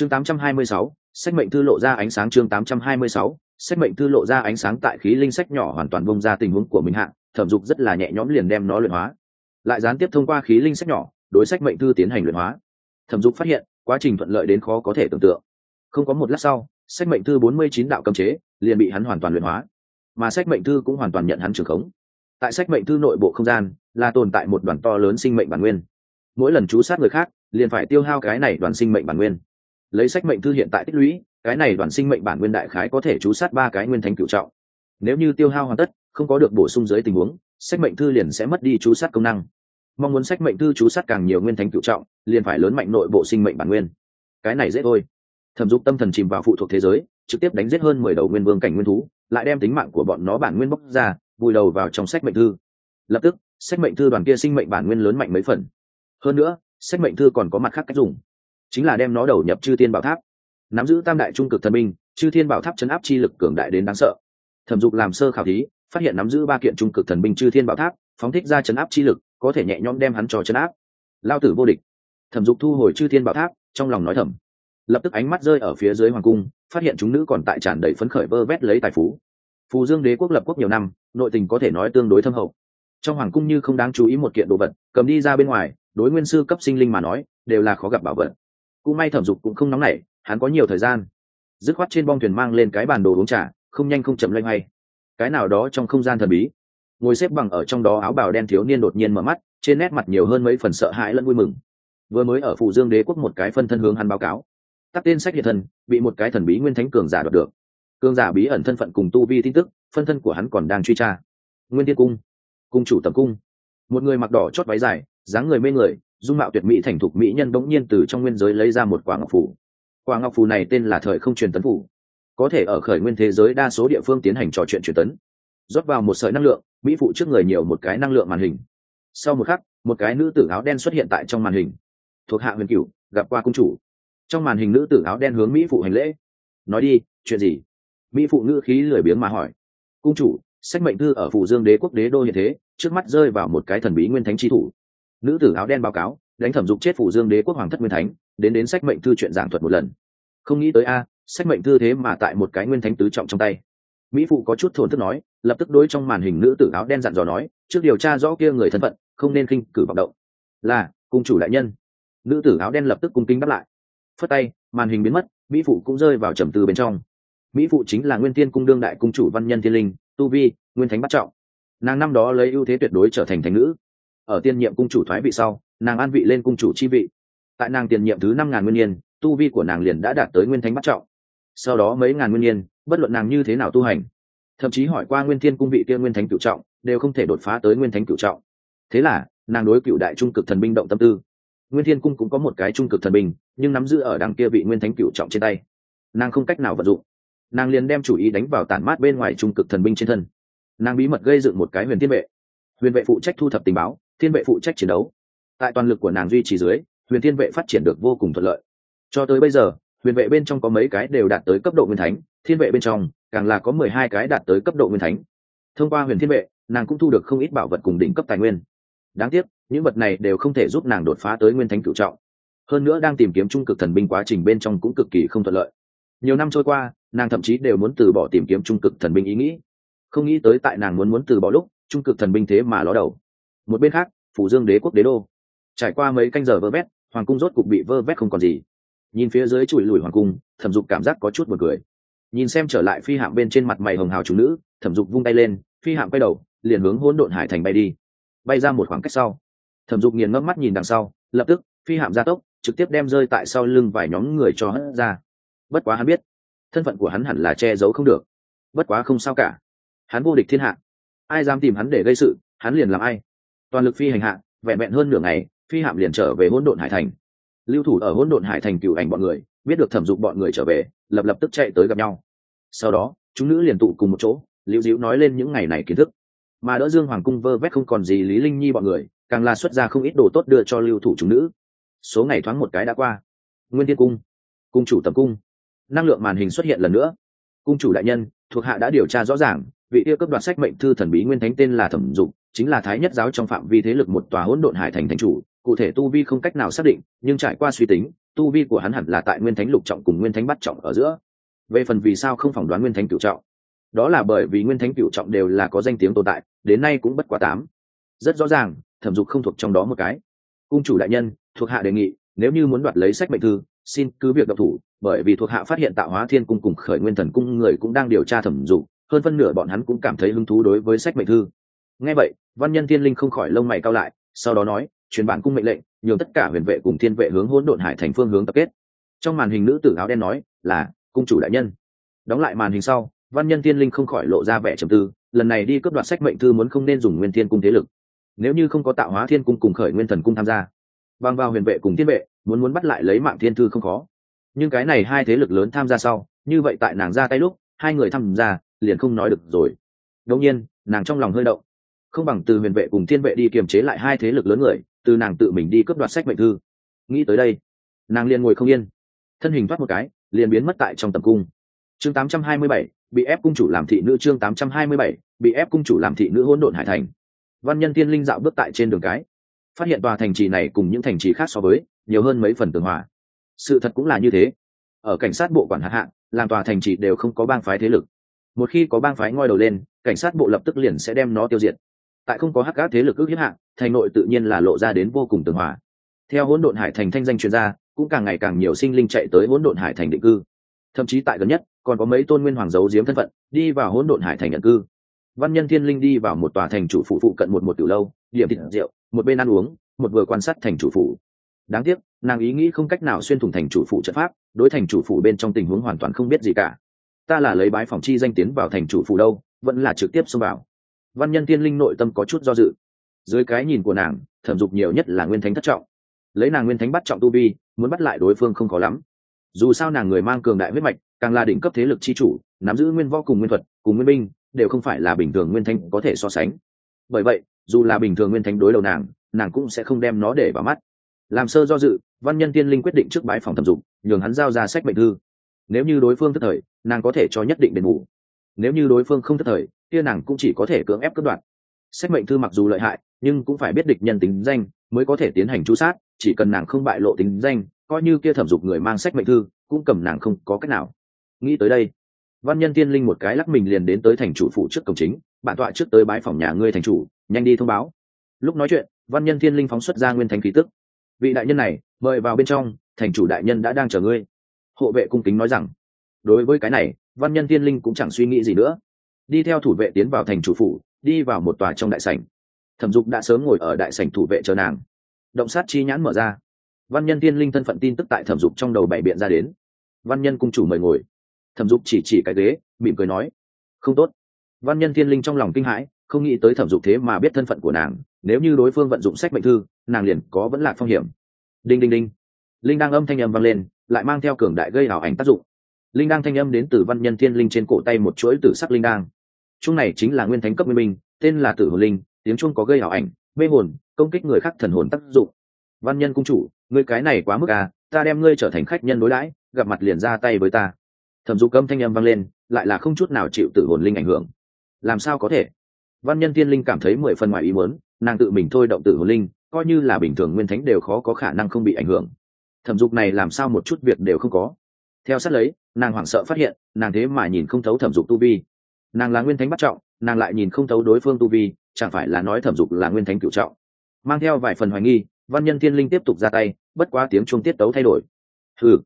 chương 826, sách mệnh thư lộ ra ánh sáng chương 826, sách mệnh thư lộ ra ánh sáng tại khí linh sách nhỏ hoàn toàn bung ra tình huống của mình hạng thẩm dục rất là nhẹ nhõm liền đem nó luyện hóa. Lại gián tiếp thông qua khí linh sách nhỏ đối sách mệnh thư tiến hành luyện hóa. Thẩm dục phát hiện quá trình thuận lợi đến khó có thể tưởng tượng. Không có một lát sau sách mệnh thư bốn mươi chín đạo cấm chế liền bị hắn hoàn toàn luyện hóa. Mà sách mệnh thư cũng hoàn toàn nhận hắn trường khống. Tại sách mệnh thư nội bộ không gian là tồn tại một đoàn to lớn sinh mệnh bản nguyên. Mỗi lần chú sát người khác liền phải tiêu hao cái này đoàn sinh mệnh bản nguyên lấy sách mệnh thư hiện tại tích lũy, cái này đoàn sinh mệnh bản nguyên đại khái có thể chú sát ba cái nguyên thánh cựu trọng. Nếu như tiêu hao hoàn tất, không có được bổ sung dưới tình huống, sách mệnh thư liền sẽ mất đi chú sát công năng. Mong muốn sách mệnh thư chú sát càng nhiều nguyên thánh cựu trọng, liền phải lớn mạnh nội bộ sinh mệnh bản nguyên. Cái này dễ thôi. Thẩm dục tâm thần chìm vào phụ thuộc thế giới, trực tiếp đánh giết hơn mười đầu nguyên vương cảnh nguyên thú, lại đem tính mạng của bọn nó bản nguyên bốc ra, vùi đầu vào trong sách mệnh thư. Lập tức, sách mệnh thư đoàn kia sinh mệnh bản nguyên lớn mạnh mấy phần. Hơn nữa, sách mệnh thư còn có mặt khác cách dùng chính là đem nó đầu nhập chư Thiên bảo tháp. Nắm giữ tam đại trung cực thần Minh, chư thiên bảo tháp chấn áp chi lực cường đại đến đáng sợ. Thẩm dục làm sơ khảo thí phát hiện nắm giữ ba kiện trung cực thần binh chư thiên bảo tháp phóng thích ra chấn áp chi lực có thể nhẹ nhõm đem hắn cho chấn áp. Lao tử vô địch. Thẩm dục thu hồi chư thiên bảo tháp trong lòng nói thầm. Lập tức ánh mắt rơi ở phía dưới hoàng cung phát hiện chúng nữ còn tại tràn đầy phấn khởi vơ vét lấy tài phú. Phù dương đế quốc lập quốc nhiều năm nội tình có thể nói tương đối thâm hậu. Trong hoàng cung như không đáng chú ý một kiện đồ vật cầm đi ra bên ngoài đối nguyên sư cấp sinh linh mà nói đều là khó gặp bảo vật cũng may thẩm dục cũng không nóng nảy, hắn có nhiều thời gian. Dứt khoát trên bong thuyền mang lên cái bản đồ uống trà, không nhanh không chậm lênh hay cái nào đó trong không gian thần bí. Ngồi xếp bằng ở trong đó áo bào đen thiếu niên đột nhiên mở mắt, trên nét mặt nhiều hơn mấy phần sợ hãi lẫn vui mừng. Vừa mới ở phủ dương đế quốc một cái phân thân hướng hắn báo cáo. Tắt tên sách hiện thân, bị một cái thần bí nguyên thánh cường giả đoạt được. Cường giả bí ẩn thân phận cùng tu vi tin tức, phân thân của hắn còn đang truy tra. Nguyên tiên cung. Cung chủ tập cung. Một người mặc đỏ chót váy dài, dáng người mê người dung mạo tuyệt mỹ thành thục mỹ nhân bỗng nhiên từ trong nguyên giới lấy ra một quả ngọc phủ quả ngọc phù này tên là thời không truyền tấn phủ có thể ở khởi nguyên thế giới đa số địa phương tiến hành trò chuyện truyền tấn. Rót vào một sợi năng lượng, mỹ phụ trước người nhiều một cái năng lượng màn hình. Sau một khắc, một cái nữ tử áo đen xuất hiện tại trong màn hình. Thuộc hạ huyền cửu, gặp qua cung chủ. Trong màn hình nữ tử áo đen hướng mỹ phụ hành lễ. Nói đi, chuyện gì? Mỹ phụ ngữ khí lười biếng mà hỏi. Cung chủ, sách mệnh thư ở phủ dương đế quốc đế đô hiện thế, trước mắt rơi vào một cái thần bí nguyên thánh chi thủ nữ tử áo đen báo cáo, đánh thẩm dục chết phủ dương đế quốc hoàng thất nguyên thánh, đến đến sách mệnh thư chuyện giảng thuật một lần. Không nghĩ tới a, sách mệnh thư thế mà tại một cái nguyên thánh tứ trọng trong tay. Mỹ phụ có chút thổn thức nói, lập tức đối trong màn hình nữ tử áo đen dặn dò nói, trước điều tra rõ kia người thân phận, không nên khinh cử vọng động. Là, cung chủ đại nhân. Nữ tử áo đen lập tức cung kính đáp lại. Phất tay, màn hình biến mất, mỹ phụ cũng rơi vào trầm tư bên trong. Mỹ phụ chính là nguyên tiên cung đương đại cung chủ văn nhân thiên linh, tu vi, nguyên thánh bắt trọng. Nàng năm đó lấy ưu thế tuyệt đối trở thành thành nữ ở tiên nhiệm cung chủ thoái vị sau, nàng an vị lên cung chủ chi vị. Tại nàng tiền nhiệm thứ năm ngàn nguyên niên tu vi của nàng liền đã đạt tới nguyên thánh bắt trọng. Sau đó mấy ngàn nguyên niên bất luận nàng như thế nào tu hành, thậm chí hỏi qua nguyên thiên cung vị kia nguyên thánh cựu trọng, đều không thể đột phá tới nguyên thánh cựu trọng. Thế là, nàng đối cựu đại trung cực thần binh động tâm tư. Nguyên thiên cung cũng có một cái trung cực thần binh, nhưng nắm giữ ở đằng kia vị nguyên thánh cựu trọng trên tay. Nàng không cách nào vận dụng. Nàng liền đem chủ ý đánh vào tản mát bên ngoài trung cực thần binh trên thân. Nàng bí mật gây dựng một cái huyền thiên vệ. Huyền vệ phụ trách thu thập tình báo thiên vệ phụ trách chiến đấu. Tại toàn lực của nàng duy trì dưới, huyền thiên vệ phát triển được vô cùng thuận lợi. Cho tới bây giờ, huyền vệ bên trong có mấy cái đều đạt tới cấp độ nguyên thánh, thiên vệ bên trong, càng là có mười hai cái đạt tới cấp độ nguyên thánh. Thông qua huyền thiên vệ, nàng cũng thu được không ít bảo vật cùng đỉnh cấp tài nguyên. Đáng tiếc, những vật này đều không thể giúp nàng đột phá tới nguyên thánh cựu trọng. Hơn nữa đang tìm kiếm trung cực thần binh quá trình bên trong cũng cực kỳ không thuận lợi. Nhiều năm trôi qua, nàng thậm chí đều muốn từ bỏ tìm kiếm trung cực thần binh ý nghĩ. Không nghĩ tới tại nàng muốn muốn từ bỏ lúc, trung cực thần binh thế mà ló đầu một bên khác, phủ dương đế quốc đế đô. Trải qua mấy canh giờ vơ vét, hoàng cung rốt cục bị vơ vét không còn gì. Nhìn phía dưới chùi lùi hoàng cung, thẩm dục cảm giác có chút buồn cười. Nhìn xem trở lại phi hạm bên trên mặt mày hồng hào chủ nữ, thẩm dục vung tay lên, phi hạm quay đầu, liền hướng hỗn độn hải thành bay đi. Bay ra một khoảng cách sau, thẩm dục nghiền ngấp mắt nhìn đằng sau, lập tức, phi hạm gia tốc, trực tiếp đem rơi tại sau lưng vài nhóm người cho hất ra. Bất quá hắn biết, thân phận của hắn hẳn là che giấu không được. Bất quá không sao cả. Hắn vô địch thiên hạ. Ai dám tìm hắn để gây sự, hắn liền làm ai toàn lực phi hành hạ, vẹn vẹn hơn nửa ngày, phi hạm liền trở về hỗn độn hải thành. Lưu thủ ở hỗn độn hải thành cựu ảnh bọn người, biết được thẩm dục bọn người trở về, lập lập tức chạy tới gặp nhau. Sau đó, chúng nữ liền tụ cùng một chỗ, liễu diễu nói lên những ngày này kiến thức. Mà đỡ dương hoàng cung vơ vét không còn gì lý linh nhi bọn người, càng là xuất ra không ít đồ tốt đưa cho lưu thủ chúng nữ. Số ngày thoáng một cái đã qua. Nguyên tiên cung cung chủ tập cung. Năng lượng màn hình xuất hiện lần nữa. Cung chủ đại nhân, thuộc hạ đã điều tra rõ ràng, vị tiêu cấp đoạt sách mệnh thư thần bí nguyên thánh tên là thẩm dục chính là thái nhất giáo trong phạm vi thế lực một tòa hỗn độn hải thành thành chủ, cụ thể tu vi không cách nào xác định, nhưng trải qua suy tính, tu vi của hắn hẳn là tại nguyên thánh lục trọng cùng nguyên thánh bắt trọng ở giữa. Về phần vì sao không phỏng đoán nguyên thánh cựu trọng, đó là bởi vì nguyên thánh cựu trọng đều là có danh tiếng tồn tại, đến nay cũng bất quá tám. Rất rõ ràng, thẩm dục không thuộc trong đó một cái. Cung chủ đại nhân, thuộc hạ đề nghị, nếu như muốn đoạt lấy sách mệnh thư, xin cứ việc độc thủ, bởi vì thuộc hạ phát hiện tạo hóa thiên cung cùng khởi nguyên thần cung người cũng đang điều tra thẩm dục, hơn phân nửa bọn hắn cũng cảm thấy hứng thú đối với sách mệnh thư. Nghe vậy văn nhân thiên linh không khỏi lông mày cao lại, sau đó nói, truyền bản cung mệnh lệnh, nhường tất cả huyền vệ cùng thiên vệ hướng hỗn độn hải thành phương hướng tập kết. Trong màn hình nữ tử áo đen nói, là, cung chủ đại nhân. Đóng lại màn hình sau, văn nhân thiên linh không khỏi lộ ra vẻ trầm tư, lần này đi cướp đoạt sách mệnh thư muốn không nên dùng nguyên thiên cung thế lực. Nếu như không có tạo hóa thiên cung cùng khởi nguyên thần cung tham gia, bằng vào huyền vệ cùng thiên vệ, muốn muốn bắt lại lấy mạng thiên thư không khó. Nhưng cái này hai thế lực lớn tham gia sau, như vậy tại nàng ra tay lúc, hai người tham gia, liền không nói được rồi. Đương nhiên, nàng trong lòng hơi động không bằng từ huyền vệ cùng thiên vệ đi kiềm chế lại hai thế lực lớn người từ nàng tự mình đi cướp đoạt sách mệnh thư. Nghĩ tới đây nàng liền ngồi không yên. Thân hình thoát một cái liền biến mất tại trong tầm cung. Chương 827, bị ép cung chủ làm thị nữ chương 827, bị ép cung chủ làm thị nữ hỗn độn hải thành. Văn nhân tiên linh dạo bước tại trên đường cái. Phát hiện tòa thành trì này cùng những thành trì khác so với nhiều hơn mấy phần tường hòa. Sự thật cũng là như thế. Ở cảnh sát bộ quản hạt hạng làm tòa thành trì đều không có bang phái thế lực. Một khi có bang phái ngoi đầu lên cảnh sát bộ lập tức liền sẽ đem nó tiêu diệt tại không có hắc gác thế lực ước hiếp hạng thành nội tự nhiên là lộ ra đến vô cùng tường hòa. Theo hỗn độn hải thành thanh danh chuyên gia cũng càng ngày càng nhiều sinh linh chạy tới hỗn độn hải thành định cư. Thậm chí tại gần nhất, còn có mấy tôn nguyên hoàng giấu giếm thân phận, đi vào hỗn độn hải thành nhận cư. Văn nhân thiên linh đi vào một tòa thành chủ phụ phụ cận một một từ lâu, điểm thịt rượu, một bên ăn uống, một vừa quan sát thành chủ phụ. đáng tiếc, nàng ý nghĩ không cách nào xuyên thủng thành chủ phụ trận pháp, đối thành chủ phụ bên trong tình huống hoàn toàn không biết gì cả. Ta là lấy bái phòng chi danh tiến vào thành chủ phụ đâu, vẫn là trực tiếp xông vào văn nhân tiên linh nội tâm có chút do dự. Dưới cái nhìn của nàng, thẩm dục nhiều nhất là nguyên thánh thất trọng. Lấy nàng nguyên thánh bắt trọng tu vi, muốn bắt lại đối phương không khó lắm. Dù sao nàng người mang cường đại huyết mạch, càng là đỉnh cấp thế lực chi chủ, nắm giữ nguyên võ cùng nguyên thuật, cùng nguyên binh, đều không phải là bình thường nguyên thánh có thể so sánh. Bởi vậy, dù là bình thường nguyên thánh đối đầu nàng nàng cũng sẽ không đem nó để vào mắt. Làm sơ do dự, văn nhân tiên linh quyết định trước bãi phòng thẩm dục, nhường hắn giao ra sách mệnh thư. Nếu như đối phương thất thời, nàng có thể cho nhất định đền bù. Nếu như đối phương không thất thời kia nàng cũng chỉ có thể cưỡng ép cất đoạn sách mệnh thư mặc dù lợi hại, nhưng cũng phải biết địch nhân tính danh mới có thể tiến hành chú sát, chỉ cần nàng không bại lộ tính danh, coi như kia thẩm dục người mang sách mệnh thư, cũng cầm nàng không có cách nào. Nghĩ tới đây, văn nhân tiên linh một cái lắc mình liền đến tới thành chủ phủ trước cổng chính, bản tọa trước tới bãi phòng nhà ngươi thành chủ, nhanh đi thông báo. Lúc nói chuyện, văn nhân tiên linh phóng xuất ra nguyên thành khí tức. Vị đại nhân này, mời vào bên trong, thành chủ đại nhân đã đang chờ ngươi. Hộ vệ cung kính nói rằng, đối với cái này, văn nhân tiên linh cũng chẳng suy nghĩ gì nữa đi theo thủ vệ tiến vào thành chủ phủ, đi vào một tòa trong đại sảnh. Thẩm dục đã sớm ngồi ở đại sảnh thủ vệ chờ nàng. Động sát chi nhãn mở ra. Văn nhân tiên linh thân phận tin tức tại thẩm dục trong đầu bảy biện ra đến. Văn nhân cung chủ mời ngồi. Thẩm dục chỉ chỉ cái ghế, mỉm cười nói, không tốt. Văn nhân tiên linh trong lòng kinh hãi, không nghĩ tới thẩm dục thế mà biết thân phận của nàng, nếu như đối phương vận dụng sách mệnh thư, nàng liền có vẫn lạc phong hiểm. Đinh đinh đinh. Linh đang âm thanh âm vang lên, lại mang theo cường đại gây ảo ảnh tác dụng. Linh đang thanh âm đến từ văn nhân thiên linh trên cổ tay một chuỗi tử sắc linh đang chung này chính là nguyên thánh cấp nguyên minh, tên là tử hồn linh, tiếng chuông có gây ảo ảnh, mê hồn, công kích người khác thần hồn tác dụng. Văn nhân cung chủ người cái này quá mức à ta đem ngươi trở thành khách nhân đối đãi, gặp mặt liền ra tay với ta. Thẩm dục câm thanh âm vang lên, lại là không chút nào chịu tử hồn linh ảnh hưởng. Làm sao có thể? Văn nhân tiên linh cảm thấy mười phần ngoài ý muốn, nàng tự mình thôi động tử hồn linh, coi như là bình thường nguyên thánh đều khó có khả năng không bị ảnh hưởng. Thẩm dục này làm sao một chút việc đều không có? Theo sát lấy, nàng hoảng sợ phát hiện, nàng thế mà nhìn không thấu thẩm dục tu vi nàng là nguyên thánh bắt trọng, nàng lại nhìn không thấu đối phương tu vi, chẳng phải là nói thẩm dục là nguyên thánh cựu trọng. Mang theo vài phần hoài nghi, văn nhân thiên linh tiếp tục ra tay, bất quá tiếng chuông tiết tấu thay đổi. Hừ.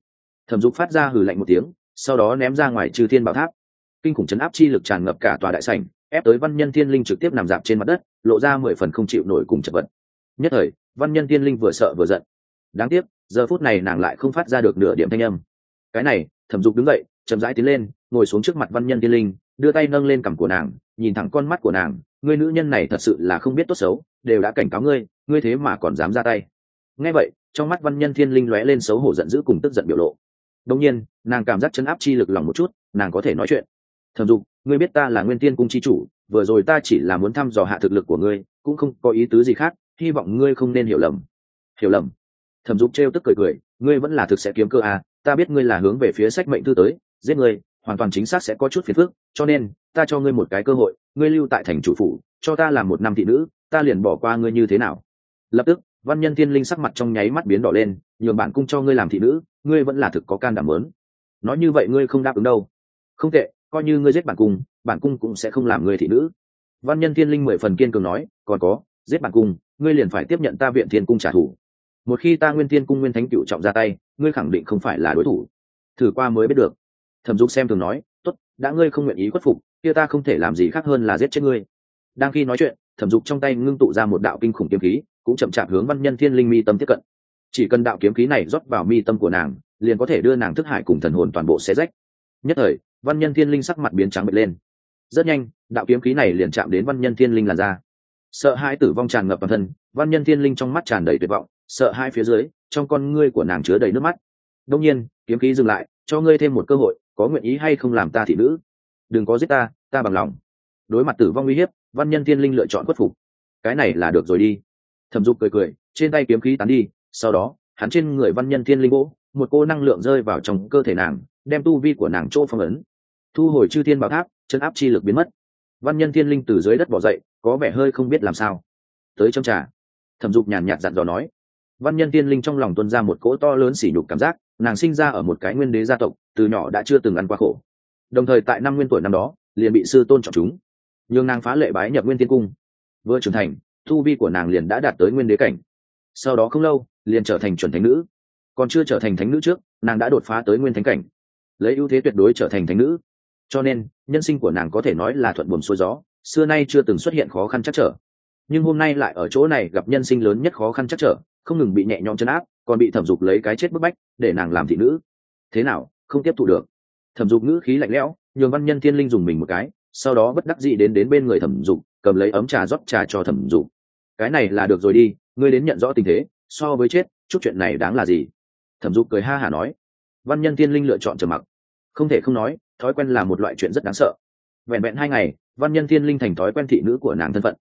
Thẩm dục phát ra hừ lạnh một tiếng, sau đó ném ra ngoài trừ thiên bảo tháp. Kinh khủng chấn áp chi lực tràn ngập cả tòa đại sảnh, ép tới văn nhân thiên linh trực tiếp nằm dạp trên mặt đất, lộ ra mười phần không chịu nổi cùng chật vật. Nhất thời, văn nhân thiên linh vừa sợ vừa giận. Đáng tiếc, giờ phút này nàng lại không phát ra được nửa điểm thanh âm. Cái này, thẩm dục đứng dậy, chậm rãi tiến lên, ngồi xuống trước mặt văn nhân thiên linh đưa tay nâng lên cằm của nàng, nhìn thẳng con mắt của nàng, ngươi nữ nhân này thật sự là không biết tốt xấu, đều đã cảnh cáo ngươi ngươi thế mà còn dám ra tay. Nghe vậy, trong mắt văn nhân thiên linh lóe lên xấu hổ giận dữ cùng tức giận biểu lộ. Đông nhiên, nàng cảm giác chấn áp chi lực lòng một chút, nàng có thể nói chuyện. Thẩm dục, ngươi biết ta là nguyên tiên cung chi chủ, vừa rồi ta chỉ là muốn thăm dò hạ thực lực của ngươi, cũng không có ý tứ gì khác, hy vọng ngươi không nên hiểu lầm. Hiểu lầm? Thẩm dục trêu tức cười cười, ngươi vẫn là thực sẽ kiếm cơ à ta biết ngươi là hướng về phía sách mệnh thư tới, giết ngươi hoàn toàn chính xác sẽ có chút phiền phức, cho nên, ta cho ngươi một cái cơ hội, ngươi lưu tại thành chủ phủ, cho ta làm một năm thị nữ, ta liền bỏ qua ngươi như thế nào. Lập tức, văn nhân thiên linh sắc mặt trong nháy mắt biến đỏ lên, nhường bản cung cho ngươi làm thị nữ, ngươi vẫn là thực có can đảm lớn. Nói như vậy ngươi không đáp ứng đâu. Không tệ, coi như ngươi giết bản cung bản cung cũng sẽ không làm ngươi thị nữ. Văn nhân thiên linh mười phần kiên cường nói, còn có, giết bản cung, ngươi liền phải tiếp nhận ta viện thiên cung trả thù. Một khi ta nguyên thiên cung nguyên thánh cựu trọng ra tay, ngươi khẳng định không phải là đối thủ. Thử qua mới biết được thẩm dục xem thường nói, tốt, đã ngươi không nguyện ý khuất phục, kia ta không thể làm gì khác hơn là giết chết ngươi. Đang khi nói chuyện, thẩm dục trong tay ngưng tụ ra một đạo kinh khủng kiếm khí, cũng chậm chạp hướng văn nhân thiên linh mi tâm tiếp cận. Chỉ cần đạo kiếm khí này rót vào mi tâm của nàng, liền có thể đưa nàng thức hải cùng thần hồn toàn bộ xé rách. Nhất thời, văn nhân thiên linh sắc mặt biến trắng bệch lên. Rất nhanh, đạo kiếm khí này liền chạm đến văn nhân thiên linh làn ra sợ hai tử vong tràn ngập toàn thân, văn nhân thiên linh trong mắt tràn đầy tuyệt vọng, sợ hai phía dưới, trong con ngươi của nàng chứa đầy nước mắt. Đông nhiên, kiếm khí dừng lại, cho ngươi thêm một cơ hội có nguyện ý hay không làm ta thị nữ? Đừng có giết ta ta bằng lòng. Đối mặt tử vong uy hiếp, văn nhân thiên linh lựa chọn khuất phục. Cái này là được rồi đi. Thẩm dục cười cười, trên tay kiếm khí tán đi, sau đó, hắn trên người văn nhân thiên linh gỗ, một cô năng lượng rơi vào trong cơ thể nàng, đem tu vi của nàng chỗ phong ấn. Thu hồi chư thiên bảo tháp, chân áp chi lực biến mất. Văn nhân thiên linh từ dưới đất bỏ dậy, có vẻ hơi không biết làm sao. Tới trong trà. Thẩm dục nhàn nhạt dặn dò nói. Văn nhân thiên linh trong lòng tuân ra một cỗ to lớn sỉ nhục cảm giác nàng sinh ra ở một cái nguyên đế gia tộc, từ nhỏ đã chưa từng ăn qua khổ. Đồng thời tại năm nguyên tuổi năm đó, liền bị sư tôn trọng chúng. Nhường nàng phá lệ bái nhập nguyên tiên cung. Vừa trưởng thành thu vi của nàng liền đã đạt tới nguyên đế cảnh. Sau đó không lâu, liền trở thành chuẩn thánh nữ. Còn chưa trở thành thánh nữ trước, nàng đã đột phá tới nguyên thánh cảnh. Lấy ưu thế tuyệt đối trở thành thánh nữ. Cho nên, nhân sinh của nàng có thể nói là thuận buồm xuôi gió, xưa nay chưa từng xuất hiện khó khăn chắc trở nhưng hôm nay lại ở chỗ này gặp nhân sinh lớn nhất khó khăn chắc trở, không ngừng bị nhẹ nhõm chấn áp, còn bị thẩm dục lấy cái chết bức bách, để nàng làm thị nữ. Thế nào, không tiếp thụ được. Thẩm dục ngữ khí lạnh lẽo, nhường văn nhân thiên linh dùng mình một cái, sau đó bất đắc dĩ đến đến bên người thẩm dục, cầm lấy ấm trà rót trà cho thẩm dục. Cái này là được rồi đi, ngươi đến nhận rõ tình thế, so với chết, chút chuyện này đáng là gì? Thẩm dục cười ha hả nói. Văn nhân thiên linh lựa chọn trầm mặc. Không thể không nói, thói quen là một loại chuyện rất đáng sợ. Vẹn vẹn hai ngày, văn nhân thiên linh thành thói quen thị nữ của nàng thân phận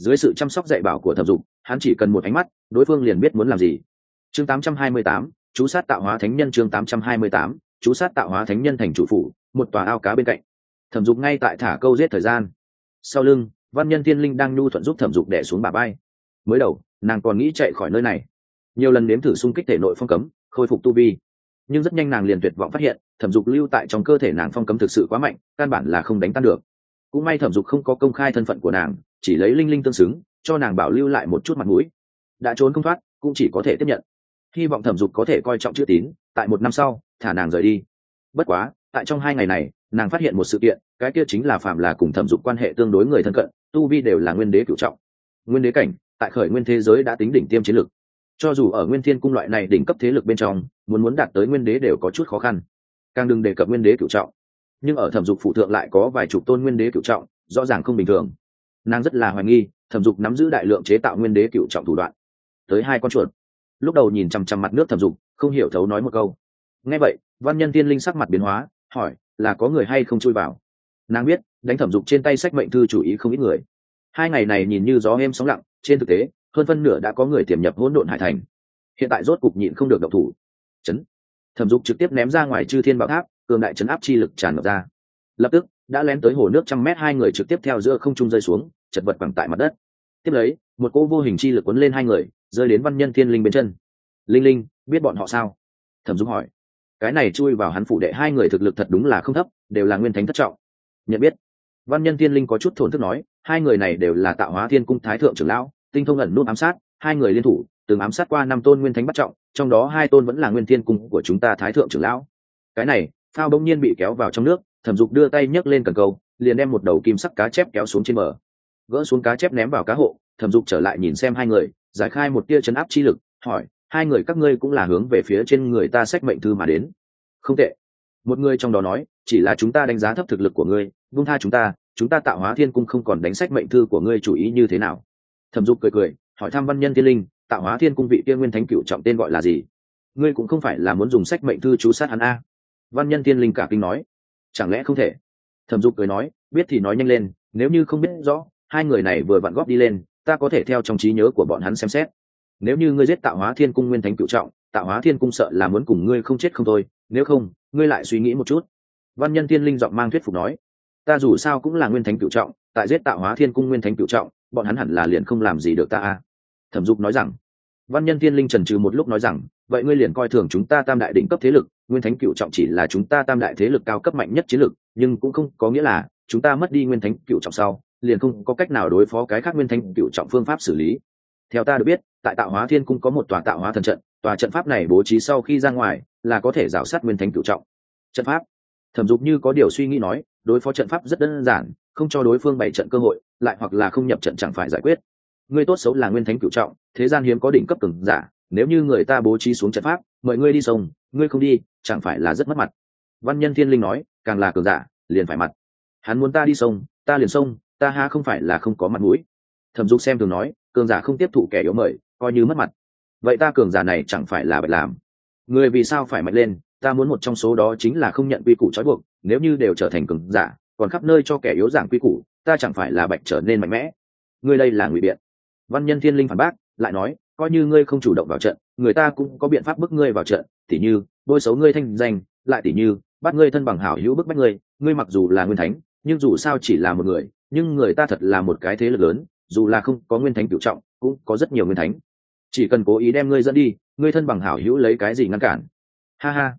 dưới sự chăm sóc dạy bảo của thẩm dục hắn chỉ cần một ánh mắt đối phương liền biết muốn làm gì. Chương 828, chú sát tạo hóa thánh nhân chương 828, chú sát tạo hóa thánh nhân thành chủ phủ một tòa ao cá bên cạnh. Thẩm dục ngay tại thả câu giết thời gian. Sau lưng văn nhân tiên linh đang nhu thuận giúp thẩm dục đẻ xuống bà bay mới đầu nàng còn nghĩ chạy khỏi nơi này. Nhiều lần nếm thử xung kích thể nội phong cấm khôi phục tu vi. Nhưng rất nhanh nàng liền tuyệt vọng phát hiện thẩm dục lưu tại trong cơ thể nàng phong cấm thực sự quá mạnh căn bản là không đánh tan được. Cũng may thẩm dục không có công khai thân phận của nàng chỉ lấy linh linh tương xứng, cho nàng bảo lưu lại một chút mặt mũi. Đã trốn không thoát, cũng chỉ có thể tiếp nhận. Hy vọng thẩm dục có thể coi trọng chữ tín, tại một năm sau, thả nàng rời đi. Bất quá, tại trong hai ngày này, nàng phát hiện một sự kiện, cái kia chính là phạm là cùng thẩm dục quan hệ tương đối người thân cận, tu vi đều là nguyên đế cựu trọng. Nguyên đế cảnh, tại khởi nguyên thế giới đã tính đỉnh tiêm chiến lực cho dù ở nguyên thiên cung loại này đỉnh cấp thế lực bên trong, muốn muốn đạt tới nguyên đế đều có chút khó khăn. Càng đừng đề cập nguyên đế cựu trọng. Nhưng ở thẩm dục phụ thượng lại có vài chục tôn nguyên đế cựu trọng, rõ ràng không bình thường nàng rất là hoài nghi, thẩm dục nắm giữ đại lượng chế tạo nguyên đế cựu trọng thủ đoạn. Tới hai con chuột. Lúc đầu nhìn chằm chằm mặt nước thẩm dục, không hiểu thấu nói một câu. Nghe vậy, văn nhân tiên linh sắc mặt biến hóa, hỏi, là có người hay không chui vào? Nàng biết, đánh thẩm dục trên tay sách mệnh thư chủ ý không ít người. Hai ngày này nhìn như gió êm sóng lặng, trên thực tế, hơn phân nửa đã có người tiềm nhập hỗn độn hải thành. Hiện tại rốt cục nhịn không được độc thủ. Chấn. Thẩm dục trực tiếp ném ra ngoài chư thiên bảo tháp, cường đại chấn áp chi lực tràn ngập ra. Lập tức đã lén tới hồ nước trăm mét, hai người trực tiếp theo giữa không trung rơi xuống, chật vật bằng tại mặt đất. Tiếp lấy, một cỗ vô hình chi lực quấn lên hai người, rơi đến văn nhân thiên linh bên chân. Linh linh, biết bọn họ sao? Thẩm Dung hỏi. Cái này chui vào hắn phủ đệ, hai người thực lực thật đúng là không thấp, đều là nguyên thánh thất trọng. Nhận biết. Văn nhân thiên linh có chút thổn thức nói, hai người này đều là tạo hóa thiên cung thái thượng trưởng lão, tinh thông ẩn nút ám sát, hai người liên thủ, từng ám sát qua năm tôn nguyên thánh bắt trọng, trong đó hai tôn vẫn là nguyên thiên cung của chúng ta thái thượng trưởng lão. Cái này, phao bỗng nhiên bị kéo vào trong nước thẩm dục đưa tay nhấc lên cần câu, liền đem một đầu kim sắc cá chép kéo xuống trên bờ. Gỡ xuống cá chép ném vào cá hộ, thẩm dục trở lại nhìn xem hai người, giải khai một tia chấn áp chi lực, hỏi, hai người các ngươi cũng là hướng về phía trên người ta sách mệnh thư mà đến? Không tệ. Một người trong đó nói, chỉ là chúng ta đánh giá thấp thực lực của ngươi vung tha chúng ta chúng ta tạo hóa thiên cung không còn đánh sách mệnh thư của ngươi chủ ý như thế nào? Thẩm dục cười cười, hỏi thăm văn nhân thiên linh, tạo hóa thiên cung vị tiên nguyên thánh cựu trọng tên gọi là gì? Ngươi cũng không phải là muốn dùng sách mệnh thư chú sát hắn a. Văn nhân thiên linh cả kinh nói chẳng lẽ không thể? Thẩm dục cười nói, biết thì nói nhanh lên, nếu như không biết rõ, hai người này vừa vặn góp đi lên, ta có thể theo trong trí nhớ của bọn hắn xem xét. Nếu như ngươi giết tạo hóa thiên cung nguyên thánh cựu trọng, tạo hóa thiên cung sợ là muốn cùng ngươi không chết không thôi, nếu không, ngươi lại suy nghĩ một chút. Văn nhân thiên linh giọng mang thuyết phục nói, ta dù sao cũng là nguyên thánh cựu trọng, tại giết tạo hóa thiên cung nguyên thánh cựu trọng, bọn hắn hẳn là liền không làm gì được ta a thẩm dục nói rằng, văn nhân thiên linh trần trừ một lúc nói rằng, vậy ngươi liền coi thường chúng ta tam đại đỉnh cấp thế lực nguyên thánh cựu trọng chỉ là chúng ta tam đại thế lực cao cấp mạnh nhất chiến lực nhưng cũng không có nghĩa là chúng ta mất đi nguyên thánh cựu trọng sau, liền không có cách nào đối phó cái khác nguyên thánh cựu trọng phương pháp xử lý. Theo ta được biết, tại tạo hóa thiên cung có một tòa tạo hóa thần trận, tòa trận pháp này bố trí sau khi ra ngoài là có thể rào sát nguyên thánh cựu trọng. Trận pháp? Thẩm dục như có điều suy nghĩ nói, đối phó trận pháp rất đơn giản, không cho đối phương bày trận cơ hội, lại hoặc là không nhập trận chẳng phải giải quyết. Ngươi tốt xấu là nguyên thánh cựu trọng, thế gian hiếm có đỉnh cấp cường giả nếu như người ta bố trí xuống trận pháp, mời ngươi đi sông, ngươi không đi, chẳng phải là rất mất mặt? Văn nhân thiên linh nói, càng là cường giả, liền phải mặt. Hắn muốn ta đi sông, ta liền sông, ta ha không phải là không có mặt mũi. Thẩm dục xem thường nói, cường giả không tiếp thụ kẻ yếu mời, coi như mất mặt. Vậy ta cường giả này chẳng phải là bạch làm? Người vì sao phải mạnh lên, ta muốn một trong số đó chính là không nhận quy củ trói buộc, nếu như đều trở thành cường giả, còn khắp nơi cho kẻ yếu giảng quy củ, ta chẳng phải là bạch trở nên mạnh mẽ. Ngươi đây là ngụy biện. Văn nhân thiên linh phản bác, lại nói coi như ngươi không chủ động vào trận, người ta cũng có biện pháp bức ngươi vào trận, tỉ như, bôi xấu ngươi thanh danh, lại tỉ như, bắt ngươi thân bằng hảo hữu bức bách ngươi ngươi mặc dù là nguyên thánh, nhưng dù sao chỉ là một người, nhưng người ta thật là một cái thế lực lớn, dù là không có nguyên thánh cựu trọng, cũng có rất nhiều nguyên thánh. Chỉ cần cố ý đem ngươi dẫn đi, ngươi thân bằng hảo hữu lấy cái gì ngăn cản? Ha ha.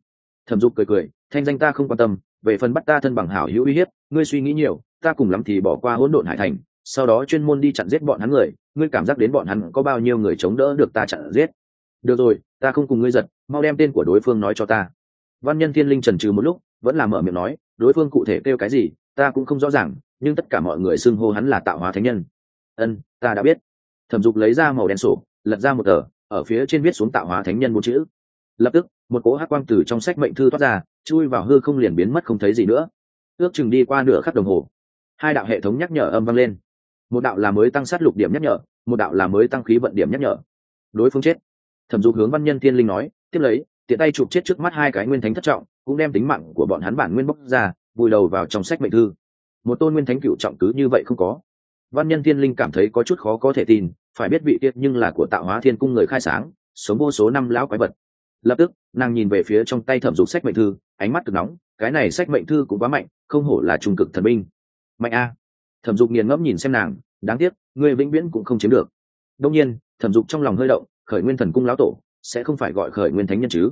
Thẩm dục cười cười, thanh danh ta không quan tâm, về phần bắt ta thân bằng hảo hữu uy hiếp, ngươi suy nghĩ nhiều, ta cùng lắm thì bỏ qua hỗn độn hải thành, sau đó chuyên môn đi chặn giết bọn hắn người ngươi cảm giác đến bọn hắn có bao nhiêu người chống đỡ được ta chặn giết? Được rồi, ta không cùng ngươi giật, mau đem tên của đối phương nói cho ta. Văn nhân thiên linh trần trừ một lúc, vẫn là mở miệng nói, đối phương cụ thể kêu cái gì, ta cũng không rõ ràng, nhưng tất cả mọi người xưng hô hắn là tạo hóa thánh nhân. Ân, ta đã biết. Thẩm dục lấy ra màu đen sổ, lật ra một tờ, ở phía trên viết xuống tạo hóa thánh nhân bốn chữ. Lập tức, một cỗ hát quang từ trong sách mệnh thư thoát ra, chui vào hư không liền biến mất không thấy gì nữa. Ước chừng đi qua nửa khắc đồng hồ, hai đạo hệ thống nhắc nhở âm vang lên một đạo là mới tăng sát lục điểm nhắc nhở, một đạo là mới tăng khí vận điểm nhắc nhở. Đối phương chết. Thẩm dục hướng văn nhân thiên linh nói, tiếp lấy, tiện tay chụp chết trước mắt hai cái nguyên thánh thất trọng, cũng đem tính mạng của bọn hắn bản nguyên bốc ra, vùi đầu vào trong sách mệnh thư. Một tôn nguyên thánh cựu trọng cứ như vậy không có. Văn nhân thiên linh cảm thấy có chút khó có thể tin, phải biết vị tiết nhưng là của tạo hóa thiên cung người khai sáng, sống vô số năm lão quái vật. Lập tức, nàng nhìn về phía trong tay thẩm dục sách mệnh thư, ánh mắt cực nóng, cái này sách mệnh thư cũng quá mạnh, không hổ là trung cực thần binh. Mạnh a thẩm dục nghiền ngẫm nhìn xem nàng, đáng tiếc, ngươi vĩnh viễn cũng không chiếm được. Đông nhiên, thẩm dục trong lòng hơi động, khởi nguyên thần cung lão tổ, sẽ không phải gọi khởi nguyên thánh nhân chứ?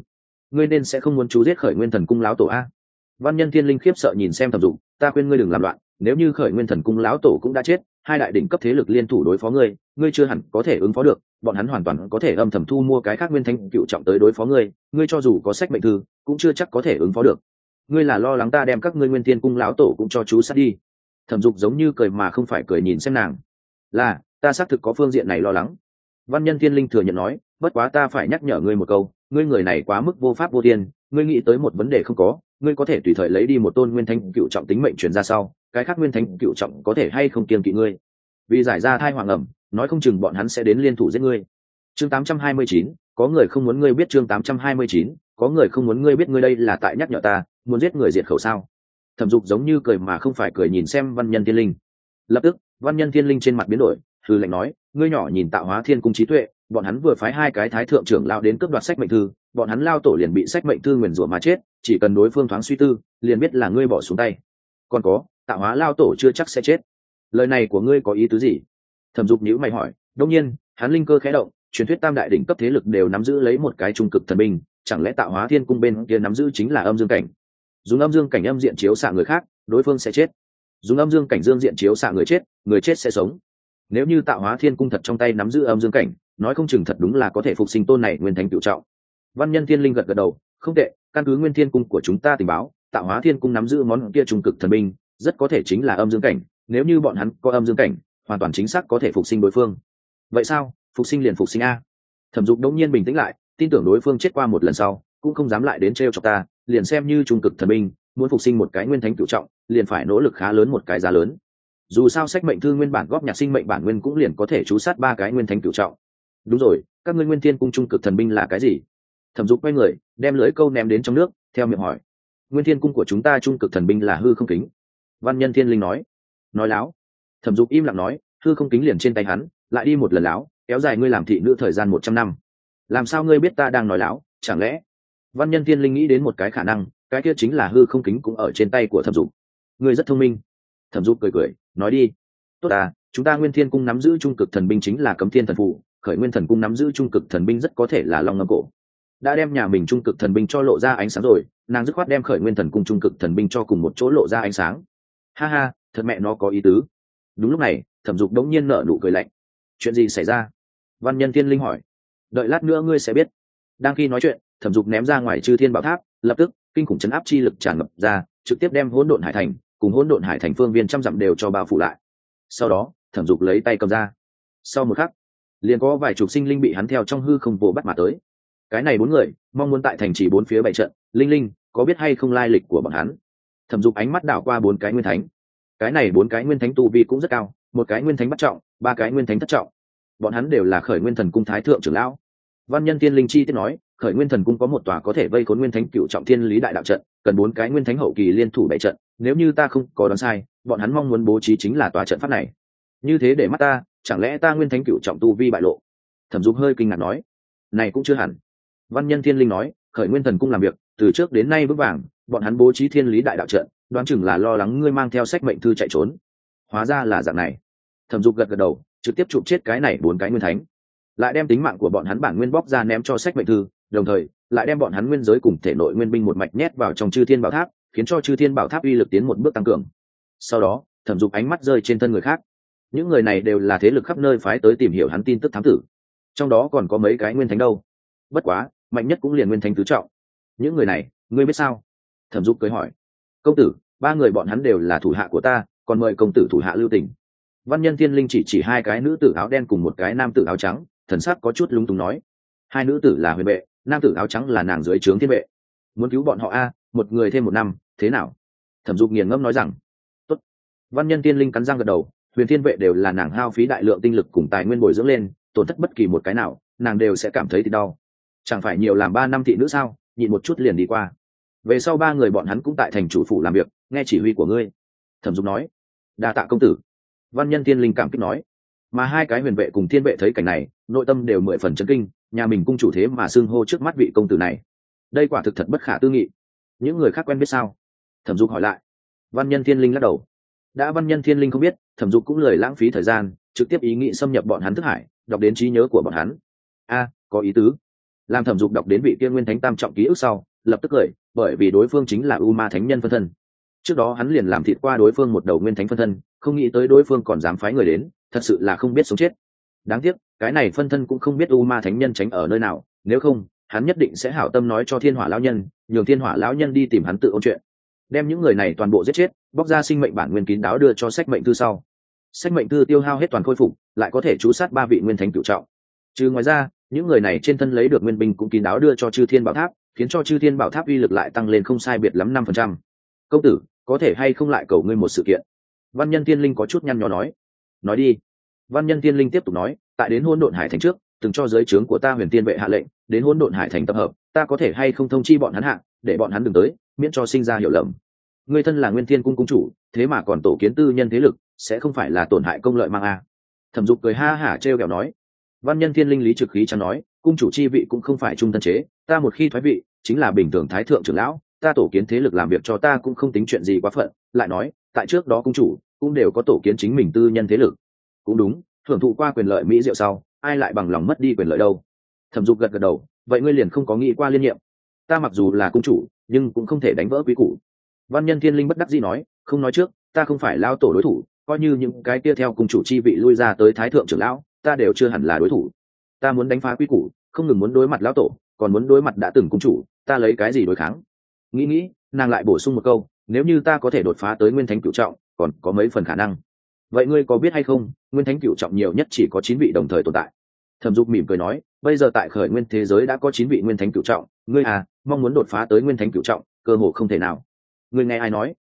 Ngươi nên sẽ không muốn chú giết khởi nguyên thần cung lão tổ a. Văn nhân thiên linh khiếp sợ nhìn xem thẩm dục, ta khuyên ngươi đừng làm loạn, nếu như khởi nguyên thần cung lão tổ cũng đã chết, hai đại đỉnh cấp thế lực liên thủ đối phó ngươi ngươi chưa hẳn có thể ứng phó được, bọn hắn hoàn toàn có thể âm thầm thu mua cái khác nguyên thánh cựu trọng tới đối phó ngươi ngươi cho dù có sách mệnh thư, cũng chưa chắc có thể ứng phó được. Ngươi là lo lắng ta đem các ngươi nguyên thiên cung lão tổ cũng cho chú sát đi thẩm dục giống như cười mà không phải cười nhìn xem nàng. Là ta xác thực có phương diện này lo lắng. Văn nhân thiên linh thừa nhận nói bất quá ta phải nhắc nhở ngươi một câu ngươi người này quá mức vô pháp vô tiên ngươi nghĩ tới một vấn đề không có ngươi có thể tùy thời lấy đi một tôn nguyên thanh cựu trọng tính mệnh truyền ra sau cái khác nguyên thanh cựu trọng có thể hay không kiên kỵ ngươi? Vì giải ra thai hoàng ẩm nói không chừng bọn hắn sẽ đến liên thủ giết ngươi. Chương 829, có người không muốn ngươi biết chương 829, có người không muốn ngươi biết ngươi đây là tại nhắc nhở ta muốn giết người diệt khẩu sao? Thẩm dục giống như cười mà không phải cười nhìn xem văn nhân thiên linh. Lập tức, văn nhân thiên linh trên mặt biến đổi thư lệnh nói, ngươi nhỏ nhìn tạo hóa thiên cung trí tuệ, bọn hắn vừa phái hai cái thái thượng trưởng lao đến cướp đoạt sách mệnh thư, bọn hắn lao tổ liền bị sách mệnh thư nguyền rủa mà chết, chỉ cần đối phương thoáng suy tư, liền biết là ngươi bỏ xuống tay. Còn có tạo hóa lao tổ chưa chắc sẽ chết. Lời này của ngươi có ý tứ gì? Thẩm dục nhữ mày hỏi. Đông nhiên, hắn linh cơ khẽ động, truyền thuyết tam đại đỉnh cấp thế lực đều nắm giữ lấy một cái trung cực thần binh, chẳng lẽ tạo hóa thiên cung bên kia nắm giữ chính là âm dương cảnh? Dùng âm dương cảnh âm diện chiếu xạ người khác, đối phương sẽ chết. Dùng âm dương cảnh dương diện chiếu xạ người chết người chết sẽ sống. Nếu như tạo hóa thiên cung thật trong tay nắm giữ âm dương cảnh, nói không chừng thật đúng là có thể phục sinh tôn này nguyên thành cựu trọng. Văn nhân thiên linh gật gật đầu, không tệ, căn cứ nguyên thiên cung của chúng ta tình báo, tạo hóa thiên cung nắm giữ món kia trung cực thần binh, rất có thể chính là âm dương cảnh, nếu như bọn hắn có âm dương cảnh, hoàn toàn chính xác có thể phục sinh đối phương. Vậy sao? Phục sinh liền phục sinh a. Thẩm dục đống nhiên bình tĩnh lại, tin tưởng đối phương chết qua một lần sau cũng không dám lại đến trêu chọc cho ta, liền xem như trung cực thần binh, muốn phục sinh một cái nguyên thánh cựu trọng, liền phải nỗ lực khá lớn một cái giá lớn. Dù sao sách mệnh thư nguyên bản góp nhạc sinh mệnh bản nguyên cũng liền có thể chú sát ba cái nguyên thánh cựu trọng. Đúng rồi, các ngươi nguyên thiên cung trung cực thần binh là cái gì? Thẩm dục quay người, đem lưỡi câu ném đến trong nước, theo miệng hỏi. Nguyên thiên cung của chúng ta trung cực thần binh là hư không kính. Văn nhân thiên linh nói. Nói láo. Thẩm dục im lặng nói, hư không kính liền trên tay hắn, lại đi một lần láo, kéo dài ngươi làm thị nữ thời gian một trăm năm. Làm sao ngươi biết ta đang nói láo, chẳng lẽ văn nhân thiên linh nghĩ đến một cái khả năng, cái kia chính là hư không kính cũng ở trên tay của thẩm dục. Người rất thông minh. Thẩm dục cười cười, nói đi. Tốt à chúng ta nguyên thiên cung nắm giữ trung cực thần binh chính là cấm thiên thần phụ khởi nguyên thần cung nắm giữ trung cực thần binh rất có thể là long ngâm cổ. Đã đem nhà mình trung cực thần binh cho lộ ra ánh sáng rồi, nàng dứt khoát đem khởi nguyên thần cung trung cực thần binh cho cùng một chỗ lộ ra ánh sáng. Ha ha, thật mẹ nó có ý tứ. Đúng lúc này, thẩm dục đống nhiên nở nụ cười lạnh. Chuyện gì xảy ra? Văn nhân tiên linh hỏi. Đợi lát nữa ngươi sẽ biết. Đang khi nói chuyện thẩm dục ném ra ngoài chư thiên bảo tháp, lập tức, kinh khủng chấn áp chi lực tràn ngập ra, trực tiếp đem hỗn độn hải thành cùng hỗn độn hải thành phương viên trăm dặm đều cho bao phủ lại. Sau đó, thẩm dục lấy tay cầm ra. Sau một khắc, liền có vài chục sinh linh bị hắn theo trong hư không vồ bắt mà tới. Cái này bốn người, mong muốn tại thành trì bốn phía bảy trận. Linh linh, có biết hay không lai lịch của bọn hắn? Thẩm dục ánh mắt đảo qua bốn cái nguyên thánh. Cái này bốn cái nguyên thánh tu vi cũng rất cao, một cái nguyên thánh bắt trọng, ba cái nguyên thánh thất trọng. Bọn hắn đều là khởi nguyên thần cung thái thượng trưởng lão văn nhân tiên linh chi tiết nói, khởi nguyên thần cung có một tòa có thể vây khốn nguyên thánh cựu trọng thiên lý đại đạo trận, cần bốn cái nguyên thánh hậu kỳ liên thủ bảy trận, nếu như ta không có đoán sai, bọn hắn mong muốn bố trí chính là tòa trận pháp này. Như thế để mắt ta, chẳng lẽ ta nguyên thánh cựu trọng tu vi bại lộ? Thẩm dục hơi kinh ngạc nói, này cũng chưa hẳn. Văn nhân thiên linh nói, khởi nguyên thần cung làm việc, từ trước đến nay vững vàng, bọn hắn bố trí thiên lý đại đạo trận, đoán chừng là lo lắng ngươi mang theo sách mệnh thư chạy trốn. Hóa ra là dạng này. Thẩm dục gật gật đầu, trực tiếp chụp chết cái này bốn cái nguyên thánh lại đem tính mạng của bọn hắn bản nguyên bóc ra ném cho sách mệnh thư, đồng thời, lại đem bọn hắn nguyên giới cùng thể nội nguyên binh một mạch nhét vào trong chư thiên bảo tháp, khiến cho chư thiên bảo tháp uy lực tiến một bước tăng cường. Sau đó, thẩm dục ánh mắt rơi trên thân người khác. Những người này đều là thế lực khắp nơi phái tới tìm hiểu hắn tin tức thám tử. Trong đó còn có mấy cái nguyên thánh đâu. Bất quá, mạnh nhất cũng liền nguyên thánh tứ trọng. Những người này, ngươi biết sao? Thẩm dục cưới hỏi. Công tử, ba người bọn hắn đều là thủ hạ của ta, còn mời công tử thủ hạ lưu tình. Văn nhân thiên linh chỉ chỉ hai cái nữ tử áo đen cùng một cái nam tử áo trắng thần sắc có chút lúng túng nói, hai nữ tử là huyền vệ, nam tử áo trắng là nàng dưới trướng thiên vệ. Muốn cứu bọn họ a, một người thêm một năm, thế nào? Thẩm dục nghiền ngẫm nói rằng, Tốt. văn nhân tiên linh cắn răng gật đầu, huyền thiên vệ đều là nàng hao phí đại lượng tinh lực cùng tài nguyên bồi dưỡng lên, tổn thất bất kỳ một cái nào, nàng đều sẽ cảm thấy thì đau. Chẳng phải nhiều làm ba năm thị nữ sao? Nhịn một chút liền đi qua. Về sau ba người bọn hắn cũng tại thành chủ phủ làm việc, nghe chỉ huy của ngươi. Thẩm dục nói, đa tạ công tử. Văn nhân thiên linh cảm kích nói, mà hai cái huyền vệ cùng thiên vệ thấy cảnh này nội tâm đều mười phần chấn kinh, nhà mình cung chủ thế mà xưng hô trước mắt vị công tử này. Đây quả thực thật bất khả tư nghị. Những người khác quen biết sao? Thẩm dục hỏi lại. Văn nhân thiên linh lắc đầu. Đã văn nhân thiên linh không biết, thẩm dục cũng lời lãng phí thời gian, trực tiếp ý nghĩ xâm nhập bọn hắn thức hải, đọc đến trí nhớ của bọn hắn. A, có ý tứ. Làm thẩm dục đọc đến vị kia nguyên thánh tam trọng ký ức sau, lập tức cười, bởi vì đối phương chính là u ma thánh nhân phân thân. Trước đó hắn liền làm thịt qua đối phương một đầu nguyên thánh phân thân, không nghĩ tới đối phương còn dám phái người đến, thật sự là không biết sống chết. Đáng tiếc cái này phân thân cũng không biết u ma thánh nhân tránh ở nơi nào, nếu không, hắn nhất định sẽ hảo tâm nói cho thiên hỏa lão nhân, nhường thiên hỏa lão nhân đi tìm hắn tự ôn chuyện. Đem những người này toàn bộ giết chết, bóc ra sinh mệnh bản nguyên kín đáo đưa cho sách mệnh thư sau. Sách mệnh thư tiêu hao hết toàn khôi phục, lại có thể chú sát ba vị nguyên thánh cựu trọng. Trừ ngoài ra, những người này trên thân lấy được nguyên binh cũng kín đáo đưa cho chư thiên bảo tháp, khiến cho chư thiên bảo tháp uy lực lại tăng lên không sai biệt lắm năm phần trăm. Công tử, có thể hay không lại cầu ngươi một sự kiện? Văn nhân thiên linh có chút nhăn nhó nói. Nói đi. Văn nhân thiên linh tiếp tục nói tại đến hôn độn hải thành trước, từng cho giới trướng của ta huyền tiên vệ hạ lệnh, đến hôn độn hải thành tập hợp, ta có thể hay không thông chi bọn hắn hạ, để bọn hắn đừng tới, miễn cho sinh ra hiểu lầm. Người thân là nguyên thiên cung cung chủ, thế mà còn tổ kiến tư nhân thế lực, sẽ không phải là tổn hại công lợi mang a? Thẩm dục cười ha hả t r e o kẹo nói. Văn nhân thiên linh lý trực khí chẳng nói, cung chủ chi vị cũng không phải trung thân chế, ta một khi thoái vị, chính là bình thường thái thượng trưởng lão, ta tổ kiến thế lực làm việc cho ta cũng không tính chuyện gì quá phận, lại nói, tại trước đó cung chủ cũng đều có tổ kiến chính mình tư nhân thế lực. Cũng đúng thưởng thụ qua quyền lợi mỹ diệu sau, ai lại bằng lòng mất đi quyền lợi đâu? Thẩm dục gật gật đầu, vậy ngươi liền không có nghĩ qua liên nhiệm. Ta mặc dù là cung chủ, nhưng cũng không thể đánh vỡ quý củ. Văn nhân thiên linh bất đắc dĩ nói, không nói trước, ta không phải lao tổ đối thủ, coi như những cái kia theo cung chủ chi vị lui ra tới thái thượng trưởng lão, ta đều chưa hẳn là đối thủ. Ta muốn đánh phá quý củ, không ngừng muốn đối mặt lão tổ, còn muốn đối mặt đã từng cung chủ, ta lấy cái gì đối kháng? Nghĩ nghĩ, nàng lại bổ sung một câu, nếu như ta có thể đột phá tới nguyên thánh cựu trọng, còn có mấy phần khả năng vậy ngươi có biết hay không, nguyên thánh cựu trọng nhiều nhất chỉ có chín vị đồng thời tồn tại. Thẩm dục mỉm cười nói, bây giờ tại khởi nguyên thế giới đã có chín vị nguyên thánh cựu trọng, ngươi à mong muốn đột phá tới nguyên thánh cựu trọng, cơ hồ không thể nào. Ngươi nghe ai nói?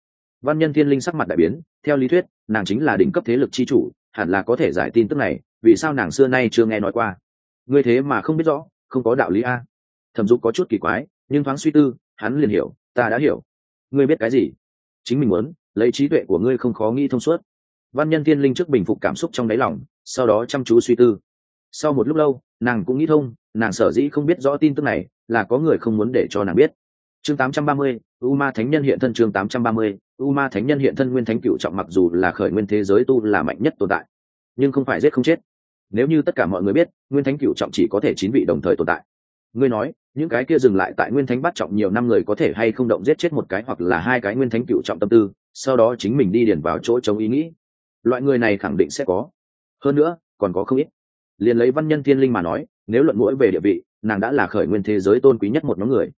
Văn nhân thiên linh sắc mặt đại biến, theo lý thuyết, nàng chính là đỉnh cấp thế lực c h i chủ, hẳn là có thể giải tin tức này, vì sao nàng xưa nay chưa nghe nói qua? Ngươi thế mà không biết rõ, không có đạo lý a. Thẩm dục có chút kỳ quái, nhưng thoáng suy tư, hắn liền hiểu, ta đã hiểu. Ngươi biết cái gì? Chính mình muốn, lấy trí tuệ của ngươi không khó nghĩ thông suốt văn nhân thiên linh trước bình phục cảm xúc trong đáy lòng sau đó chăm chú suy tư. Sau một lúc lâu nàng cũng nghĩ thông nàng sở dĩ không biết rõ tin tức này là có người không muốn để cho nàng biết. Chương 830, u ma thánh nhân hiện thân chương 830, u ma thánh nhân hiện thân nguyên thánh cựu trọng mặc dù là khởi nguyên thế giới tu là mạnh nhất tồn tại nhưng không phải giết không chết. Nếu như tất cả mọi người biết nguyên thánh cựu trọng chỉ có thể chín vị đồng thời tồn tại. Ngươi nói những cái kia dừng lại tại nguyên thánh bắt trọng nhiều năm người có thể hay không động giết chết một cái hoặc là hai cái nguyên thánh cựu trọng tâm tư sau đó chính mình đi điền vào chỗ chống ý nghĩ loại người này khẳng định sẽ có. Hơn nữa, còn có không ít. Liền lấy văn nhân thiên linh mà nói, nếu luận mũi về địa vị, nàng đã là khởi nguyên thế giới tôn quý nhất một nhóm người.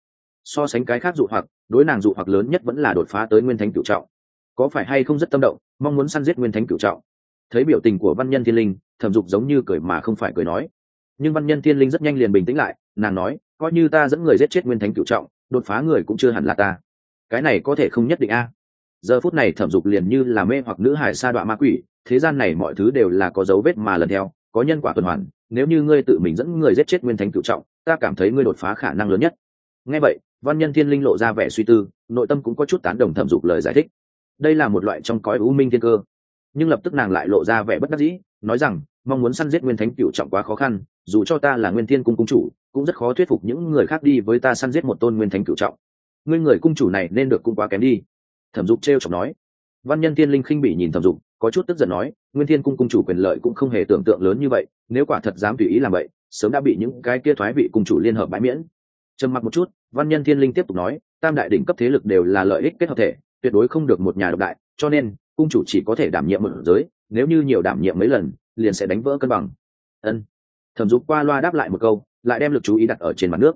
So sánh cái khác dụ hoặc, đối nàng dụ hoặc lớn nhất vẫn là đột phá tới nguyên thánh cửu trọng. Có phải hay không rất tâm động, mong muốn săn giết nguyên thánh cửu trọng. Thấy biểu tình của văn nhân thiên linh, thẩm dục giống như cười mà không phải cười nói. Nhưng văn nhân thiên linh rất nhanh liền bình tĩnh lại, nàng nói, coi như ta dẫn người giết chết nguyên thánh cửu trọng, đột phá người cũng chưa hẳn là ta. Cái này có thể không nhất định a giờ phút này thẩm dục liền như là mê hoặc nữ hải sa đọa ma quỷ, thế gian này mọi thứ đều là có dấu vết mà lần theo, có nhân quả tuần hoàn, nếu như ngươi tự mình dẫn người giết chết nguyên thánh cựu trọng, ta cảm thấy ngươi đột phá khả năng lớn nhất. Ngay vậy, văn nhân thiên linh lộ ra vẻ suy tư, nội tâm cũng có chút tán đồng thẩm dục lời giải thích. Đây là một loại trong cõi u minh thiên cơ. Nhưng lập tức nàng lại lộ ra vẻ bất đắc dĩ, nói rằng, mong muốn săn giết nguyên thánh cựu trọng quá khó khăn, dù cho ta là nguyên thiên cung cung chủ, cũng rất khó thuyết phục những người khác đi với ta săn giết một tôn nguyên thánh cựu trọng. Ngươi người cung chủ này nên được cung quá kém đi thẩm dục t r chọc nói. Văn nhân thiên linh khinh bị nhìn thẩm dục, có chút tức giận nói, nguyên thiên cung cung chủ quyền lợi cũng không hề tưởng tượng lớn như vậy, nếu quả thật dám tùy ý làm vậy, sớm đã bị những cái kia thoái vị cung chủ liên hợp bãi miễn. Trầm mặc một chút, văn nhân thiên linh tiếp tục nói, tam đại đỉnh cấp thế lực đều là lợi ích kết hợp thể, tuyệt đối không được một nhà độc đại, cho nên, cung chủ chỉ có thể đảm nhiệm một giới, nếu như nhiều đảm nhiệm mấy lần, liền sẽ đánh vỡ cân bằng. Ân. Thẩm dục qua loa đáp lại một câu, lại đem lực chú ý đặt ở trên mặt nước.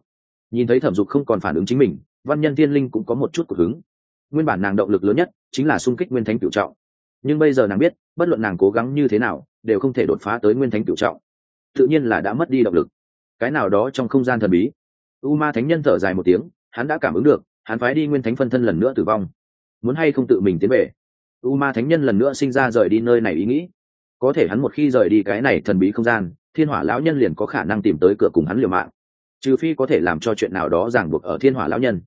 Nhìn thấy thẩm dục không còn phản ứng chính mình, văn nhân thiên linh cũng có một chút cuộc hứng nguyên bản nàng động lực lớn nhất chính là xung kích nguyên thánh cửu trọng. Nhưng bây giờ nàng biết, bất luận nàng cố gắng như thế nào, đều không thể đột phá tới nguyên thánh cửu trọng. Tự nhiên là đã mất đi động lực. Cái nào đó trong không gian thần bí. U ma thánh nhân thở dài một tiếng, hắn đã cảm ứng được, hắn phái đi nguyên thánh phân thân lần nữa tử vong. Muốn hay không tự mình tiến về? U ma thánh nhân lần nữa sinh ra rời đi nơi này ý nghĩ. Có thể hắn một khi rời đi cái này thần bí không gian, thiên hỏa lão nhân liền có khả năng tìm tới cửa cùng hắn liều mạng. Trừ phi có thể làm cho chuyện nào đó ràng buộc ở thiên hỏa lão nhân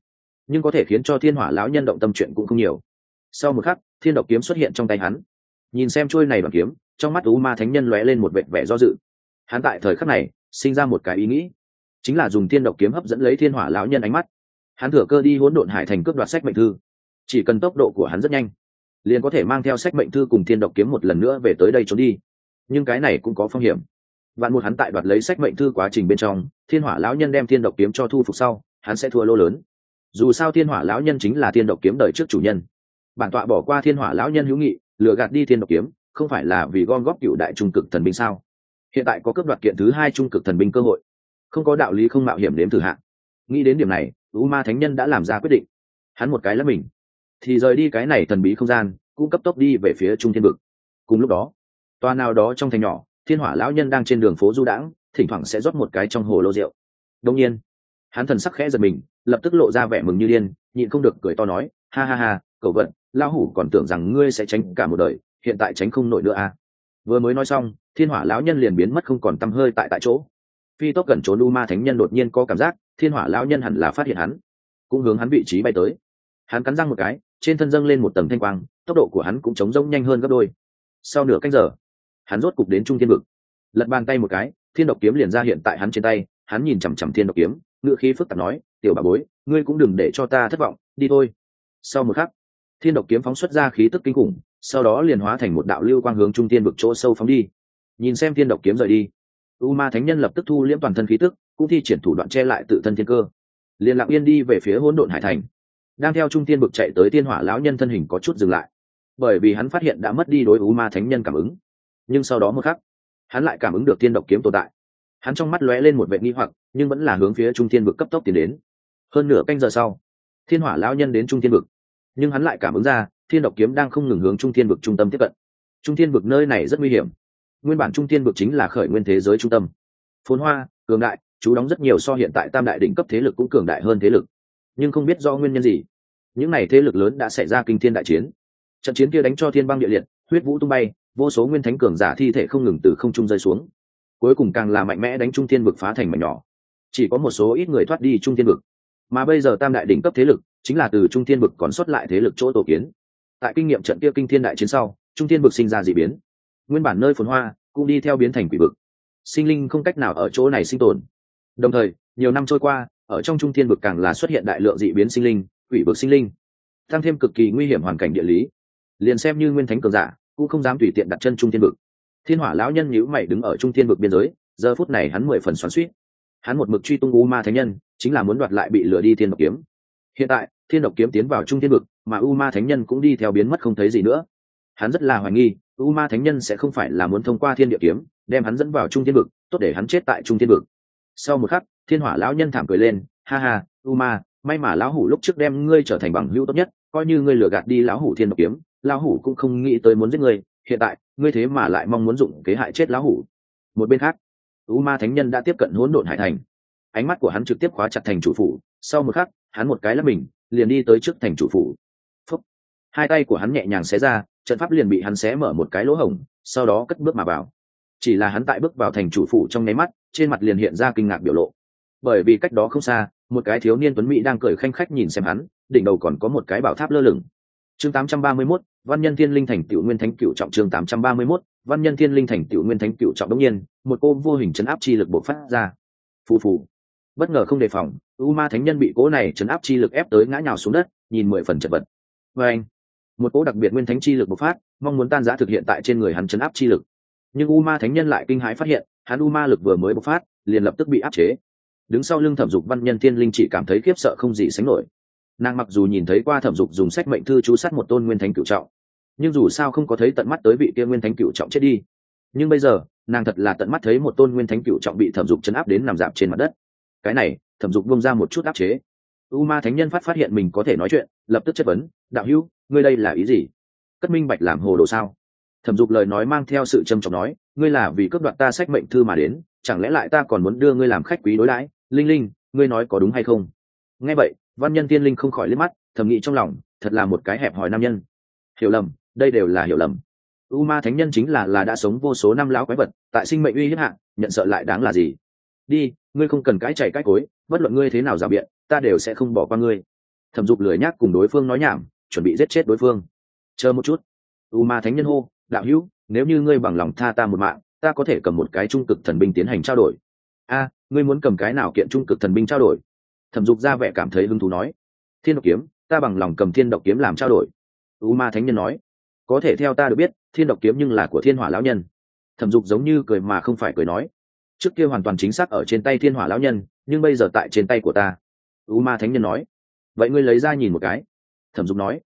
nhưng có thể khiến cho thiên hỏa lão nhân động tâm chuyện cũng không nhiều. Sau một khắc, thiên độc kiếm xuất hiện trong tay hắn. Nhìn xem trôi này đoàn kiếm, trong mắt u ma thánh nhân lóe lên một vệ vẻ do dự. Hắn tại thời khắc này, sinh ra một cái ý nghĩ, chính là dùng thiên độc kiếm hấp dẫn lấy thiên hỏa lão nhân ánh mắt. Hắn thừa cơ đi hỗn độn hải thành cướp đoạt sách mệnh thư. Chỉ cần tốc độ của hắn rất nhanh, liền có thể mang theo sách mệnh thư cùng thiên độc kiếm một lần nữa về tới đây trốn đi. Nhưng cái này cũng có phong hiểm. Vạn một hắn tại đoạt lấy sách mệnh thư quá trình bên trong, thiên hỏa lão nhân đem thiên độc kiếm cho thu phục sau, hắn sẽ thua lô lớn dù sao thiên hỏa lão nhân chính là thiên độc kiếm đời trước chủ nhân. Bản tọa bỏ qua thiên hỏa lão nhân hữu nghị, lừa gạt đi thiên độc kiếm, không phải là vì gom góp cựu đại trung cực thần binh sao? Hiện tại có cướp đoạt kiện thứ hai trung cực thần binh cơ hội. Không có đạo lý không mạo hiểm đếm thử hạng. Nghĩ đến điểm này, u ma thánh nhân đã làm ra quyết định. Hắn một cái là mình, thì rời đi cái này thần bí không gian cũng cấp tốc đi về phía trung thiên vực. Cùng lúc đó toa nào đó trong thành nhỏ, thiên hỏa lão nhân đang trên đường phố du đãng, thỉnh thoảng sẽ rót một cái trong hồ lô rượu. Đông nhiên hắn thần sắc khẽ giật mình, lập tức lộ ra vẻ mừng như điên, nhịn không được cười to nói, ha ha ha, cậu vận, lão hủ còn tưởng rằng ngươi sẽ tránh cả một đời, hiện tại tránh không nổi nữa à? Vừa mới nói xong, thiên hỏa lão nhân liền biến mất không còn t hơi tại tại chỗ. Phi tốc gần trốn u ma thánh nhân đột nhiên có cảm giác, thiên hỏa lão nhân hẳn là phát hiện hắn, cũng hướng hắn vị trí bay tới. Hắn cắn răng một cái, trên thân dâng lên một tầng thanh quang, tốc độ của hắn cũng chống rỗng nhanh hơn gấp đôi. Sau nửa canh giờ, hắn rốt cục đến trung thiên vực. Lật bàn tay một cái, thiên độc kiếm liền ra hiện tại hắn trên tay, hắn nhìn chằm chằm thiên độc kiếm ngựa khí phức tạp nói, tiểu bà bối, ngươi cũng đừng để cho ta thất vọng, đi thôi. Sau một khắc, thiên độc kiếm phóng xuất ra khí tức kinh khủng, sau đó liền hóa thành một đạo lưu quang hướng trung tiên vực chỗ sâu phóng đi. Nhìn xem thiên độc kiếm rời đi, u ma thánh nhân lập tức thu liễm toàn thân khí tức, cũng thi triển thủ đoạn che lại tự thân thiên cơ. Liền lặng yên đi về phía hỗn độn hải thành, đang theo trung tiên vực chạy tới tiên hỏa lão nhân thân hình có chút dừng lại. Bởi vì hắn phát hiện đã mất đi đối u ma thánh nhân cảm ứng. Nhưng sau đó một khắc, hắn lại cảm ứng được tiên độc kiếm tồn tại hắn trong mắt lóe lên một vệ nghi hoặc, nhưng vẫn là hướng phía trung thiên vực cấp tốc tiến đến. Hơn nửa canh giờ sau, thiên hỏa lão nhân đến trung thiên vực. Nhưng hắn lại cảm ứng ra, thiên độc kiếm đang không ngừng hướng trung thiên vực trung tâm tiếp cận. Trung thiên vực nơi này rất nguy hiểm. Nguyên bản trung thiên vực chính là khởi nguyên thế giới trung tâm. Phồn hoa, cường đại, chú đóng rất nhiều so hiện tại tam đại đỉnh cấp thế lực cũng cường đại hơn thế lực. Nhưng không biết do nguyên nhân gì, những n à y thế lực lớn đã xảy ra kinh thiên đại chiến. Trận chiến kia đánh cho thiên băng địa liệt, huyết vũ tung bay, vô số nguyên thánh cường giả thi thể không ngừng từ không trung rơi xuống cuối cùng càng là mạnh mẽ đánh trung thiên vực phá thành mảnh nhỏ. Chỉ có một số ít người thoát đi trung thiên vực. Mà bây giờ tam đại đỉnh cấp thế lực chính là từ trung thiên vực còn xuất lại thế lực chỗ tổ kiến. Tại kinh nghiệm trận kia kinh thiên đại chiến sau, trung thiên vực sinh ra d ị biến. Nguyên bản nơi phồn hoa cũng đi theo biến thành quỷ vực. Sinh linh không cách nào ở chỗ này sinh tồn. Đồng thời, nhiều năm trôi qua, ở trong trung thiên vực càng là xuất hiện đại lượng dị biến sinh linh, quỷ vực sinh linh. Tăng thêm cực kỳ nguy hiểm hoàn cảnh địa lý. Liền xem như nguyên thánh cường giả, cũng không dám tùy tiện đặt chân trung thiên vực thiên hỏa lão nhân nhữ mày đứng ở trung thiên vực biên giới, giờ phút này hắn mười phần xoắn suýt hắn một mực truy tung u ma thánh nhân, chính là muốn đoạt lại bị lừa đi thiên độc kiếm. Hiện tại, thiên độc kiếm tiến vào trung thiên vực, mà u ma thánh nhân cũng đi theo biến mất không thấy gì nữa. Hắn rất là hoài nghi, u ma thánh nhân sẽ không phải là muốn thông qua thiên địa kiếm, đem hắn dẫn vào trung thiên vực, tốt để hắn chết tại trung thiên vực. Sau một khắc, thiên hỏa lão nhân thảm cười lên, ha ha, u ma, may mà lão hủ lúc trước đem ngươi trở thành bằng hữu tốt nhất, coi như ngươi lừa gạt đi lão hủ thiên độc kiếm, lão hủ cũng không nghĩ tới muốn giết ngươi hiện tại ngươi thế mà lại mong muốn dụng kế hại chết lão hủ. Một bên khác u ma thánh nhân đã tiếp cận hỗn độn hải thành. Ánh mắt của hắn trực tiếp khóa chặt thành chủ phủ sau một khắc hắn một cái lắp mình liền đi tới trước thành chủ phủ. Phúc. hai tay của hắn nhẹ nhàng xé ra trận pháp liền bị hắn xé mở một cái lỗ hổng sau đó cất bước mà vào. Chỉ là hắn tại bước vào thành chủ phủ trong nháy mắt trên mặt liền hiện ra kinh ngạc biểu lộ. Bởi vì cách đó không xa một cái thiếu niên tuấn mỹ đang cười khanh khách nhìn xem hắn đỉnh đầu còn có một cái bảo tháp lơ lửng. Chương 831, văn nhân thiên linh thành tiểu nguyên thánh cựu trọng chương 831, văn nhân thiên linh thành tiểu nguyên thánh cựu trọng đống nhiên một cô vô hình chấn áp chi lực bộc phát ra. Phù phù. Bất ngờ không đề phòng u ma thánh nhân bị cố này chấn áp chi lực ép tới ngã nhào xuống đất nhìn mười phần chật vật. Và anh một cỗ đặc biệt nguyên thánh chi lực bộc phát mong muốn tan rã thực hiện tại trên người hắn chấn áp chi lực. Nhưng u ma thánh nhân lại kinh hãi phát hiện hắn u ma lực vừa mới bộc phát liền lập tức bị áp chế. Đứng sau lưng thẩm dục văn nhân thiên linh chỉ cảm thấy khiếp sợ không gì sánh nổi. Nàng mặc dù nhìn thấy qua thẩm dục dùng sách mệnh thư chú sát một tôn nguyên thánh cựu trọng nhưng dù sao không có thấy tận mắt tới vị kia nguyên thánh cựu trọng chết đi. Nhưng bây giờ, nàng thật là tận mắt thấy một tôn nguyên thánh cựu trọng bị thẩm dục chấn áp đến nằm dạp trên mặt đất. Cái này, thẩm dục bông ra một chút áp chế. U ma thánh nhân phát phát hiện mình có thể nói chuyện, lập tức chất vấn, đạo hữu, ngươi đây là ý gì? Cất minh bạch làm hồ đồ sao? Thẩm dục lời nói mang theo sự trầm trọng nói, ngươi là vì cướp đoạt ta sách mệnh thư mà đến, chẳng lẽ lại ta còn muốn đưa ngươi làm khách quý đối đãi? Linh linh, ngươi nói có đúng hay không? Nghe vậy, văn nhân tiên linh không khỏi liếc mắt, thầm nghĩ trong lòng, thật là một cái hẹp hòi nam nhân. Hiểu lầm đây đều là hiểu lầm. U ma thánh nhân chính là là đã sống vô số năm lão quái vật, tại sinh mệnh uy hiếp hạn nhận sợ lại đáng là gì? Đi, ngươi không cần cái chảy cái cối, bất luận ngươi thế nào giả biện, ta đều sẽ không bỏ qua ngươi. Thẩm dục lười nhác cùng đối phương nói nhảm, chuẩn bị giết chết đối phương. Chờ một chút. U ma thánh nhân hô, đạo hữu, nếu như ngươi bằng lòng tha ta một mạng, ta có thể cầm một cái trung cực thần binh tiến hành trao đổi. A, ngươi muốn cầm cái nào kiện trung cực thần binh trao đổi? Thẩm dục ra vẻ cảm thấy hứng thú nói. Thiên độc kiếm, ta bằng lòng cầm thiên độc kiếm làm trao đổi. U ma thánh nhân nói có thể theo ta được biết, thiên độc kiếm nhưng là của thiên hỏa lão nhân. Thẩm dục giống như cười mà không phải cười nói. Trước kia hoàn toàn chính xác ở trên tay thiên hỏa lão nhân, nhưng bây giờ tại trên tay của ta. U ma thánh nhân nói. Vậy ngươi lấy ra nhìn một cái. Thẩm dục nói.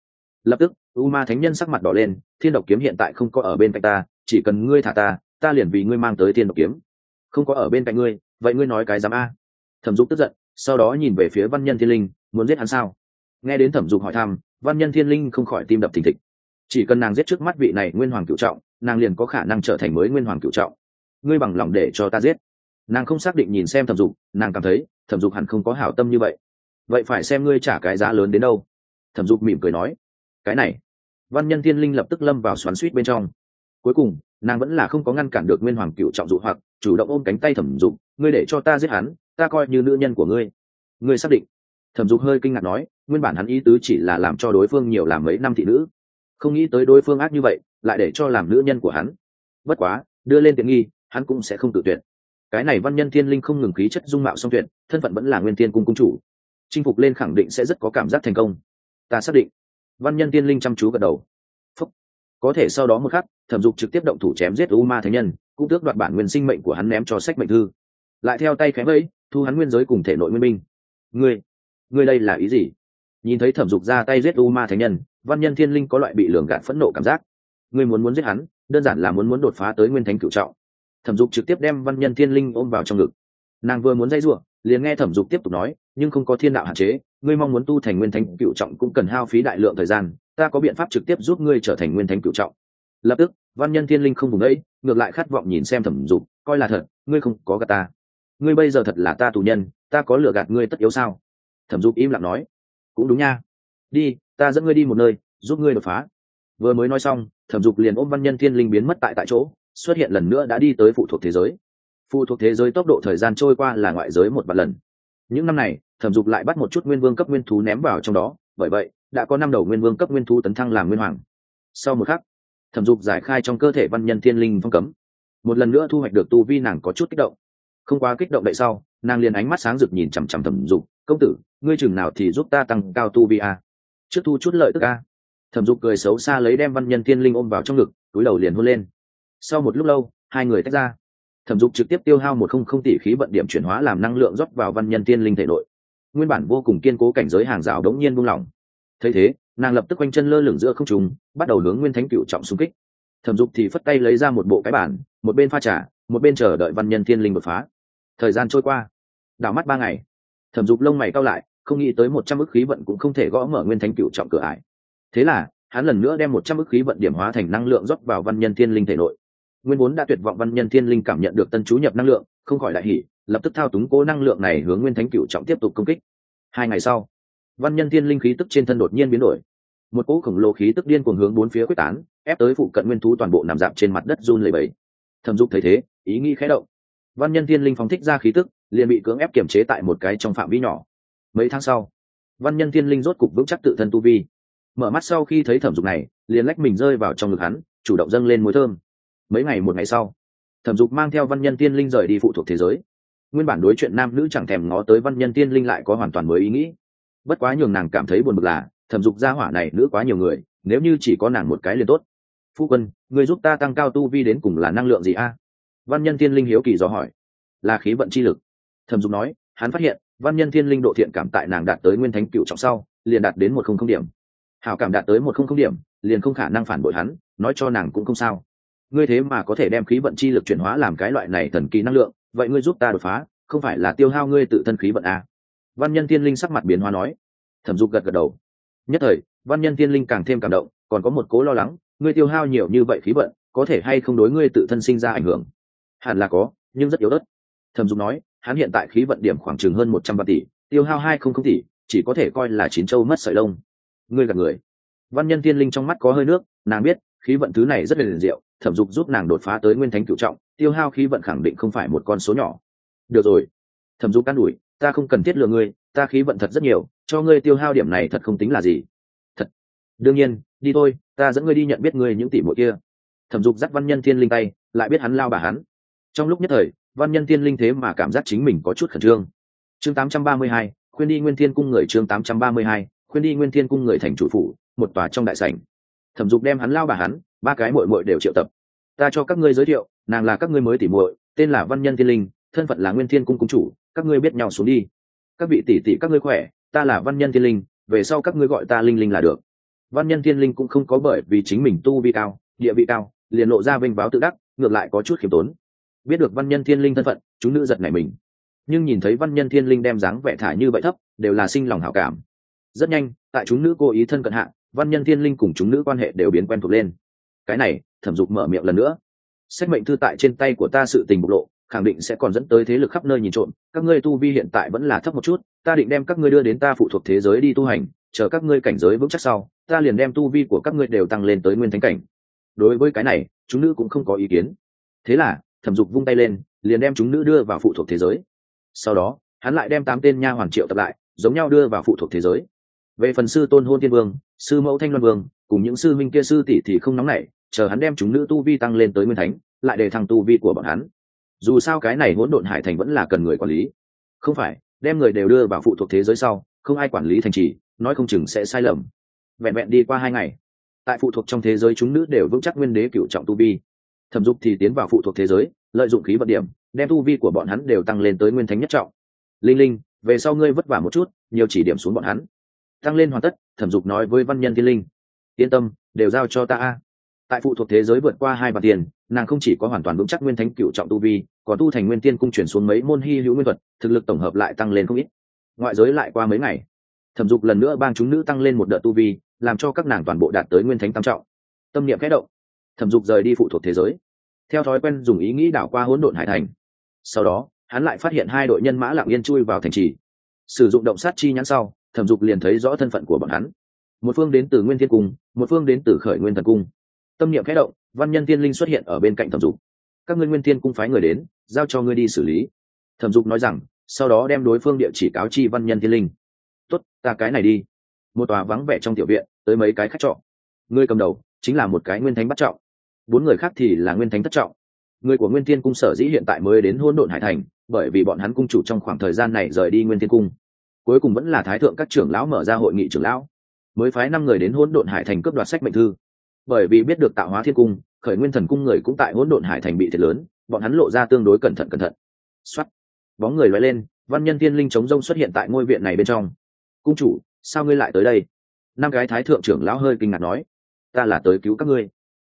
Lập tức, u ma thánh nhân sắc mặt đỏ lên, thiên độc kiếm hiện tại không có ở bên cạnh ta, chỉ cần ngươi thả ta ta liền vì ngươi mang tới thiên độc kiếm. Không có ở bên cạnh ngươi, vậy ngươi nói cái dám a? Thẩm dục tức giận, sau đó nhìn về phía văn nhân thiên linh, muốn giết hắn sao? Nghe đến thẩm dục hỏi thăm, văn nhân thiên linh không khỏi tim đập thình thịch chỉ cần nàng giết trước mắt vị này nguyên hoàng cựu trọng, nàng liền có khả năng trở thành mới nguyên hoàng cựu trọng. Ngươi bằng lòng để cho ta giết. Nàng không xác định nhìn xem thẩm dục, nàng cảm thấy thẩm dục hẳn không có hảo tâm như vậy. Vậy phải xem ngươi trả cái giá lớn đến đâu. Thẩm dục mỉm cười nói, cái này. Văn nhân thiên linh lập tức lâm vào xoắn suýt bên trong. Cuối cùng, nàng vẫn là không có ngăn cản được nguyên hoàng cựu trọng dụ hoặc, chủ động ôm cánh tay thẩm dục, ngươi để cho ta giết hắn, ta coi như nữ nhân của ngươi. Ngươi xác định. Thẩm dục hơi kinh ngạc nói, nguyên bản hắn ý tứ chỉ là làm cho đối phương nhiều làm mấy năm thị nữ không nghĩ tới đối phương ác như vậy, lại để cho làm nữ nhân của hắn. Bất quá, đưa lên tiện nghi, hắn cũng sẽ không tự tuyệt. Cái này văn nhân thiên linh không ngừng khí chất dung mạo song tuyệt, thân phận vẫn là nguyên thiên cung cung chủ. Chinh phục lên khẳng định sẽ rất có cảm giác thành công. Ta xác định. Văn nhân tiên linh chăm chú gật đầu. Phúc. có thể sau đó một khắc, thẩm dục trực tiếp động thủ chém giết u ma thánh nhân, cũng tước đoạt bản nguyên sinh mệnh của hắn ném cho sách mệnh thư. Lại theo tay khẽ vẫy, thu hắn nguyên giới cùng thể nội nguyên minh ngươi ngươi đây là ý gì? Nhìn thấy thẩm dục ra tay giết u ma thánh nhân văn nhân thiên linh có loại bị lường gạt phẫn nộ cảm giác. Ngươi muốn muốn giết hắn, đơn giản là muốn muốn đột phá tới nguyên thánh cựu trọng. Thẩm dục trực tiếp đem văn nhân thiên linh ôm vào trong ngực. Nàng vừa muốn dây giụa liền nghe thẩm dục tiếp tục nói, nhưng không có thiên đạo hạn chế, ngươi mong muốn tu thành nguyên thánh cựu trọng cũng cần hao phí đại lượng thời gian, ta có biện pháp trực tiếp giúp ngươi trở thành nguyên thánh cựu trọng. Lập tức, văn nhân thiên linh không vùng ấy ngược lại khát vọng nhìn xem thẩm dục, coi là thật, ngươi không có gạt ta. Ngươi bây giờ thật là ta tù nhân, ta có lừa gạt ngươi tất yếu sao? Thẩm dục im lặng nói. Cũng đúng nha. Đi, ta dẫn ngươi đi một nơi giúp ngươi đột phá. Vừa mới nói xong, thẩm dục liền ôm văn nhân thiên linh biến mất tại tại chỗ, xuất hiện lần nữa đã đi tới phụ thuộc thế giới. Phụ thuộc thế giới tốc độ thời gian trôi qua là ngoại giới một vạn lần. Những năm này, thẩm dục lại bắt một chút nguyên vương cấp nguyên thú ném vào trong đó, bởi vậy, đã có năm đầu nguyên vương cấp nguyên thú tấn thăng làm nguyên hoàng. Sau một khắc, thẩm dục giải khai trong cơ thể văn nhân thiên linh phong cấm. Một lần nữa thu hoạch được tu vi nàng có chút kích động. Không quá kích động đậy sau, nàng liền ánh mắt sáng rực nhìn chằm chằm thẩm dục. Công tử, ngươi chừng nào thì giúp ta tăng cao tu vi a? Trước thu chút lợi tức a thẩm dục cười xấu xa lấy đem văn nhân thiên linh ôm vào trong ngực, túi đầu liền hôn lên. Sau một lúc lâu, hai người tách ra. Thẩm dục trực tiếp tiêu hao một không không tỷ khí vận điểm chuyển hóa làm năng lượng rót vào văn nhân tiên linh thể nội. Nguyên bản vô cùng kiên cố cảnh giới hàng rào đống nhiên buông lỏng. Thấy thế, nàng lập tức quanh chân lơ lửng giữa không trùng bắt đầu hướng nguyên thánh cựu trọng xung kích. Thẩm dục thì phất tay lấy ra một bộ cái bản một bên pha trà, một bên chờ đợi văn nhân tiên linh đột phá. Thời gian trôi qua. Đảo mắt ba ngày. Thẩm dục lông mày cao lại, không nghĩ tới một trăm ức khí vận cũng không thể gõ mở nguyên thánh cựu trọng cửa ải thế là, hắn lần nữa đem một trăm ức khí vận điểm hóa thành năng lượng rót vào văn nhân thiên linh thể nội. Nguyên vốn đã tuyệt vọng văn nhân thiên linh cảm nhận được tân chú nhập năng lượng, không khỏi đại hỷ lập tức thao túng cố năng lượng này hướng nguyên thánh cựu trọng tiếp tục công kích. Hai ngày sau, văn nhân thiên linh khí tức trên thân đột nhiên biến đổi. Một cỗ khổng lồ khí tức điên cuồng hướng bốn phía quyết tán, ép tới phụ cận nguyên thú toàn bộ nằm dạp trên mặt đất run lẩy bẩy. Thẩm dục thấy thế, ý nghĩ khẽ động. Văn nhân thiên linh phóng thích ra khí tức, liền bị cưỡng ép kiềm chế tại một cái trong phạm vi nhỏ. Mấy tháng sau, văn nhân thiên linh rốt cục vững chắc tự thân tu vi mở mắt sau khi thấy thẩm dục này, liền lách mình rơi vào trong ngực hắn, chủ động dâng lên mối thơm. Mấy ngày một ngày sau, thẩm dục mang theo văn nhân tiên linh rời đi phụ thuộc thế giới. Nguyên bản đối chuyện nam nữ chẳng thèm ngó tới văn nhân tiên linh lại có hoàn toàn mới ý nghĩ. Bất quá nhường nàng cảm thấy buồn bực là, thẩm dục gia hỏa này nữ quá nhiều người, nếu như chỉ có nàng một cái liền tốt. Phu quân, người giúp ta tăng cao tu vi đến cùng là năng lượng gì a? Văn nhân tiên linh hiếu kỳ dò hỏi. Là khí vận chi lực. Thẩm dục nói, hắn phát hiện, văn nhân thiên linh độ thiện cảm tại nàng đạt tới nguyên thánh cựu trọng sau, liền đạt đến một không không điểm hảo cảm đạt tới một không không điểm, liền không khả năng phản bội hắn, nói cho nàng cũng không sao. Ngươi thế mà có thể đem khí vận chi lực chuyển hóa làm cái loại này thần kỳ năng lượng, vậy ngươi giúp ta đột phá, không phải là tiêu hao ngươi tự thân khí vận à. văn nhân thiên linh sắc mặt biến hóa nói. Thẩm dục gật gật đầu. Nhất thời, văn nhân thiên linh càng thêm cảm động, còn có một cố lo lắng, ngươi tiêu hao nhiều như vậy khí vận, có thể hay không đối ngươi tự thân sinh ra ảnh hưởng? Hẳn là có, nhưng rất yếu đất thẩm dục nói, hắn hiện tại khí vận điểm khoảng chừng hơn một trăm vạn tỷ, tiêu hao hai không không tỷ, chỉ có thể coi là chín châu mất sợi lông ngươi gạt người. Văn nhân tiên linh trong mắt có hơi nước nàng biết khí vận thứ này rất là liền diệu thẩm dục giúp nàng đột phá tới nguyên thánh cựu trọng tiêu hao khí vận khẳng định không phải một con số nhỏ. Được rồi. Thẩm dục can đủi ta không cần thiết lừa ngươi ta khí vận thật rất nhiều cho ngươi tiêu hao điểm này thật không tính là gì. Thật. Đương nhiên đi thôi ta dẫn ngươi đi nhận biết ngươi những tỷ muội kia. Thẩm dục dắt văn nhân thiên linh tay lại biết hắn lao bà hắn. Trong lúc nhất thời văn nhân thiên linh thế mà cảm giác chính mình có chút khẩn trương. Chương 832, khuyên đi nguyên thiên cung người chương 832, khuyên đi nguyên thiên cung người thành chủ phủ, một tòa trong đại sảnh. Thẩm dục đem hắn lao bà hắn, ba cái muội muội đều triệu tập. Ta cho các ngươi giới thiệu, nàng là các ngươi mới tỉ muội, tên là văn nhân thiên linh, thân phận là nguyên thiên cung cung chủ, các ngươi biết nhau xuống đi. Các vị tỷ tỷ các ngươi khỏe, ta là văn nhân thiên linh, về sau các ngươi gọi ta linh linh là được. Văn nhân thiên linh cũng không có bởi vì chính mình tu vi cao, địa vị cao, liền lộ ra vinh báo tự đắc, ngược lại có chút khiêm tốn. Biết được văn nhân thiên linh thân phận, chúng nữ giật nảy mình. Nhưng nhìn thấy văn nhân thiên linh đem dáng vẻ thả như vậy thấp, đều là sinh lòng hảo cảm rất nhanh, tại chúng nữ cố ý thân cận hạ, văn nhân thiên linh cùng chúng nữ quan hệ đều biến quen thuộc lên. Cái này, thẩm dục mở miệng lần nữa. Sách mệnh thư tại trên tay của ta sự tình bộc lộ, khẳng định sẽ còn dẫn tới thế lực khắp nơi nhìn trộm. Các ngươi tu vi hiện tại vẫn là thấp một chút, ta định đem các ngươi đưa đến ta phụ thuộc thế giới đi tu hành, chờ các ngươi cảnh giới vững chắc sau, ta liền đem tu vi của các ngươi đều tăng lên tới nguyên thánh cảnh. Đối với cái này, chúng nữ cũng không có ý kiến. Thế là, thẩm dục vung tay lên, liền đem chúng nữ đưa vào phụ thuộc thế giới. Sau đó, hắn lại đem tám tên nha hoàn triệu tập lại, giống nhau đưa vào phụ thuộc thế giới về phần sư tôn hôn thiên vương, sư mẫu thanh loan vương, cùng những sư minh kia sư tỷ thì không nóng nảy, chờ hắn đem chúng nữ tu vi tăng lên tới nguyên thánh, lại để thăng tu vi của bọn hắn. Dù sao cái này hỗn độn hải thành vẫn là cần người quản lý. Không phải, đem người đều đưa vào phụ thuộc thế giới sau, không ai quản lý thành trì, nói không chừng sẽ sai lầm. Vẹn vẹn đi qua hai ngày, tại phụ thuộc trong thế giới chúng nữ đều vững chắc nguyên đế cựu trọng tu vi. Thẩm dục thì tiến vào phụ thuộc thế giới, lợi dụng khí vận điểm, đem tu vi của bọn hắn đều tăng lên tới nguyên thánh nhất trọng. Linh linh, về sau ngươi vất vả một chút, nhiều chỉ điểm xuống bọn hắn tăng lên hoàn tất, thẩm dục nói với văn nhân thiên linh. Yên tâm, đều giao cho ta a. Tại phụ thuộc thế giới vượt qua hai bản tiền, nàng không chỉ có hoàn toàn vững chắc nguyên thánh cựu trọng tu vi, còn tu thành nguyên tiên cung chuyển xuống mấy môn hy hữu nguyên thuật, thực lực tổng hợp lại tăng lên không ít. Ngoại giới lại qua mấy ngày, thẩm dục lần nữa bang chúng nữ tăng lên một đợt tu vi, làm cho các nàng toàn bộ đạt tới nguyên thánh tam trọng. Tâm niệm kẽ động, thẩm dục rời đi phụ thuộc thế giới. Theo thói quen dùng ý nghĩ đảo qua hỗn độn hải thành. Sau đó, hắn lại phát hiện hai đội nhân mã lạng yên chui vào thành trì. Sử dụng động sát chi nhãn sau thẩm dục liền thấy rõ thân phận của bọn hắn. Một phương đến từ nguyên thiên cung, một phương đến từ khởi nguyên thần cung. Tâm niệm khẽ động, văn nhân tiên linh xuất hiện ở bên cạnh thẩm dục. Các ngươi nguyên thiên cung phái người đến, giao cho ngươi đi xử lý. Thẩm dục nói rằng, sau đó đem đối phương địa chỉ cáo chi văn nhân tiên linh. Tốt, ta cái này đi. Một tòa vắng vẻ trong tiểu viện, tới mấy cái khách trọ. Ngươi cầm đầu, chính là một cái nguyên thánh bắt trọng. Bốn người khác thì là nguyên thánh thất trọng. Người của nguyên thiên cung sở dĩ hiện tại mới đến hôn độn hải thành, bởi vì bọn hắn cung chủ trong khoảng thời gian này rời đi nguyên thiên cung cuối cùng vẫn là thái thượng các trưởng lão mở ra hội nghị trưởng lão, mới phái năm người đến hỗn độn hải thành cướp đoạt sách mệnh thư. Bởi vì biết được tạo hóa thiên cung, khởi nguyên thần cung người cũng tại hỗn độn hải thành bị thiệt lớn, bọn hắn lộ ra tương đối cẩn thận cẩn thận. Xuất bóng người loay lên, văn nhân thiên linh chống rông xuất hiện tại ngôi viện này bên trong. Cung chủ, sao ngươi lại tới đây? Năm cái thái thượng trưởng lão hơi kinh ngạc nói. Ta là tới cứu các ngươi.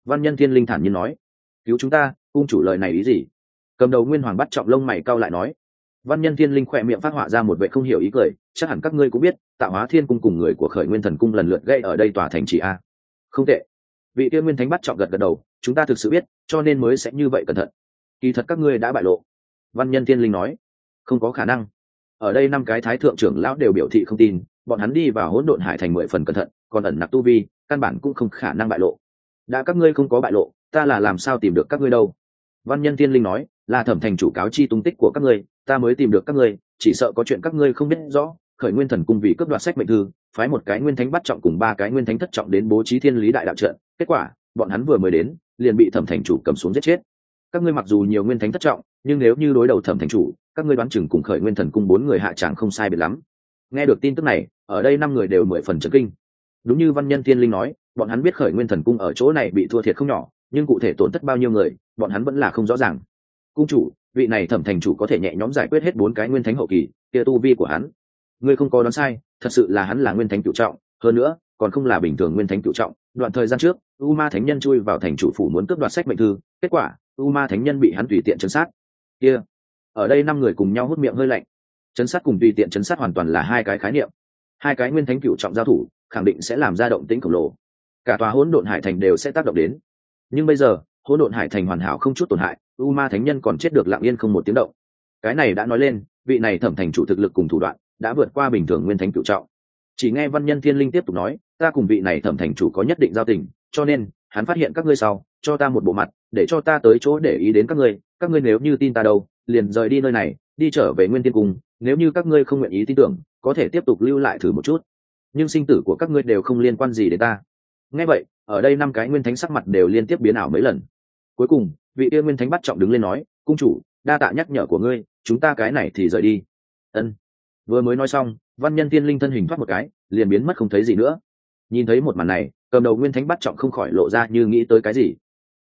Văn nhân thiên linh thản nhiên nói. Cứu chúng ta, cung chủ lời này ý gì? Cầm đầu nguyên hoàng bắt trọng lông mày cao lại nói. Văn nhân thiên linh khỏe miệng phát họa ra một vệ không hiểu ý cười chắc hẳn các ngươi cũng biết tạo hóa thiên cung cùng người của khởi nguyên thần cung lần lượt gây ở đây tòa thành chỉ a. Không tệ. Vị kia nguyên thánh bắt chọn gật gật đầu, chúng ta thực sự biết, cho nên mới sẽ như vậy cẩn thận. Kỳ thật các ngươi đã bại lộ. Văn nhân thiên linh nói. Không có khả năng. Ở đây năm cái thái thượng trưởng lão đều biểu thị không tin, bọn hắn đi vào hỗn độn hải thành mười phần cẩn thận, còn ẩn nặc tu vi, căn bản cũng không khả năng bại lộ. Đã các ngươi không có bại lộ, ta là làm sao tìm được các ngươi đâu? Văn nhân thiên linh nói, là thẩm thành chủ cáo chi tung tích của các ngươi, ta mới tìm được các ngươi, chỉ sợ có chuyện các ngươi không biết rõ khởi nguyên thần cung vì cướp đoạt sách mệnh thư, phái một cái nguyên thánh bắt trọng cùng ba cái nguyên thánh thất trọng đến bố trí thiên lý đại đạo trận. Kết quả, bọn hắn vừa mới đến, liền bị thẩm thành chủ cầm xuống giết chết. Các ngươi mặc dù nhiều nguyên thánh thất trọng, nhưng nếu như đối đầu thẩm thành chủ, các ngươi đoán chừng cùng khởi nguyên thần cung bốn người hạ tràng không sai biệt lắm. Nghe được tin tức này, ở đây năm người đều mười phần trấn kinh. Đúng như văn nhân thiên linh nói, bọn hắn biết khởi nguyên thần cung ở chỗ này bị thua thiệt không nhỏ, nhưng cụ thể tổn thất bao nhiêu người, bọn hắn vẫn là không rõ ràng. Cung chủ, vị này thẩm thành chủ có thể nhẹ nhõm giải quyết hết bốn cái nguyên thánh hậu kỳ, kia tu vi của hắn ngươi không có đoán sai, thật sự là hắn là nguyên thánh cựu trọng, hơn nữa, còn không là bình thường nguyên thánh cựu trọng. Đoạn thời gian trước u ma thánh nhân chui vào thành chủ phủ muốn cướp đoạt sách mệnh thư, kết quả u ma thánh nhân bị hắn tùy tiện chấn sát. Kia, ở đây năm người cùng nhau hút miệng hơi lạnh. Chấn sát cùng tùy tiện chấn sát hoàn toàn là hai cái khái niệm. Hai cái nguyên thánh cựu trọng giao thủ, khẳng định sẽ làm ra động tĩnh khổng lồ. Cả tòa hỗn độn hải thành đều sẽ tác động đến. Nhưng bây giờ, hỗn độn hải thành hoàn hảo không chút tổn hại u ma thánh nhân còn chết được lặng yên không một tiếng động. Cái này đã nói lên, vị này thẩm thành chủ thực lực cùng thủ đoạn đã vượt qua bình thường nguyên thánh cựu trọng. Chỉ nghe văn nhân thiên linh tiếp tục nói, ta cùng vị này thẩm thành chủ có nhất định giao tình, cho nên, hắn phát hiện các ngươi sau, cho ta một bộ mặt, để cho ta tới chỗ để ý đến các ngươi các ngươi nếu như tin ta đâu, liền rời đi nơi này, đi trở về nguyên tiên cung, nếu như các ngươi không nguyện ý tin tưởng, có thể tiếp tục lưu lại thử một chút. Nhưng sinh tử của các ngươi đều không liên quan gì đến ta. Nghe vậy, ở đây năm cái nguyên thánh sắc mặt đều liên tiếp biến ảo mấy lần. Cuối cùng, vị yêu nguyên thánh bắt trọng đứng lên nói, cung chủ, đa tạ nhắc nhở của ngươi, chúng ta cái này thì rời đi. Ân vừa mới nói xong, văn nhân tiên linh thân hình thoát một cái, liền biến mất không thấy gì nữa. Nhìn thấy một màn này, cầm đầu nguyên thánh bắt trọng không khỏi lộ ra như nghĩ tới cái gì.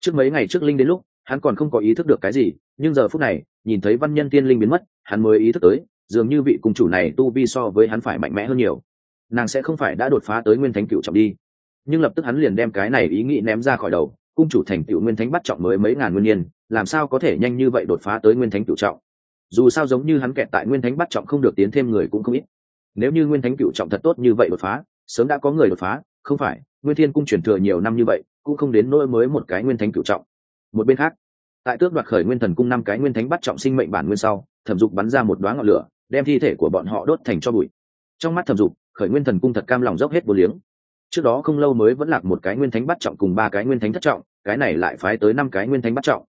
Trước mấy ngày trước linh đến lúc, hắn còn không có ý thức được cái gì, nhưng giờ phút này, nhìn thấy văn nhân tiên linh biến mất, hắn mới ý thức tới, dường như vị cung chủ này tu vi so với hắn phải mạnh mẽ hơn nhiều. Nàng sẽ không phải đã đột phá tới nguyên thánh cựu trọng đi. Nhưng lập tức hắn liền đem cái này ý nghĩ ném ra khỏi đầu, cung chủ thành tựu nguyên thánh bắt trọng mới mấy ngàn nguyên niên, làm sao có thể nhanh như vậy đột phá tới nguyên thánh cựu trọng? Dù sao giống như hắn kẹt tại nguyên thánh bắt trọng không được tiến thêm người cũng không ít. Nếu như nguyên thánh cựu trọng thật tốt như vậy đột phá sớm đã có người đột phá không phải nguyên thiên cung truyền thừa nhiều năm như vậy cũng không đến nỗi mới một cái nguyên thánh cựu trọng. Một bên khác tại tước đoạt khởi nguyên thần cung năm cái nguyên thánh bắt trọng sinh mệnh bản nguyên sau thẩm dục bắn ra một đoá ngọn lửa đem thi thể của bọn họ đốt thành cho bụi. Trong mắt thẩm dục khởi nguyên thần cung thật cam lòng dốc hết vô liếng. Trước đó không lâu mới vẫn lạc một cái nguyên thánh bắt trọng cùng ba cái nguyên thánh thất trọng cái này lại phái tới năm cái nguyên thánh bắt trọng.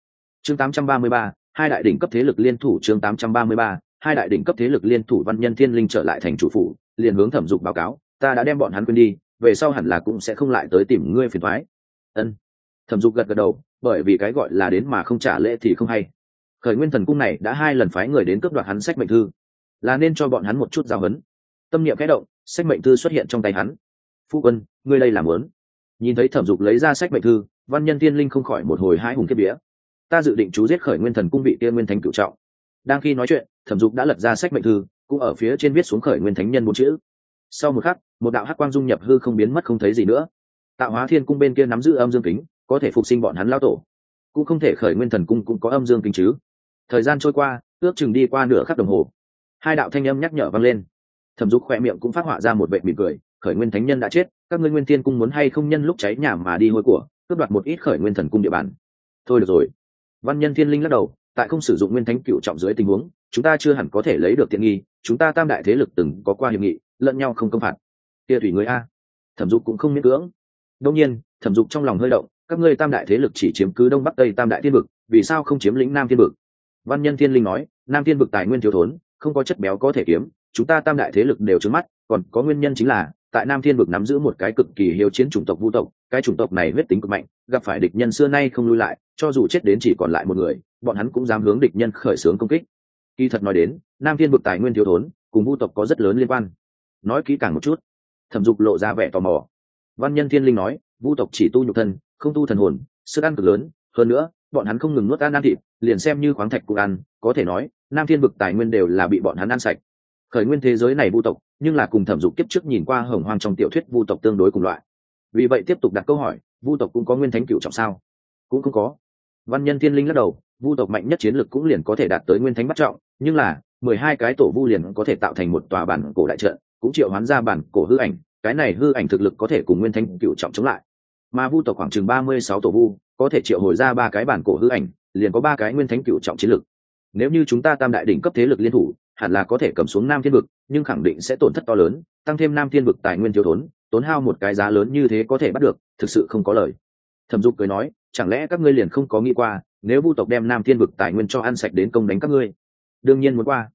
Chương 833, hai đại đỉnh cấp thế lực liên thủ chương 833, hai đại đỉnh cấp thế lực liên thủ văn nhân thiên linh trở lại thành chủ phủ liền hướng thẩm dục báo cáo ta đã đem bọn hắn quên đi về sau hẳn là cũng sẽ không lại tới tìm ngươi phiền toái. ân. Thẩm dục gật gật đầu bởi vì cái gọi là đến mà không trả lễ thì không hay. Khởi nguyên thần cung này đã hai lần phái người đến cướp đoạt hắn sách mệnh thư. Là nên cho bọn hắn một chút giao hấn tâm niệm khẽ động sách mệnh thư xuất hiện trong tay hắn. Phu quân ngươi đây làm muốn? nhìn thấy thẩm dục lấy ra sách mệnh thư văn nhân tiên linh không khỏi một hồi hãi hùng kia vía ta dự định chú giết khởi nguyên thần cung vị tiên nguyên thánh cựu trọng. Đang khi nói chuyện, thẩm dục đã lật ra sách mệnh thư, cũng ở phía trên viết xuống khởi nguyên thánh nhân bốn chữ. Sau một khắc, một đạo hắc quang dung nhập hư không biến mất không thấy gì nữa. Tạo hóa thiên cung bên kia nắm giữ âm dương kính, có thể phục sinh bọn hắn lao tổ. Cũng không thể khởi nguyên thần cung cũng có âm dương kính chứ. Thời gian trôi qua, ước chừng đi qua nửa khắc đồng hồ. Hai đạo thanh âm nhắc nhở vang lên. Thẩm dục khoe miệng cũng phát họa ra một vệ mỉm cười, khởi nguyên thánh nhân đã chết, các ngươi nguyên tiên cung muốn hay không nhân lúc cháy nhà mà đi hôi của, cướp đoạt một ít khởi nguyên thần cung địa bàn. Thôi được rồi văn nhân thiên linh lắc đầu, tại không sử dụng nguyên thánh cựu trọng dưới tình huống, chúng ta chưa hẳn có thể lấy được tiện nghi, chúng ta tam đại thế lực từng có qua hiệp nghị, lẫn nhau không công phạt. Tia thủy người a. Thẩm dục cũng không miễn cưỡng. Đông nhiên, thẩm dục trong lòng hơi động, các ngươi tam đại thế lực chỉ chiếm cứ đông bắc tây tam đại thiên vực, vì sao không chiếm lĩnh nam thiên vực? Văn nhân thiên linh nói, nam thiên vực tài nguyên thiếu thốn, không có chất béo có thể kiếm, chúng ta tam đại thế lực đều trứng mắt, còn có nguyên nhân chính là tại nam thiên vực nắm giữ một cái cực kỳ hiếu chiến chủng tộc vu tộc, cái chủng tộc này huyết tính cực mạnh, gặp phải địch nhân xưa nay không lui lại, cho dù chết đến chỉ còn lại một người, bọn hắn cũng dám hướng địch nhân khởi xướng công kích. Kỳ thật nói đến, nam thiên vực tài nguyên thiếu thốn, cùng vu tộc có rất lớn liên quan. Nói kỹ càng một chút, thẩm dục lộ ra vẻ tò mò. Văn nhân thiên linh nói, vu tộc chỉ tu nhục thân, không tu thần hồn, sức ăn cực lớn, hơn nữa, bọn hắn không ngừng nuốt ăn ăn thịt, liền xem như khoáng thạch cũng ăn, có thể nói, nam thiên vực tài nguyên đều là bị bọn hắn ăn sạch. Khởi nguyên thế giới này vu tộc nhưng là cùng thẩm dục kiếp trước nhìn qua hồng hoang trong tiểu thuyết vu tộc tương đối cùng loại. Vì vậy tiếp tục đặt câu hỏi, vu tộc cũng có nguyên thánh cựu trọng sao? Cũng không có. Văn nhân thiên linh lắc đầu, vu tộc mạnh nhất chiến lực cũng liền có thể đạt tới nguyên thánh bắt trọng, nhưng là, mười hai cái tổ vu liền có thể tạo thành một tòa bản cổ đại trận, cũng triệu hoán ra bản cổ hư ảnh, cái này hư ảnh thực lực có thể cùng nguyên thánh cựu trọng chống lại. Mà vu tộc khoảng chừng ba mươi sáu tổ vu, có thể triệu hồi ra ba cái bản cổ hư ảnh, liền có ba cái nguyên thánh cựu trọng chiến lực nếu như chúng ta tam đại đỉnh cấp thế lực liên thủ hẳn là có thể cầm xuống nam thiên vực, nhưng khẳng định sẽ tổn thất to lớn, tăng thêm nam thiên vực tài nguyên thiếu thốn, tốn hao một cái giá lớn như thế có thể bắt được, thực sự không có lời. Thẩm dục cười nói, chẳng lẽ các ngươi liền không có nghĩ qua, nếu vu tộc đem nam thiên vực tài nguyên cho ăn sạch đến công đánh các ngươi? Đương nhiên muốn qua.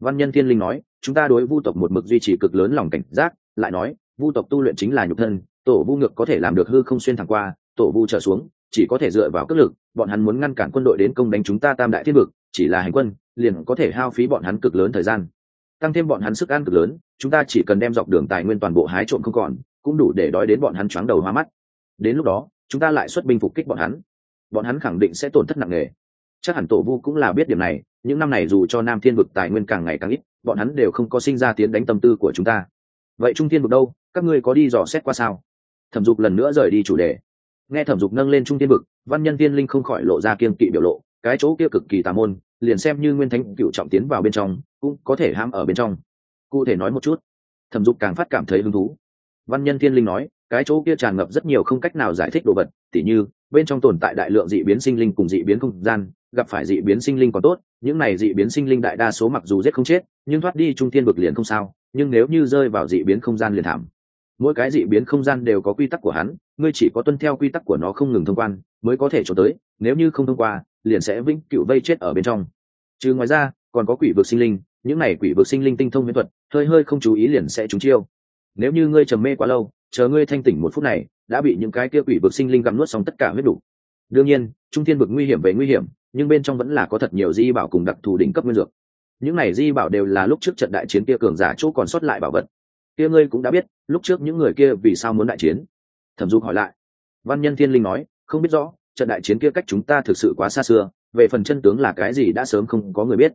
Văn nhân thiên linh nói, chúng ta đối vu tộc một mực duy trì cực lớn lòng cảnh giác, lại nói, vu tộc tu luyện chính là nhục thân, tổ vu ngược có thể làm được hư không xuyên thẳng qua, tổ vu trở xuống, chỉ có thể dựa vào cất lực, bọn hắn muốn ngăn cản quân đội đến công đánh chúng ta tam đại thiên vực, chỉ là hành quân liền có thể hao phí bọn hắn cực lớn thời gian. Tăng thêm bọn hắn sức ăn cực lớn, chúng ta chỉ cần đem dọc đường tài nguyên toàn bộ hái trộm không còn, cũng đủ để đói đến bọn hắn choáng đầu hoa mắt. Đến lúc đó, chúng ta lại xuất binh phục kích bọn hắn. Bọn hắn khẳng định sẽ tổn thất nặng nề. Chắc hẳn tổ vu cũng là biết điểm này, những năm này dù cho nam thiên vực tài nguyên càng ngày càng ít, bọn hắn đều không có sinh ra tiến đánh tâm tư của chúng ta. Vậy trung thiên vực đâu? Các ngươi có đi dò xét qua sao? Thẩm dục lần nữa rời đi chủ đề. Nghe thẩm dục nâng lên trung thiên vực, văn nhân tiên linh không khỏi lộ ra kiên kỵ biểu lộ, cái chỗ kia cực kỳ tà môn liền xem như nguyên thánh cựu trọng tiến vào bên trong, cũng có thể ham ở bên trong. Cụ thể nói một chút. Thẩm dục càng phát cảm thấy hứng thú. Văn nhân thiên linh nói, cái chỗ kia tràn ngập rất nhiều không cách nào giải thích đồ vật, tỉ như, bên trong tồn tại đại lượng dị biến sinh linh cùng dị biến không gian, gặp phải dị biến sinh linh còn tốt, những này dị biến sinh linh đại đa số mặc dù giết không chết, nhưng thoát đi trung thiên vực liền không sao, nhưng nếu như rơi vào dị biến không gian liền thảm. Mỗi cái dị biến không gian đều có quy tắc của hắn, ngươi chỉ có tuân theo quy tắc của nó không ngừng thông quan, mới có thể trốn tới, nếu như không thông qua, liền sẽ vĩnh cựu vây chết ở bên trong trừ ngoài ra, còn có quỷ vực sinh linh, những này quỷ vực sinh linh tinh thông miễn thuật, hơi hơi không chú ý liền sẽ trúng chiêu. Nếu như ngươi trầm mê quá lâu, chờ ngươi thanh tỉnh một phút này, đã bị những cái kia quỷ vực sinh linh gặm nuốt xong tất cả huyết đủ. Đương nhiên, trung thiên vực nguy hiểm về nguy hiểm, nhưng bên trong vẫn là có thật nhiều di bảo cùng đặc thù đỉnh cấp nguyên dược. Những này di bảo đều là lúc trước trận đại chiến kia cường giả chỗ còn sót lại bảo vật. Kia ngươi cũng đã biết, lúc trước những người kia vì sao muốn đại chiến. Thẩm dục hỏi lại. Văn nhân thiên linh nói, không biết rõ, trận đại chiến kia cách chúng ta thực sự quá xa xưa về phần chân tướng là cái gì đã sớm không có người biết.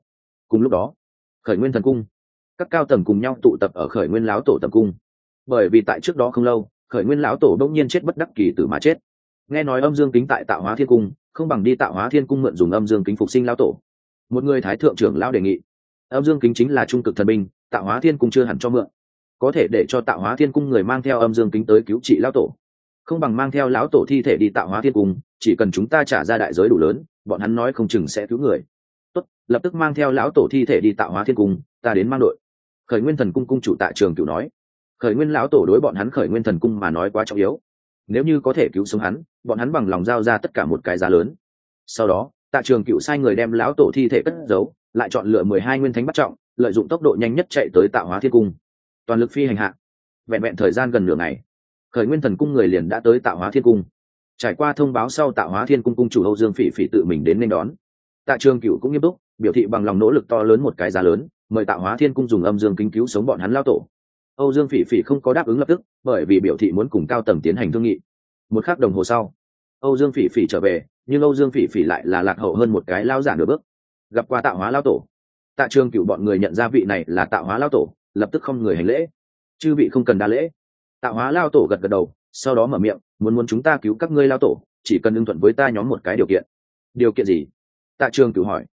Cùng lúc đó, khởi nguyên thần cung, các cao tầng cùng nhau tụ tập ở khởi nguyên lão tổ tập cung. Bởi vì tại trước đó không lâu, khởi nguyên lão tổ đông nhiên chết bất đắc kỳ tử mà chết. Nghe nói âm dương kính tại tạo hóa thiên cung, không bằng đi tạo hóa thiên cung mượn dùng âm dương kính phục sinh lão tổ. Một người thái thượng trưởng lão đề nghị, âm dương kính chính là trung cực thần binh, tạo hóa thiên cung chưa hẳn cho mượn. Có thể để cho tạo hóa thiên cung người mang theo âm dương kính tới cứu trị lão tổ. Không bằng mang theo lão tổ thi thể đi tạo hóa thiên cung, chỉ cần chúng ta trả ra đại giới đủ lớn bọn hắn nói không chừng sẽ cứu người. Tốt, lập tức mang theo lão tổ thi thể đi tạo hóa thiên cung, ta đến mang đội. Khởi nguyên thần cung cung chủ tại trường cửu nói. Khởi nguyên lão tổ đối bọn hắn khởi nguyên thần cung mà nói quá trọng yếu. Nếu như có thể cứu sống hắn, bọn hắn bằng lòng giao ra tất cả một cái giá lớn. Sau đó, tạ trường cựu sai người đem lão tổ thi thể cất giấu, lại chọn lựa mười hai nguyên thánh bắt trọng, lợi dụng tốc độ nhanh nhất chạy tới tạo hóa thiên cung. Toàn lực phi hành hạ. Vẹn vẹn thời gian gần nửa ngày, khởi nguyên thần cung người liền đã tới tạo hóa thiên cung trải qua thông báo sau tạo hóa thiên cung cung chủ âu dương phỉ phỉ tự mình đến nên đón. Tạ trường cựu cũng nghiêm túc, biểu thị bằng lòng nỗ lực to lớn một cái giá lớn, mời tạo hóa thiên cung dùng âm dương kính cứu sống bọn hắn lao tổ. Âu dương phỉ phỉ không có đáp ứng lập tức, bởi vì biểu thị muốn cùng cao tầng tiến hành thương nghị. Một khắc đồng hồ sau, âu dương phỉ phỉ trở về, nhưng âu dương phỉ phỉ lại là lạc hậu hơn một cái lao giả nửa bước. Gặp qua tạo hóa lao tổ, tạ trường cựu bọn người nhận ra vị này là tạo hóa lao tổ, lập tức không người hành lễ. Chư vị không cần đa lễ. Tạo hóa lao tổ gật gật đầu sau đó mở miệng, muốn muốn chúng ta cứu các ngươi lao tổ, chỉ cần ưng thuận với ta nhóm một cái điều kiện. Điều kiện gì? Tạ trường cửu hỏi.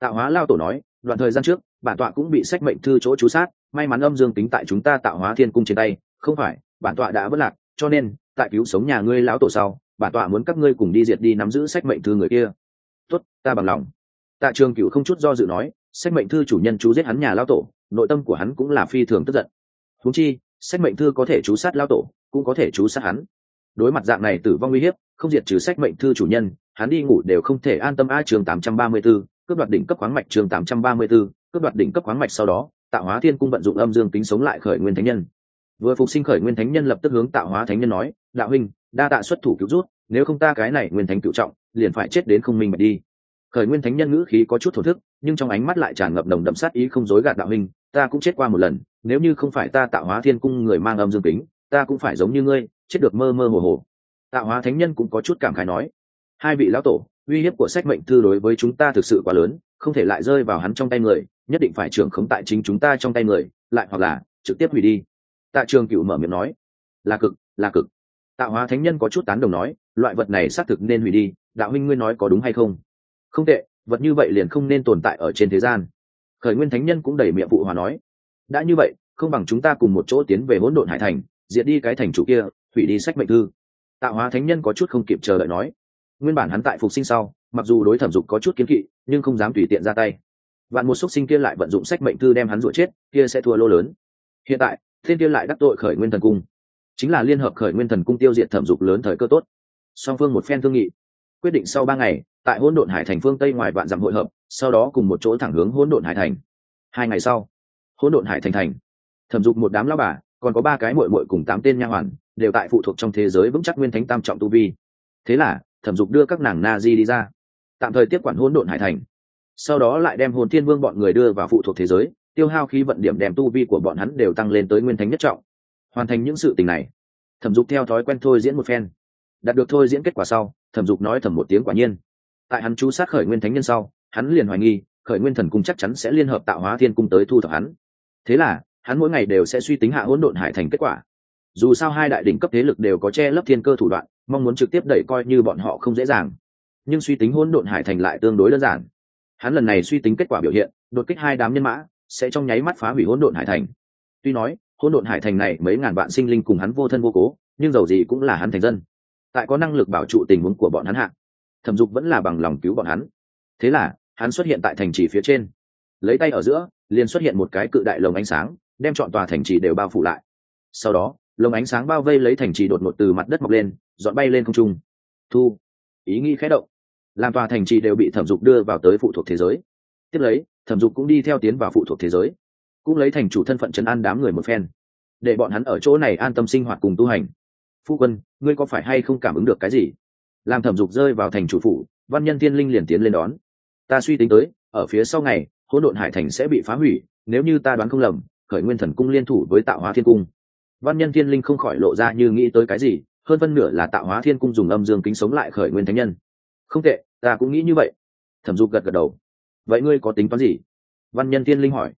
Tạo hóa lao tổ nói, đoạn thời gian trước, bản tọa cũng bị sách mệnh thư chỗ chú sát, may mắn âm dương tính tại chúng ta tạo hóa thiên cung trên tay, không phải, bản tọa đã vất lạc, cho nên, tại cứu sống nhà ngươi lão tổ sau, bản tọa muốn các ngươi cùng đi diệt đi nắm giữ sách mệnh thư người kia. Tốt, ta bằng lòng. Tạ trường cửu không chút do dự nói, sách mệnh thư chủ nhân chú giết hắn nhà lão tổ, nội tâm của hắn cũng là phi thường tức giận. Thú chi, sách mệnh thư có thể chú sát lão tổ cũng có thể chú sát hắn. Đối mặt dạng này tử vong uy hiếp không diệt trừ sách mệnh thư chủ nhân hắn đi ngủ đều không thể an tâm a trường 834, cướp đoạt đỉnh cấp khoáng mạch trường 834, cướp đoạt đỉnh cấp khoáng mạch sau đó tạo hóa thiên cung vận dụng âm dương tính sống lại khởi nguyên thánh nhân. Vừa phục sinh khởi nguyên thánh nhân lập tức hướng tạo hóa thánh nhân nói đạo huynh đa tạ xuất thủ cứu rút nếu không ta cái này nguyên thánh cựu trọng liền phải chết đến không minh bạch đi. Khởi nguyên thánh nhân ngữ khí có chút thổ thức nhưng trong ánh mắt lại tràn ngập đồng đậm sát ý không dối gạt đạo huynh ta cũng chết qua một lần nếu như không phải ta tạo hóa thiên cung người mang âm dương tính ta cũng phải giống như ngươi, chết được mơ mơ hồ hồ. Tạo hóa thánh nhân cũng có chút cảm khái nói. Hai vị lão tổ, uy hiếp của sách mệnh thư đối với chúng ta thực sự quá lớn, không thể lại rơi vào hắn trong tay người, nhất định phải trưởng khống tại chính chúng ta trong tay người, lại hoặc là trực tiếp hủy đi. Tạ trường cựu mở miệng nói. Là cực là cực. Tạo hóa thánh nhân có chút tán đồng nói, loại vật này xác thực nên hủy đi, đạo huynh ngươi nói có đúng hay không? Không tệ, vật như vậy liền không nên tồn tại ở trên thế gian. Khởi nguyên thánh nhân cũng đẩy miệng phụ hòa nói. Đã như vậy, không bằng chúng ta cùng một chỗ tiến về hỗn độn hải thành diệt đi cái thành chủ kia, hủy đi sách mệnh thư. Tạo hóa thánh nhân có chút không kịp chờ đợi nói, nguyên bản hắn tại phục sinh sau, mặc dù đối thẩm dục có chút kiến kỵ, nhưng không dám tùy tiện ra tay. Vạn một xúc sinh kia lại vận dụng sách mệnh thư đem hắn rủa chết, kia sẽ thua lô lớn. Hiện tại, thiên kia lại đắc tội khởi nguyên thần cung. Chính là liên hợp khởi nguyên thần cung tiêu diệt thẩm dục lớn thời cơ tốt. Song phương một phen thương nghị. Quyết định sau ba ngày, tại hỗn độn hải thành phương tây ngoài vạn dặm hội hợp, sau đó cùng một chỗ thẳng hướng hỗn độn hải thành. Hai ngày sau, hỗn độn hải thành thành. Thẩm dục một đám lao bà còn có ba cái mội mội cùng tám tên nha hoàn, đều tại phụ thuộc trong thế giới vững chắc nguyên thánh tam trọng tu vi. Thế là, thẩm dục đưa các nàng na di đi ra. Tạm thời tiếp quản hỗn độn hải thành. Sau đó lại đem hồn thiên vương bọn người đưa vào phụ thuộc thế giới, tiêu hao khí vận điểm đem tu vi của bọn hắn đều tăng lên tới nguyên thánh nhất trọng. Hoàn thành những sự tình này, thẩm dục theo thói quen thôi diễn một phen. Đạt được thôi diễn kết quả sau, thẩm dục nói thầm một tiếng quả nhiên. Tại hắn chú sát khởi nguyên thánh nhân sau, hắn liền hoài nghi, khởi nguyên thần cung chắc chắn sẽ liên hợp tạo hóa thiên cung tới thu thập hắn. Thế là hắn mỗi ngày đều sẽ suy tính hạ hỗn độn hải thành kết quả. Dù sao hai đại đỉnh cấp thế lực đều có che lấp thiên cơ thủ đoạn, mong muốn trực tiếp đẩy coi như bọn họ không dễ dàng. Nhưng suy tính hỗn độn hải thành lại tương đối đơn giản. Hắn lần này suy tính kết quả biểu hiện, đột kích hai đám nhân mã, sẽ trong nháy mắt phá hủy hỗn độn hải thành. Tuy nói, hỗn độn hải thành này mấy ngàn vạn sinh linh cùng hắn vô thân vô cố, nhưng dầu gì cũng là hắn thành dân. Tại có năng lực bảo trụ tình huống của bọn hắn hạ, thẩm dục vẫn là bằng lòng cứu bọn hắn. Thế là, hắn xuất hiện tại thành trì phía trên. Lấy tay ở giữa, liền xuất hiện một cái cự đại lồng ánh sáng đem chọn tòa thành trì đều bao phủ lại. Sau đó lồng ánh sáng bao vây lấy thành trì đột ngột từ mặt đất mọc lên, dọn bay lên không trung. Thu, ý nghĩ khẽ động. Làm tòa thành trì đều bị thẩm dục đưa vào tới phụ thuộc thế giới. Tiếp lấy, thẩm dục cũng đi theo tiến vào phụ thuộc thế giới. Cũng lấy thành chủ thân phận chấn an đám người một phen. Để bọn hắn ở chỗ này an tâm sinh hoạt cùng tu hành. Phu quân, ngươi có phải hay không cảm ứng được cái gì? Làm thẩm dục rơi vào thành chủ phủ, văn nhân thiên linh liền tiến lên đón. Ta suy tính tới, ở phía sau ngày, hỗn độn hải thành sẽ bị phá hủy, nếu như ta đoán không lầm khởi nguyên thần cung liên thủ với tạo hóa thiên cung. Văn nhân thiên linh không khỏi lộ ra như nghĩ tới cái gì, hơn phân nửa là tạo hóa thiên cung dùng âm dương kính sống lại khởi nguyên thánh nhân. Không tệ, ta cũng nghĩ như vậy. Thẩm dục gật gật đầu. Vậy ngươi có tính toán gì? Văn nhân thiên linh hỏi.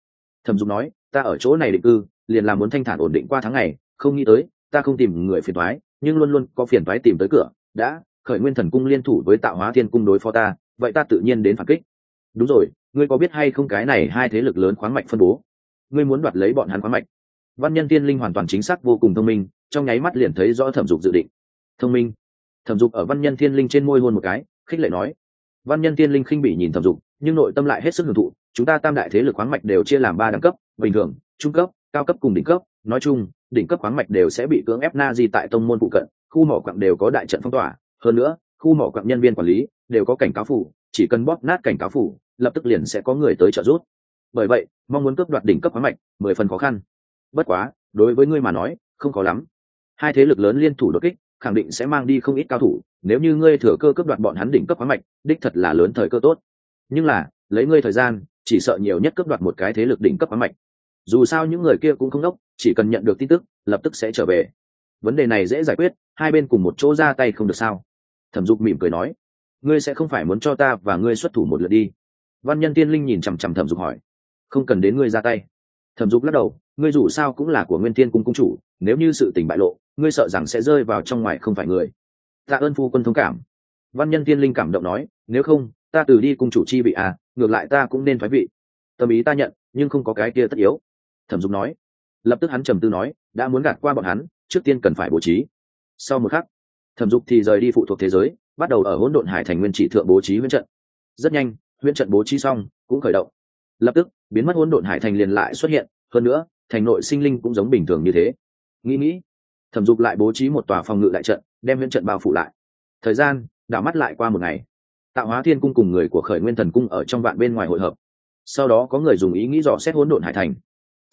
Thẩm dục nói, ta ở chỗ này định cư, liền làm muốn thanh thản ổn định qua tháng ngày, không nghĩ tới, ta không tìm người phiền thoái nhưng luôn luôn có phiền thoái tìm tới cửa. Đã, khởi nguyên thần cung liên thủ với tạo hóa thiên cung đối phó ta, vậy ta tự nhiên đến phản kích. Đúng rồi, ngươi có biết hay không cái này hai thế lực lớn khoáng mạnh phân bố? Ngươi muốn đoạt lấy bọn hắn khoáng mạch. Văn nhân tiên linh hoàn toàn chính xác vô cùng thông minh, trong nháy mắt liền thấy rõ thẩm dục dự định. Thông minh. Thẩm dục ở văn nhân tiên linh trên môi hôn một cái, khích lệ nói. Văn nhân tiên linh khinh bị nhìn thẩm dục, nhưng nội tâm lại hết sức hưởng thụ, chúng ta tam đại thế lực khoáng mạch đều chia làm ba đẳng cấp, bình thường, trung cấp, cao cấp cùng đỉnh cấp. Nói chung, đỉnh cấp khoáng mạch đều sẽ bị cưỡng ép na di tại tông môn phụ cận, khu mỏ quặng đều có đại trận phong tỏa. Hơn nữa, khu mỏ quặng nhân viên quản lý đều có cảnh cáo phủ, chỉ cần bóp nát cảnh cáo phủ, lập tức liền sẽ có người tới trợ giúp bởi vậy, mong muốn cướp đoạt đỉnh cấp khoáng mạch, mười phần khó khăn. Bất quá, đối với ngươi mà nói, không khó lắm. Hai thế lực lớn liên thủ đột kích, khẳng định sẽ mang đi không ít cao thủ, nếu như ngươi thừa cơ cướp đoạt bọn hắn đỉnh cấp khoáng mạch, đích thật là lớn thời cơ tốt. Nhưng là, lấy ngươi thời gian, chỉ sợ nhiều nhất cướp đoạt một cái thế lực đỉnh cấp khoáng mạch. Dù sao những người kia cũng không đốc, chỉ cần nhận được tin tức, lập tức sẽ trở về. Vấn đề này dễ giải quyết, hai bên cùng một chỗ ra tay không được sao? Thẩm dục mỉm cười nói, ngươi sẽ không phải muốn cho ta và ngươi xuất thủ một lượt đi. Văn nhân tiên linh nhìn chằm chằm thẩm dục hỏi không cần đến ngươi ra tay. Thẩm dục lắc đầu, ngươi dù sao cũng là của nguyên Thiên cung cung chủ, nếu như sự tình bại lộ, ngươi sợ rằng sẽ rơi vào trong ngoài không phải người. Tạ ơn phu quân thông cảm. Văn nhân tiên linh cảm động nói, nếu không, ta từ đi cung chủ chi vị à ngược lại ta cũng nên thoái vị. Tâm ý ta nhận, nhưng không có cái kia tất yếu. Thẩm dục nói. Lập tức hắn trầm tư nói, đã muốn gạt qua bọn hắn, trước tiên cần phải bố trí. Sau một khắc, thẩm dục thì rời đi phụ thuộc thế giới, bắt đầu ở hỗn độn hải thành nguyên trị thượng bố trí huyễn trận. Rất nhanh, huyễn trận bố trí xong, cũng khởi động lập tức, biến mất hỗn độn hải thành liền lại xuất hiện, hơn nữa, thành nội sinh linh cũng giống bình thường như thế. Nghĩ nghĩ, thẩm dục lại bố trí một tòa phòng ngự đại trận, đem huyễn trận bao phủ lại. Thời gian, đảo mắt lại qua một ngày. Tạo hóa thiên cung cùng người của khởi nguyên thần cung ở trong vạn bên ngoài hội hợp. Sau đó có người dùng ý nghĩ dò xét hỗn độn hải thành.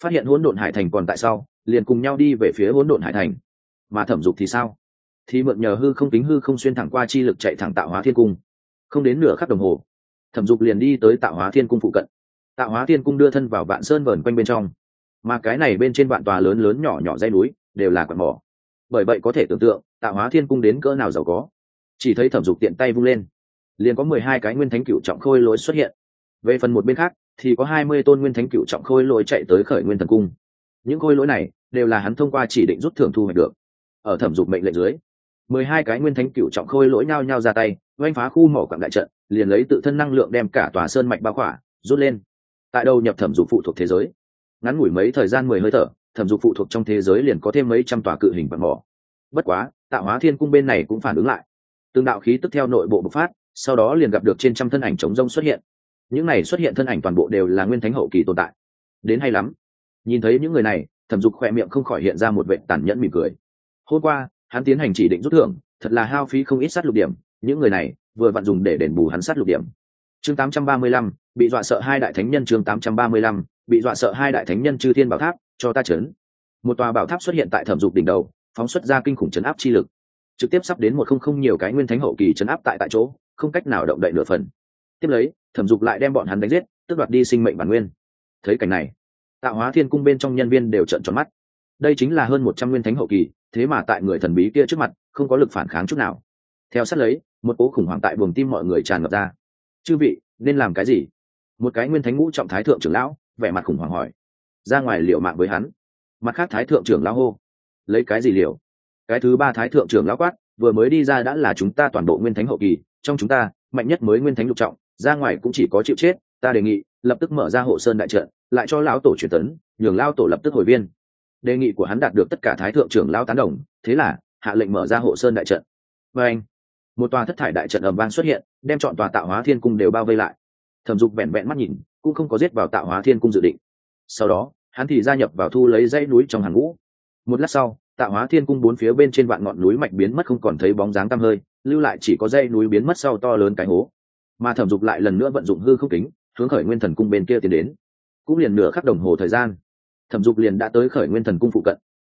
Phát hiện hỗn độn hải thành còn tại sau, liền cùng nhau đi về phía hỗn độn hải thành. Mà thẩm dục thì sao? Thì mượn nhờ hư không tính hư không xuyên thẳng qua chi lực chạy thẳng tạo hóa thiên cung. Không đến nửa khắc đồng hồ, thẩm dục liền đi tới tạo hóa thiên cung phụ cận tạo hóa thiên cung đưa thân vào vạn sơn vờn quanh bên trong. Mà cái này bên trên vạn tòa lớn lớn nhỏ nhỏ dây núi đều là quạt mỏ. Bởi vậy có thể tưởng tượng, tạo hóa thiên cung đến cỡ nào giàu có. Chỉ thấy thẩm dục tiện tay vung lên. Liền có mười hai cái nguyên thánh cựu trọng khôi lỗi xuất hiện. Về phần một bên khác, thì có hai mươi tôn nguyên thánh cựu trọng khôi lỗi chạy tới khởi nguyên thần cung. Những khôi lỗi này đều là hắn thông qua chỉ định rút thưởng thu hoạch được. Ở thẩm dục mệnh lệnh dưới, mười hai cái nguyên thánh cựu trọng khôi lỗi nhau nhau ra tay, oanh phá khu mỏ quặng đại trận, liền lấy tự thân năng lượng đem cả tòa sơn mạch bao khỏa, rút lên tại đâu nhập thẩm dục phụ thuộc thế giới. Ngắn ngủi mấy thời gian mười hơi thở, thẩm dục phụ thuộc trong thế giới liền có thêm mấy trăm tòa cự hình bằng mỏ. Bất quá tạo hóa thiên cung bên này cũng phản ứng lại. Tương đạo khí tức theo nội bộ bộc phát, sau đó liền gặp được trên trăm thân ảnh chống rông xuất hiện. Những này xuất hiện thân ảnh toàn bộ đều là nguyên thánh hậu kỳ tồn tại. Đến hay lắm. Nhìn thấy những người này, thẩm dục khỏe miệng không khỏi hiện ra một vệ tàn nhẫn mỉm cười. Hôm qua, hắn tiến hành chỉ định rút thưởng, thật là hao phí không ít sát lục điểm. Những người này, vừa vặn dùng để đền bù hắn sát lục điểm chương 835, bị dọa sợ hai đại thánh nhân chương 835, bị dọa sợ hai đại thánh nhân chư thiên bảo tháp cho ta chấn. Một tòa bảo tháp xuất hiện tại thẩm dục đỉnh đầu phóng xuất ra kinh khủng chấn áp chi lực. Trực tiếp sắp đến một không không nhiều cái nguyên thánh hậu kỳ chấn áp tại tại chỗ không cách nào động đậy nửa phần. Tiếp lấy thẩm dục lại đem bọn hắn đánh giết tức đoạt đi sinh mệnh bản nguyên. Thấy cảnh này tạo hóa thiên cung bên trong nhân viên đều trợn tròn mắt. Đây chính là hơn một trăm nguyên thánh hậu kỳ thế mà tại người thần bí kia trước mặt không có lực phản kháng chút nào. Theo sát lấy một cố khủng hoảng tại buồng tim mọi người tràn ngập ra chư vị, nên làm cái gì? Một cái nguyên thánh ngũ trọng thái thượng trưởng lão, vẻ mặt khủng hoảng hỏi. Ra ngoài liệu mạng với hắn. Mặt khác thái thượng trưởng lão hô. Lấy cái gì liệu cái thứ ba thái thượng trưởng lão quát, vừa mới đi ra đã là chúng ta toàn bộ nguyên thánh hậu kỳ, trong chúng ta, mạnh nhất mới nguyên thánh lục trọng, ra ngoài cũng chỉ có chịu chết, ta đề nghị, lập tức mở ra hộ sơn đại trận, lại cho lão tổ truyền tấn, nhường lao tổ lập tức hồi viên đề nghị của hắn đạt được tất cả thái thượng trưởng lao tán đồng, thế là, hạ lệnh mở ra hộ sơn đại trận. Và anh một tòa thất thải đại trận ầm vang xuất hiện, đem chọn tòa tạo hóa thiên cung đều bao vây lại. Thẩm dục vẹn vẹn mắt nhìn, cũng không có giết vào tạo hóa thiên cung dự định. Sau đó, hắn thì gia nhập vào thu lấy dãy núi trong hàng ngũ. Một lát sau, tạo hóa thiên cung bốn phía bên trên vạn ngọn núi mạch biến mất không còn thấy bóng dáng tăm hơi, lưu lại chỉ có dãy núi biến mất sau to lớn cái hố. Mà thẩm dục lại lần nữa vận dụng hư không kính, hướng khởi nguyên thần cung bên kia tiến đến. Cũng liền nửa khắc đồng hồ thời gian, thẩm dục liền đã tới khởi nguyên thần cung phụ cận.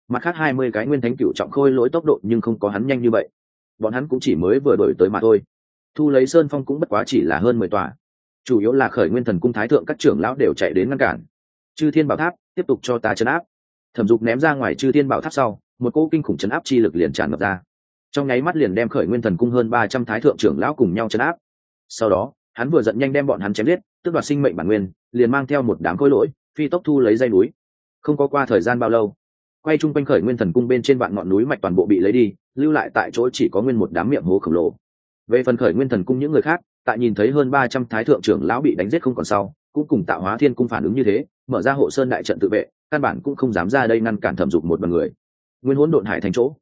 Mặt khác hai mươi cái nguyên thánh cựu trọng khôi lỗi tốc độ nhưng không có hắn nhanh như vậy bọn hắn cũng chỉ mới vừa đổi tới mà thôi. Thu lấy sơn phong cũng bất quá chỉ là hơn mười tòa. Chủ yếu là khởi nguyên thần cung thái thượng các trưởng lão đều chạy đến ngăn cản. Chư thiên bảo tháp, tiếp tục cho ta chấn áp. Thẩm dục ném ra ngoài chư thiên bảo tháp sau, một cỗ kinh khủng chấn áp chi lực liền tràn ngập ra. Trong nháy mắt liền đem khởi nguyên thần cung hơn ba trăm thái thượng trưởng lão cùng nhau chấn áp. Sau đó, hắn vừa giận nhanh đem bọn hắn chém giết tức đoạt sinh mệnh bản nguyên, liền mang theo một đám khối lỗi, phi tốc thu lấy dây núi. Không có qua thời gian bao lâu quay chung quanh khởi nguyên thần cung bên trên vạn ngọn núi mạch toàn bộ bị lấy đi, lưu lại tại chỗ chỉ có nguyên một đám miệng hố khổng lồ. Về phần khởi nguyên thần cung những người khác, tại nhìn thấy hơn ba trăm thái thượng trưởng lão bị đánh giết không còn sau, cũng cùng tạo hóa thiên cung phản ứng như thế, mở ra hộ sơn đại trận tự vệ, căn bản cũng không dám ra đây ngăn cản thẩm dục một bằng người. Nguyên hỗn độn hải thành chỗ,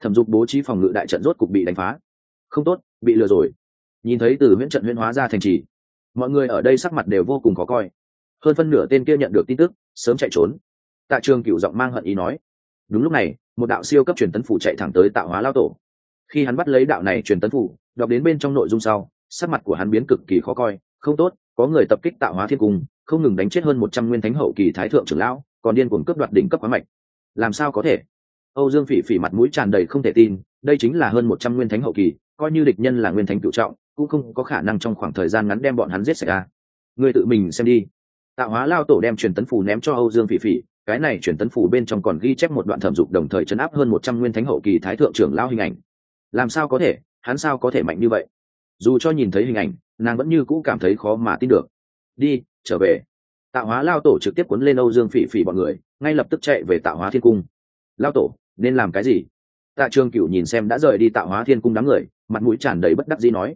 thẩm dục bố trí phòng ngự đại trận rốt cục bị đánh phá. Không tốt, bị lừa rồi. Nhìn thấy từ huyễn trận huyễn hóa ra thành trì, mọi người ở đây sắc mặt đều vô cùng khó coi. Hơn phân nửa tên kia nhận được tin tức, sớm chạy trốn tạ trường cựu giọng mang hận ý nói, đúng lúc này, một đạo siêu cấp truyền tấn phủ chạy thẳng tới tạo hóa lao tổ. Khi hắn bắt lấy đạo này truyền tấn phủ, đọc đến bên trong nội dung sau, sắc mặt của hắn biến cực kỳ khó coi, không tốt, có người tập kích tạo hóa thiên cung, không ngừng đánh chết hơn một trăm nguyên thánh hậu kỳ thái thượng trưởng lão, còn điên cuồng cướp đoạt đỉnh cấp quá mạnh làm sao có thể? Âu dương phỉ phỉ mặt mũi tràn đầy không thể tin, đây chính là hơn một trăm nguyên thánh hậu kỳ, coi như địch nhân là nguyên thánh cựu trọng, cũng không có khả năng trong khoảng thời gian ngắn đem bọn hắn giết sạch à. ra người tự mình xem đi. Tạo hóa lao tổ đem truyền tấn phù ném cho âu dương phỉ phỉ cái này truyền tấn phủ bên trong còn ghi chép một đoạn thẩm dục đồng thời chấn áp hơn một trăm nguyên thánh hậu kỳ thái thượng trưởng lao hình ảnh. Làm sao có thể? Hắn sao có thể mạnh như vậy? Dù cho nhìn thấy hình ảnh, nàng vẫn như cũ cảm thấy khó mà tin được. Đi, trở về. Tạo hóa lao tổ trực tiếp cuốn lên âu dương phỉ phỉ bọn người, ngay lập tức chạy về tạo hóa thiên cung. Lao tổ, nên làm cái gì? Tạ trường cựu nhìn xem đã rời đi tạo hóa thiên cung đám người, mặt mũi tràn đầy bất đắc dĩ nói.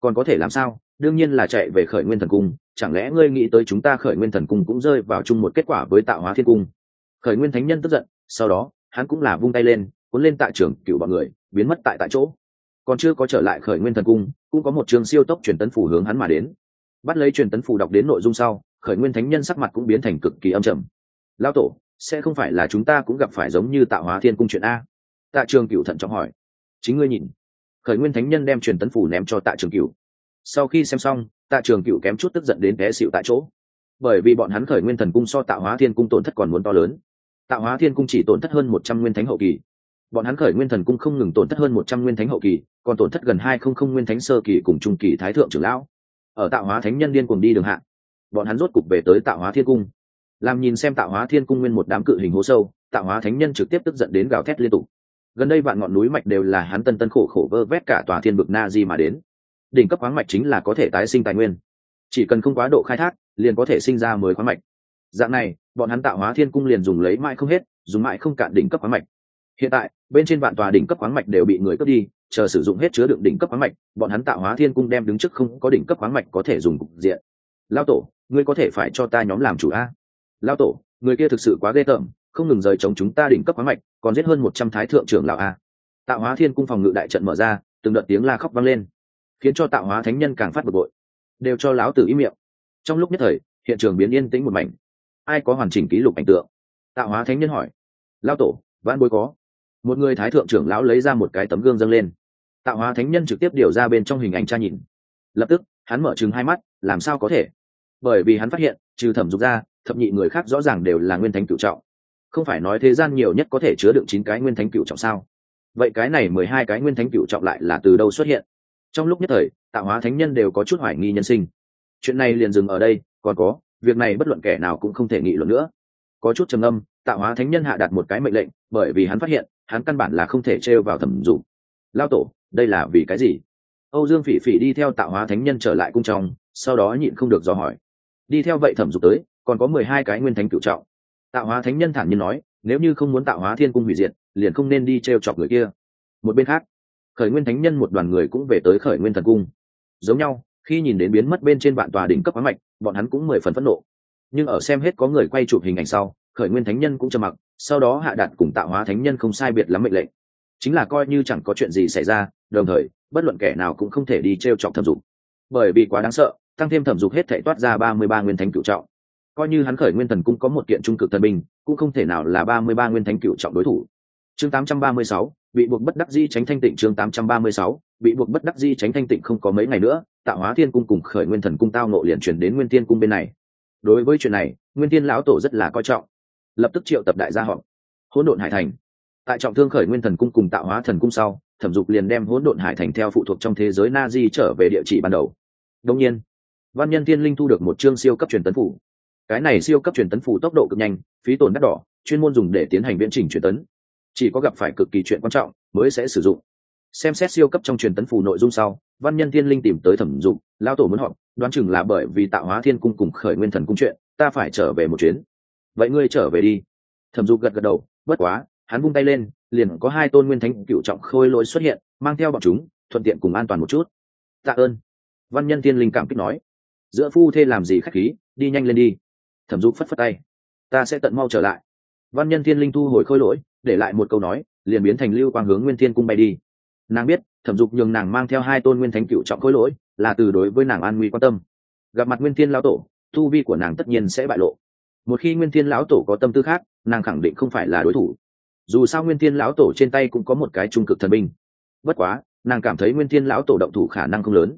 Còn có thể làm sao? Đương nhiên là chạy về khởi nguyên thần cung, chẳng lẽ ngươi nghĩ tới chúng ta khởi nguyên thần cung cũng rơi vào chung một kết quả với tạo hóa thiên cung? Khởi nguyên thánh nhân tức giận, sau đó, hắn cũng là vung tay lên, cuốn lên tạ trường cựu bọn người, biến mất tại tại chỗ. Còn chưa có trở lại khởi nguyên thần cung, cũng có một trường siêu tốc truyền tấn phủ hướng hắn mà đến. Bắt lấy truyền tấn phủ đọc đến nội dung sau, khởi nguyên thánh nhân sắc mặt cũng biến thành cực kỳ âm trầm. Lao tổ, sẽ không phải là chúng ta cũng gặp phải giống như tạo hóa thiên cung chuyện a? Tạ trường cựu thận trọng hỏi. Chính ngươi nhìn. Khởi nguyên thánh nhân đem truyền tấn phủ ném cho tạ trường cựu sau khi xem xong, tạ trường cựu kém chút tức giận đến té xịu tại chỗ. Bởi vì bọn hắn khởi nguyên thần cung so tạo hóa thiên cung tổn thất còn muốn to lớn. Tạo hóa thiên cung chỉ tổn thất hơn một trăm nguyên thánh hậu kỳ. Bọn hắn khởi nguyên thần cung không ngừng tổn thất hơn một trăm nguyên thánh hậu kỳ, còn tổn thất gần hai không không nguyên thánh sơ kỳ cùng trung kỳ thái thượng trưởng lão. Ở tạo hóa thánh nhân điên cùng đi đường hạ, bọn hắn rốt cục về tới tạo hóa thiên cung. Làm nhìn xem tạo hóa thiên cung nguyên một đám cự hình hố sâu, tạo hóa thánh nhân trực tiếp tức giận đến gào thét liên tục. Gần đây vạn ngọn núi mạch đều là hắn tân tân khổ khổ vơ vét cả tòa thiên vực na di mà đến đỉnh cấp khoáng mạch chính là có thể tái sinh tài nguyên. Chỉ cần không quá độ khai thác, liền có thể sinh ra mới khoáng mạch. Dạng này, bọn hắn tạo hóa thiên cung liền dùng lấy mãi không hết, dùng mãi không cạn đỉnh cấp khoáng mạch. Hiện tại, bên trên vạn tòa đỉnh cấp khoáng mạch đều bị người cướp đi, chờ sử dụng hết chứa đựng đỉnh cấp khoáng mạch, bọn hắn tạo hóa thiên cung đem đứng trước không có đỉnh cấp khoáng mạch có thể dùng cục diện. Lao tổ, ngươi có thể phải cho ta nhóm làm chủ a? Lao tổ, người kia thực sự quá ghê tởm, không ngừng rời chống chúng ta đỉnh cấp khoáng mạch, còn giết hơn một trăm thái thượng trưởng lão a. Tạo hóa thiên cung phòng ngự đại trận mở ra, từng đợt tiếng la khóc vang lên khiến cho tạo hóa thánh nhân càng phát bực bội. Đều cho láo tử ý miệng. Trong lúc nhất thời, hiện trường biến yên tĩnh một mảnh. Ai có hoàn chỉnh ký lục ảnh tượng? Tạo hóa thánh nhân hỏi. Lao tổ văn bối có. Một người thái thượng trưởng lão lấy ra một cái tấm gương dâng lên. Tạo hóa thánh nhân trực tiếp điều ra bên trong hình ảnh tra nhìn. Lập tức, hắn mở chừng hai mắt, làm sao có thể? Bởi vì hắn phát hiện, trừ thẩm dục ra, thập nhị người khác rõ ràng đều là nguyên thánh cựu trọng. Không phải nói thế gian nhiều nhất có thể chứa đựng chín cái nguyên thánh cựu trọng sao? Vậy cái này mười hai cái nguyên thánh cựu trọng lại là từ đâu xuất hiện? Trong lúc nhất thời, tạo hóa thánh nhân đều có chút hoài nghi nhân sinh. Chuyện này liền dừng ở đây, còn có, việc này bất luận kẻ nào cũng không thể nghị luận nữa. Có chút trầm âm tạo hóa thánh nhân hạ đặt một cái mệnh lệnh, bởi vì hắn phát hiện, hắn căn bản là không thể trêu vào thẩm dục lao tổ, đây là vì cái gì? Âu dương phỉ phỉ đi theo tạo hóa thánh nhân trở lại cung trong, sau đó nhịn không được dò hỏi. Đi theo vậy thẩm dục tới, còn có mười hai cái nguyên thánh cựu trọng. Tạo hóa thánh nhân thản nhiên nói, nếu như không muốn tạo hóa thiên cung hủy diệt, liền không nên đi t r e o chọc người kia. Một bên khác khởi nguyên thánh nhân một đoàn người cũng về tới khởi nguyên thần cung. Giống nhau, khi nhìn đến biến mất bên trên vạn tòa đỉnh cấp khoáng mạch, bọn hắn cũng mười phần phẫn nộ. Nhưng ở xem hết có người quay chụp hình ảnh sau, khởi nguyên thánh nhân cũng trầm mặc, sau đó hạ đạt cùng tạo hóa thánh nhân không sai biệt lắm mệnh lệnh. Chính là coi như chẳng có chuyện gì xảy ra, đồng thời, bất luận kẻ nào cũng không thể đi t r e o chọc thẩm dục. Bởi vì quá đáng sợ, tăng thêm thẩm dục hết thể toát ra ba mươi ba nguyên thánh cựu trọng. Coi như hắn khởi nguyên thần cung có một kiện trung cực thần binh, cũng không thể nào là ba mươi ba nguyên thánh cựu trọng đối thủ. Chương tám trăm ba mươi sáu bị buộc bất đắc di tránh thanh tịnh chương tám trăm ba mươi sáu, bị buộc bất đắc di tránh thanh tịnh không có mấy ngày nữa tạo hóa thiên cung cùng khởi nguyên thần cung tao ngộ liền chuyển đến nguyên thiên cung bên này. Đối với chuyện này, nguyên thiên lão tổ rất là coi trọng. Lập tức triệu tập đại gia họp. Hỗn độn hải thành. Tại trọng thương khởi nguyên thần cung cùng tạo hóa thần cung sau, thẩm dục liền đem hỗn độn hải thành theo phụ thuộc trong thế giới na di trở về địa chỉ ban đầu. Đương nhiên, văn nhân thiên linh thu được một chương siêu cấp truyền tấn phủ. Cái này siêu cấp truyền tấn phủ tốc độ cực nhanh, phí tổn đắt đỏ, chuyên môn dùng để tiến hành viễn trình truyền tấn chỉ có gặp phải cực kỳ chuyện quan trọng mới sẽ sử dụng. Xem xét siêu cấp trong truyền tấn phủ nội dung sau, văn nhân thiên linh tìm tới thẩm dụng lao tổ muốn họp, đoán chừng là bởi vì tạo hóa thiên cung cùng khởi nguyên thần cung chuyện, ta phải trở về một chuyến. Vậy ngươi trở về đi. Thẩm dục gật gật đầu, bất quá, hắn vung tay lên, liền có hai tôn nguyên thánh cựu trọng khôi lỗi xuất hiện, mang theo bọn chúng, thuận tiện cùng an toàn một chút. Tạ ơn. Văn nhân thiên linh cảm kích nói. Giữa phu thê làm gì khách khí, đi nhanh lên đi. Thẩm dục phất phất tay. Ta sẽ tận mau trở lại. Văn nhân thiên linh thu hồi khôi lỗi để lại một câu nói, liền biến thành lưu quang hướng nguyên thiên cung bay đi. Nàng biết, thẩm dục nhường nàng mang theo hai tôn nguyên thánh cựu trọng khối lỗi, là từ đối với nàng an nguy quan tâm. Gặp mặt nguyên thiên lão tổ thu vi của nàng tất nhiên sẽ bại lộ. Một khi nguyên thiên lão tổ có tâm tư khác, nàng khẳng định không phải là đối thủ. Dù sao nguyên thiên lão tổ trên tay cũng có một cái trung cực thần binh. Bất quá, nàng cảm thấy nguyên thiên lão tổ động thủ khả năng không lớn.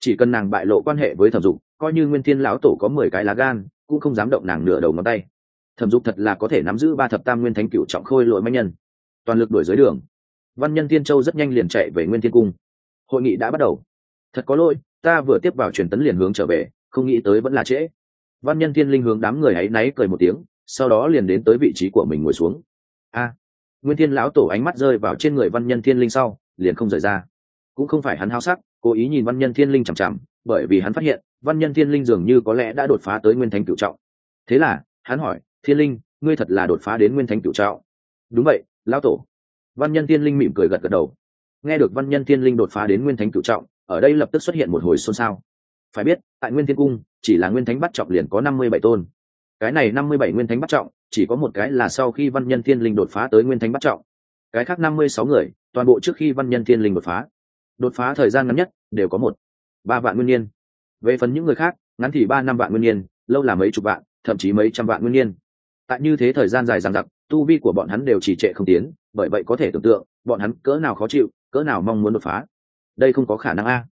Chỉ cần nàng bại lộ quan hệ với thẩm dục, coi như nguyên thiên lão tổ có mười cái lá gan, cũng không dám động nàng nửa đầu ngón tay thẩm dục thật là có thể nắm giữ ba thập tam nguyên thánh cựu trọng khôi lội manh nhân. Toàn lực đuổi dưới đường. Văn nhân thiên châu rất nhanh liền chạy về nguyên thiên cung. Hội nghị đã bắt đầu. Thật có lỗi, ta vừa tiếp vào truyền tấn liền hướng trở về, không nghĩ tới vẫn là trễ. Văn nhân thiên linh hướng đám người ấy náy cười một tiếng, sau đó liền đến tới vị trí của mình ngồi xuống. A, nguyên thiên lão tổ ánh mắt rơi vào trên người văn nhân thiên linh sau, liền không rời ra. Cũng không phải hắn háo sắc, cố ý nhìn văn nhân thiên linh chằm chằm, bởi vì hắn phát hiện, văn nhân thiên linh dường như có lẽ đã đột phá tới nguyên thánh cựu trọng. Thế là, hắn hỏi thiên linh, ngươi thật là đột phá đến nguyên thánh cựu trọng. Đúng vậy, lão tổ. Văn nhân thiên linh mỉm cười gật gật đầu. Nghe được văn nhân thiên linh đột phá đến nguyên thánh cựu trọng, ở đây lập tức xuất hiện một hồi xôn xao. Phải biết, tại nguyên thiên cung, chỉ là nguyên thánh bắt trọng liền có năm mươi bảy tôn. Cái này năm mươi bảy nguyên thánh bắt trọng, chỉ có một cái là sau khi văn nhân thiên linh đột phá tới nguyên thánh bắt trọng. Cái khác năm mươi sáu người, toàn bộ trước khi văn nhân thiên linh đột phá. Đột phá thời gian ngắn nhất, đều có một, ba vạn nguyên niên. Về phần những người khác, ngắn thì ba năm vạn nguyên niên, lâu là mấy chục vạn, thậm chí mấy trăm vạn nguyên niên tại như thế thời gian dài dằng dặc, tu vi của bọn hắn đều trì trệ không tiến, bởi vậy có thể tưởng tượng, bọn hắn cỡ nào khó chịu, cỡ nào mong muốn đột phá. Đây không có khả năng a.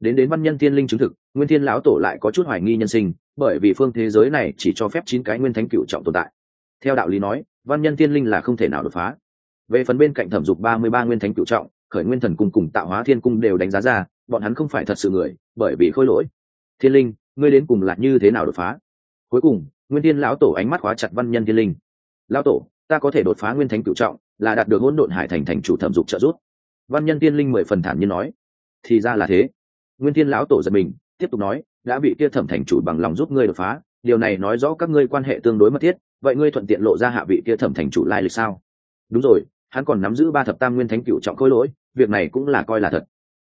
Đến đến văn nhân thiên linh chứng thực, nguyên thiên lão tổ lại có chút hoài nghi nhân sinh, bởi vì phương thế giới này chỉ cho phép chín cái nguyên thánh cựu trọng tồn tại. Theo đạo lý nói, văn nhân thiên linh là không thể nào đột phá. Về phần bên cạnh thẩm dục ba mươi ba nguyên thánh cựu trọng, khởi nguyên thần cung cùng tạo hóa thiên cung đều đánh giá ra, bọn hắn không phải thật sự người, bởi vì khôi lỗi. Thiên linh, ngươi đến cùng là như thế nào đột phá? Cuối cùng, nguyên thiên lão tổ ánh mắt khóa chặt văn nhân thiên linh. Lão tổ, ta có thể đột phá nguyên thánh cựu trọng, là đạt được hỗn độn hải thành thành chủ thẩm dục trợ giúp. Văn nhân tiên linh mười phần thản nhiên nói. Thì ra là thế. Nguyên thiên lão tổ giật mình, tiếp tục nói, đã bị kia thẩm thành chủ bằng lòng giúp ngươi đột phá, điều này nói rõ các ngươi quan hệ tương đối mật thiết, vậy ngươi thuận tiện lộ ra hạ vị kia thẩm thành chủ lai lịch sao? Đúng rồi, hắn còn nắm giữ ba thập tam nguyên thánh cựu trọng khôi lỗi, việc này cũng là coi là thật.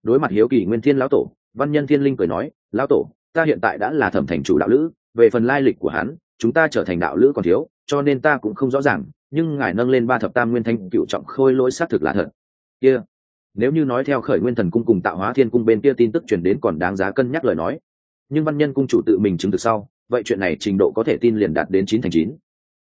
Đối mặt hiếu kỳ nguyên thiên lão tổ, văn nhân thiên linh cười nói, lão tổ, ta hiện tại đã là thẩm thành chủ đạo lữ về phần lai lịch của hắn, chúng ta trở thành đạo lữ còn thiếu, cho nên ta cũng không rõ ràng, nhưng ngài nâng lên ba thập tam nguyên thanh cựu trọng khôi lỗi xác thực là thật. Kia、yeah. nếu như nói theo khởi nguyên thần cung cùng tạo hóa thiên cung bên kia tin tức chuyển đến còn đáng giá cân nhắc lời nói. Nhưng văn nhân cung chủ tự mình chứng thực sau, vậy chuyện này trình độ có thể tin liền đạt đến chín thành chín.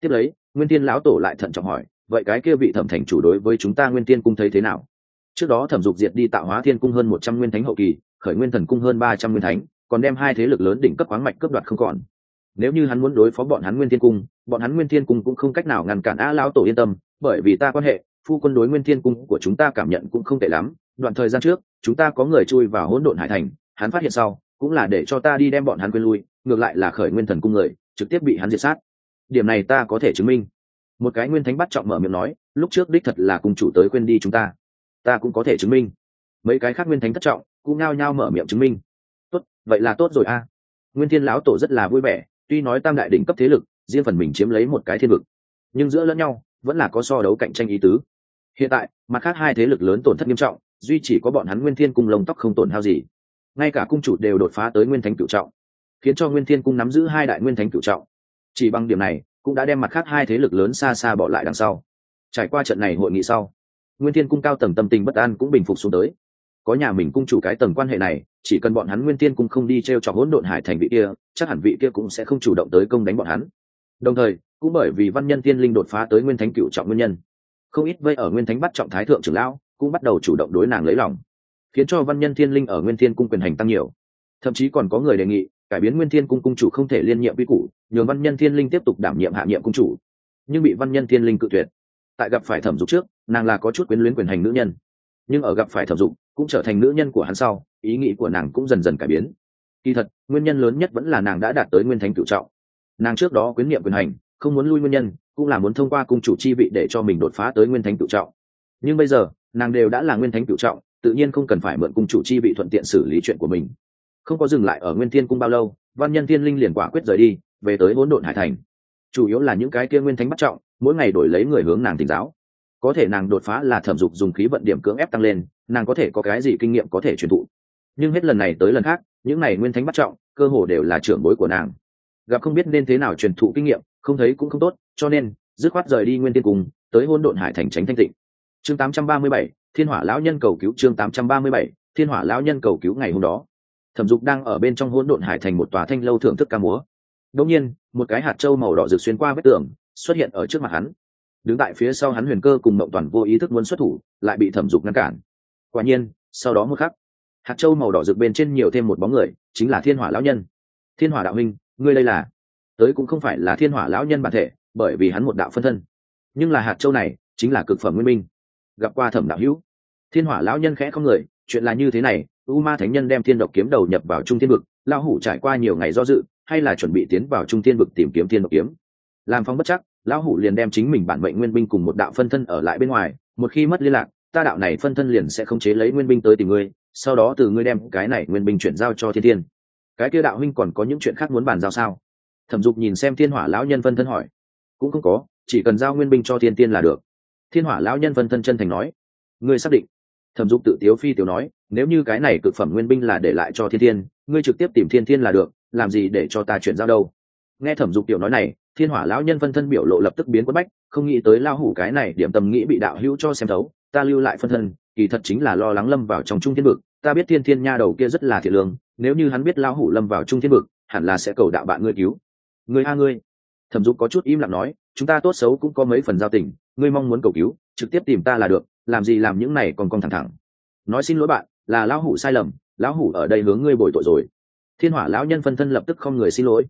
Tiếp lấy, nguyên tiên lão tổ lại thận trọng hỏi, vậy cái kia vị thẩm thành chủ đối với chúng ta nguyên tiên cung thấy thế nào? Trước đó thẩm dục diệt đi tạo hóa thiên cung hơn một trăm nguyên thánh hậu kỳ, khởi nguyên thần cung hơn ba trăm nguyên thánh, còn đem hai thế lực lớn đỉnh cấp khoáng mạch cướp đoạt không còn nếu như hắn muốn đối phó bọn hắn nguyên thiên cung, bọn hắn nguyên thiên cung cũng không cách nào ngăn cản a lão tổ yên tâm, bởi vì ta quan hệ, phu quân đối nguyên thiên cung của chúng ta cảm nhận cũng không tệ lắm. Đoạn thời gian trước, chúng ta có người chui vào hỗn độn hải thành, hắn phát hiện sau, cũng là để cho ta đi đem bọn hắn quên lui, ngược lại là khởi nguyên thần cung người, trực tiếp bị hắn diệt sát. Điểm này ta có thể chứng minh. Một cái nguyên thánh bắt trọng mở miệng nói, lúc trước đích thật là cùng chủ tới quên đi chúng ta. Ta cũng có thể chứng minh. Mấy cái khác nguyên thánh thất trọng cũng ngao nhao mở miệng chứng minh. Tốt, vậy là tốt rồi a. Nguyên thiên lão tổ rất là vui vẻ tuy nói tam đại đỉnh cấp thế lực, riêng phần mình chiếm lấy một cái thiên vực, nhưng giữa lẫn nhau vẫn là có so đấu cạnh tranh ý tứ. Hiện tại, mặt khác hai thế lực lớn tổn thất nghiêm trọng, duy chỉ có bọn hắn nguyên thiên cung lông tóc không tổn hao gì. Ngay cả cung chủ đều đột phá tới nguyên thánh cựu trọng, khiến cho nguyên thiên cung nắm giữ hai đại nguyên thánh cựu trọng. Chỉ bằng điểm này, cũng đã đem mặt khác hai thế lực lớn xa xa bỏ lại đằng sau. Trải qua trận này hội nghị sau, nguyên thiên cung cao tầng tâm tình bất an cũng bình phục xuống tới. Có nhà mình cung chủ cái tầng quan hệ này chỉ cần bọn hắn nguyên thiên cung không đi t r e o trọc hỗn độn hải thành vị kia, chắc hẳn vị kia cũng sẽ không chủ động tới công đánh bọn hắn. Đồng thời, cũng bởi vì văn nhân thiên linh đột phá tới nguyên thánh cựu trọng nguyên nhân, không ít vây ở nguyên thánh bắt trọng thái thượng trưởng lão cũng bắt đầu chủ động đối nàng lấy lòng, khiến cho văn nhân thiên linh ở nguyên thiên cung quyền hành tăng nhiều. Thậm chí còn có người đề nghị, cải biến nguyên thiên cung cung chủ không thể liên nhiệm quy củ, nhường văn nhân thiên linh tiếp tục đảm nhiệm hạ nhiệm cung chủ, nhưng bị văn nhân thiên linh cự tuyệt. Tại gặp phải thẩm dục trước, nàng là có chút quyến luyến quyền hành nữ nhân nhưng ở gặp phải thẩm dục cũng trở thành nữ nhân của hắn sau, ý nghĩ của nàng cũng dần dần cải biến. Kỳ thật, nguyên nhân lớn nhất vẫn là nàng đã đạt tới nguyên thánh cựu trọng. Nàng trước đó quyến niệm quyền hành, không muốn lui nguyên nhân, cũng là muốn thông qua cung chủ chi vị để cho mình đột phá tới nguyên thánh cựu trọng. Nhưng bây giờ, nàng đều đã là nguyên thánh cựu trọng, tự nhiên không cần phải mượn cung chủ chi vị thuận tiện xử lý chuyện của mình. Không có dừng lại ở nguyên thiên cung bao lâu, văn nhân thiên linh liền quả quyết rời đi, về tới hỗn độn hải thành. Chủ yếu là những cái kia nguyên thánh bắt trọng, mỗi ngày đổi lấy người hướng nàng tỉnh giáo có thể nàng đột phá là thẩm dục dùng khí vận điểm cưỡng ép tăng lên nàng có thể có cái gì kinh nghiệm có thể truyền thụ. Nhưng hết lần này tới lần khác những này nguyên thánh bắt trọng cơ hồ đều là trưởng bối của nàng. Gặp không biết nên thế nào truyền thụ kinh nghiệm không thấy cũng không tốt cho nên dứt khoát rời đi nguyên tiên cung tới hôn độn hải thành tránh thanh tịnh. Chương 837, thiên hỏa lão nhân cầu cứu chương 837, thiên hỏa lão nhân cầu cứu ngày hôm đó. Thẩm dục đang ở bên trong hôn độn hải thành một tòa thanh lâu thưởng thức ca múa. Đông nhiên một cái hạt trâu màu đỏ rực xuyên qua vết tường xuất hiện ở trước mặt hắn đứng tại phía sau hắn huyền cơ cùng mộng toàn vô ý thức muốn xuất thủ, lại bị thẩm dục ngăn cản. Quả nhiên, sau đó một khắc, hạt trâu màu đỏ rực bên trên nhiều thêm một bóng người, chính là thiên hỏa lão nhân. Thiên hỏa đạo minh ngươi đây là? Tới cũng không phải là thiên hỏa lão nhân bản thể, bởi vì hắn một đạo phân thân. Nhưng là hạt châu này, chính là cực phẩm nguyên minh. Gặp qua thẩm đạo hữu. Thiên hỏa lão nhân khẽ không người, chuyện là như thế này, u ma thánh nhân đem thiên độc kiếm đầu nhập vào trung thiên vực, Lão hủ trải qua nhiều ngày do dự, hay là chuẩn bị tiến vào trung thiên vực tìm kiếm thiên độc kiếm. Làm phong bất chắc lão hủ liền đem chính mình bản mệnh nguyên binh cùng một đạo phân thân ở lại bên ngoài một khi mất liên lạc ta đạo này phân thân liền sẽ không chế lấy nguyên binh tới tìm ngươi sau đó từ ngươi đem cái này nguyên binh chuyển giao cho thiên thiên. Cái kia đạo huynh còn có những chuyện khác muốn bàn giao sao? Thẩm dục nhìn xem thiên hỏa lão nhân phân thân hỏi. Cũng không có chỉ cần giao nguyên binh cho thiên tiên là được. Thiên hỏa lão nhân phân thân chân thành nói. Ngươi xác định. Thẩm dục tự tiếu phi tiểu nói nếu như cái này cực phẩm nguyên binh là để lại cho thiên tiên, ngươi trực tiếp tìm thiên thiên là được làm gì để cho ta chuyển giao đâu? Nghe thẩm dục tiểu nói này thiên hỏa lão nhân phân thân biểu lộ lập tức biến quất bách, không nghĩ tới lao hủ cái này điểm tầm nghĩ bị đạo hữu cho xem thấu, ta lưu lại phân thân, kỳ thật chính là lo lắng lâm vào trong trung thiên vực, ta biết thiên thiên nha đầu kia rất là thiệt lương, nếu như hắn biết lao hủ lâm vào trung thiên vực, hẳn là sẽ cầu đạo bạn ngươi cứu. Người a ngươi. Thẩm dục có chút im lặng nói, chúng ta tốt xấu cũng có mấy phần giao tình, ngươi mong muốn cầu cứu, trực tiếp tìm ta là được, làm gì làm những này còn con thẳng thẳng. Nói xin lỗi bạn, là lão hủ sai lầm, lão hủ ở đây hướng ngươi bồi tội rồi. Thiên hỏa lão nhân phân thân lập tức không người xin lỗi.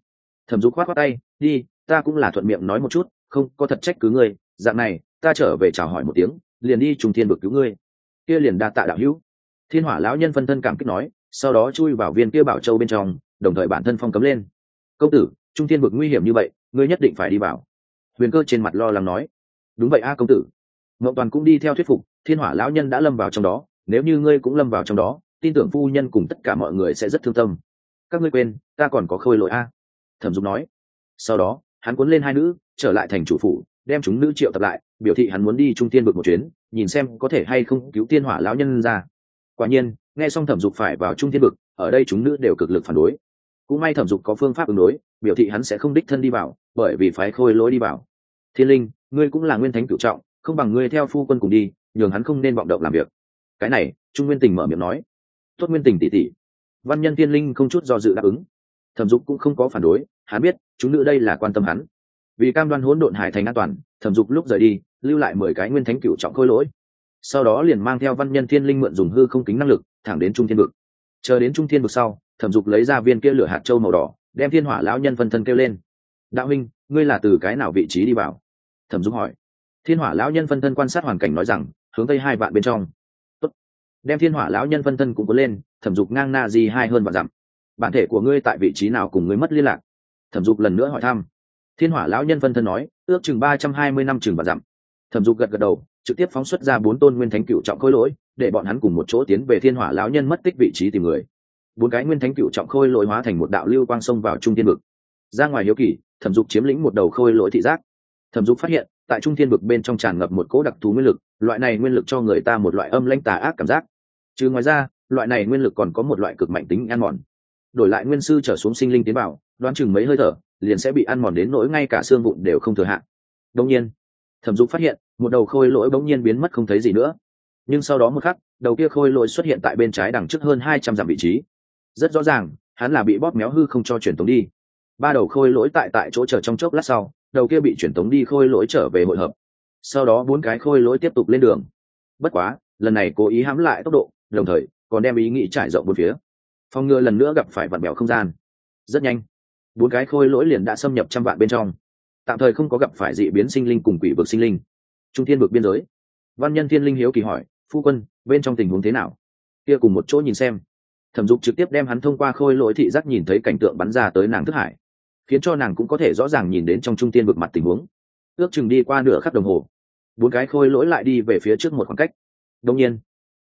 Thẩm dục khoát khoát tay, đi ta cũng là thuận miệng nói một chút, không, có thật trách cứ ngươi, dạng này, ta trở về chào hỏi một tiếng, liền đi trùng thiên vực cứu ngươi. Kia liền đa tạ đạo hữu. Thiên hỏa lão nhân phân thân cảm kích nói, sau đó chui vào viên kia bảo châu bên trong, đồng thời bản thân phong cấm lên. Công tử, trung thiên vực nguy hiểm như vậy, ngươi nhất định phải đi vào. Huyền cơ trên mặt lo lắng nói. Đúng vậy a, công tử. Ngọc toàn cũng đi theo thuyết phục, thiên hỏa lão nhân đã lâm vào trong đó, nếu như ngươi cũng lâm vào trong đó, tin tưởng phu nhân cùng tất cả mọi người sẽ rất thương tâm. Các ngươi quên, ta còn có khôi lỗi a. Thẩm dục nói. Sau đó hắn cuốn lên hai nữ, trở lại thành chủ phủ, đem chúng nữ triệu tập lại, biểu thị hắn muốn đi trung tiên vực một chuyến, nhìn xem có thể hay không cứu tiên hỏa lão nhân ra. Quả nhiên, nghe xong thẩm dục phải vào trung tiên vực, ở đây chúng nữ đều cực lực phản đối. Cũng may thẩm dục có phương pháp ứng đối, biểu thị hắn sẽ không đích thân đi vào, bởi vì phái khôi lỗi đi vào. Thiên linh, ngươi cũng là nguyên thánh cựu trọng, không bằng ngươi theo phu quân cùng đi, nhường hắn không nên vọng động làm việc. Cái này, trung nguyên tình mở miệng nói. Tốt nguyên tình tỉ tỉ văn nhân thiên linh không chút do dự đáp ứng thẩm dục cũng không có phản đối, hắn biết, chúng nữ đây là quan tâm hắn. Vì cam đoan hỗn độn hải thành an toàn, thẩm dục lúc rời đi, lưu lại mười cái nguyên thánh cựu trọng khôi lỗi. Sau đó liền mang theo văn nhân thiên linh mượn dùng hư không kính năng lực, thẳng đến trung thiên vực. Chờ đến trung thiên vực sau, thẩm dục lấy ra viên kia lửa hạt châu màu đỏ, đem thiên hỏa lão nhân phân thân kêu lên. Đạo huynh, ngươi là từ cái nào vị trí đi vào? Thẩm dục hỏi. Thiên hỏa lão nhân phân thân quan sát hoàn cảnh nói rằng, hướng tây hai vạn bên trong. Tốt. đem thiên hỏa lão nhân phân thân cũng có lên, thẩm dục ngang na di hai hơn vạn dặm bản thể của ngươi tại vị trí nào cùng ngươi mất liên lạc? Thẩm dục lần nữa hỏi thăm. Thiên hỏa lão nhân phân thân nói, ước chừng ba trăm hai mươi năm chừng và dặm. Thẩm dục gật gật đầu, trực tiếp phóng xuất ra bốn tôn nguyên thánh cựu trọng khôi lỗi, để bọn hắn cùng một chỗ tiến về thiên hỏa lão nhân mất tích vị trí tìm người. Bốn cái nguyên thánh cựu trọng khôi lỗi hóa thành một đạo lưu quang sông vào trung tiên vực. Ra ngoài hiếu kỳ, thẩm dục chiếm lĩnh một đầu khôi lỗi thị giác. Thẩm dục phát hiện, tại trung thiên vực bên trong tràn ngập một cỗ đặc thù nguyên lực, loại này nguyên lực cho người ta một loại âm lanh tà ác cảm giác. Trừ ngoài ra, loại này nguyên lực còn có một loại cực mạnh tính ăn mòn đổi lại nguyên sư trở xuống sinh linh tiến bảo đoán chừng mấy hơi thở, liền sẽ bị ăn mòn đến nỗi ngay cả xương vụn đều không thừa hạn đông nhiên, thẩm dục phát hiện, một đầu khôi lỗi bỗng nhiên biến mất không thấy gì nữa. Nhưng sau đó một khắc, đầu kia khôi lỗi xuất hiện tại bên trái đằng trước hơn hai trăm dặm vị trí. Rất rõ ràng, hắn là bị bóp méo hư không cho truyền tống đi. Ba đầu khôi lỗi tại tại chỗ chờ trong chốc lát sau, đầu kia bị truyền tống đi khôi lỗi trở về hội hợp. Sau đó bốn cái khôi lỗi tiếp tục lên đường. Bất quá, lần này cố ý hãm lại tốc độ, đồng thời còn đem ý nghĩ trải rộng bốn phía phòng ngừa lần nữa gặp phải vặn bèo không gian. Rất nhanh, bốn cái khôi lỗi liền đã xâm nhập trăm vạn bên trong. Tạm thời không có gặp phải dị biến sinh linh cùng quỷ vực sinh linh. Trung thiên vực biên giới. Văn nhân thiên linh hiếu kỳ hỏi, phu quân, bên trong tình huống thế nào? Kia cùng một chỗ nhìn xem. Thẩm dục trực tiếp đem hắn thông qua khôi lỗi thị giác nhìn thấy cảnh tượng bắn ra tới nàng thức hải, khiến cho nàng cũng có thể rõ ràng nhìn đến trong trung tiên vực mặt tình huống. Ước chừng đi qua nửa khắc đồng hồ, bốn cái khôi lỗi lại đi về phía trước một khoảng cách. Đông nhiên,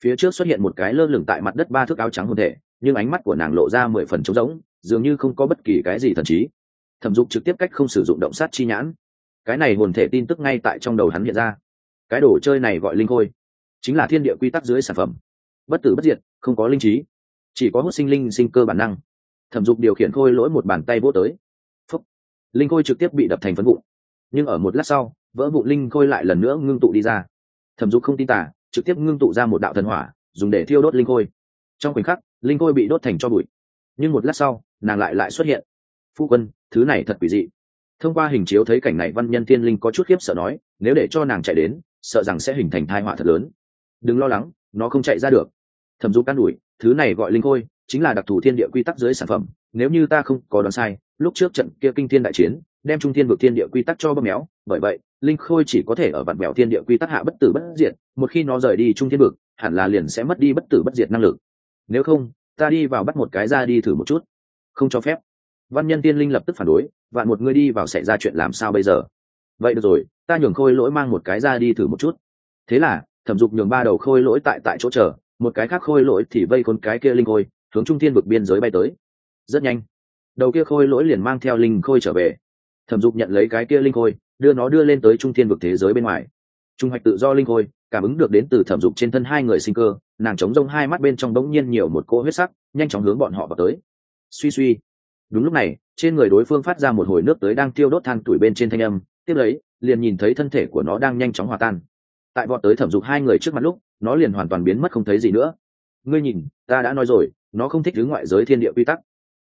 phía trước xuất hiện một cái lơ lửng tại mặt đất ba thước áo trắng hồn thể nhưng ánh mắt của nàng lộ ra mười phần trống rỗng, dường như không có bất kỳ cái gì thần trí. Thẩm dục trực tiếp cách không sử dụng động sát chi nhãn. Cái này hồn thể tin tức ngay tại trong đầu hắn hiện ra. Cái đồ chơi này gọi linh khôi. Chính là thiên địa quy tắc dưới sản phẩm. Bất tử bất diệt, không có linh trí. Chỉ có hút sinh linh sinh cơ bản năng. Thẩm dục điều khiển khôi lỗi một bàn tay vô tới. Phúc. linh khôi trực tiếp bị đập thành phân vụ. nhưng ở một lát sau, vỡ vụn linh khôi lại lần nữa ngưng tụ đi ra. Thẩm dục không tin tả trực tiếp ngưng tụ ra một đạo thần hỏa, dùng để thiêu đốt linh khôi. Trong khoảnh khắc linh khôi bị đốt thành cho bụi. Nhưng một lát sau, nàng lại lại xuất hiện. Phu quân, thứ này thật quỷ dị. Thông qua hình chiếu thấy cảnh này, văn nhân thiên linh có chút khiếp sợ nói, nếu để cho nàng chạy đến, sợ rằng sẽ hình thành thai họa thật lớn. Đừng lo lắng, nó không chạy ra được. Thẩm dục can đủi thứ này gọi linh khôi chính là đặc thù thiên địa quy tắc dưới sản phẩm. Nếu như ta không có đoán sai, lúc trước trận kia kinh thiên đại chiến, đem trung thiên vực thiên địa quy tắc cho bơm méo. Bởi vậy, linh khôi chỉ có thể ở vạn bèo thiên địa quy tắc hạ bất tử bất diệt, một khi nó rời đi trung thiên vực, hẳn là liền sẽ mất đi bất tử bất diệt năng lực nếu không, ta đi vào bắt một cái ra đi thử một chút. Không cho phép. Văn nhân tiên linh lập tức phản đối, vạn một người đi vào xảy ra chuyện làm sao bây giờ? Vậy được rồi, ta nhường khôi lỗi mang một cái ra đi thử một chút. Thế là, thẩm dục nhường ba đầu khôi lỗi tại tại chỗ chờ, một cái khác khôi lỗi thì vây con cái kia linh khôi, hướng trung thiên vực biên giới bay tới. Rất nhanh, đầu kia khôi lỗi liền mang theo linh khôi trở về. Thẩm dục nhận lấy cái kia linh khôi, đưa nó đưa lên tới trung thiên vực thế giới bên ngoài. Trung hoạch tự do linh khôi cảm ứng được đến từ thẩm dục trên thân hai người sinh cơ nàng chống rông hai mắt bên trong bỗng nhiên nhiều một cỗ huyết sắc nhanh chóng hướng bọn họ vào tới. Suy suy. Đúng lúc này trên người đối phương phát ra một hồi nước tới đang tiêu đốt than tuổi bên trên thanh âm tiếp lấy liền nhìn thấy thân thể của nó đang nhanh chóng hòa tan. Tại bọn tới thẩm dục hai người trước mặt lúc nó liền hoàn toàn biến mất không thấy gì nữa. Ngươi nhìn ta đã nói rồi nó không thích thứ ngoại giới thiên địa quy tắc.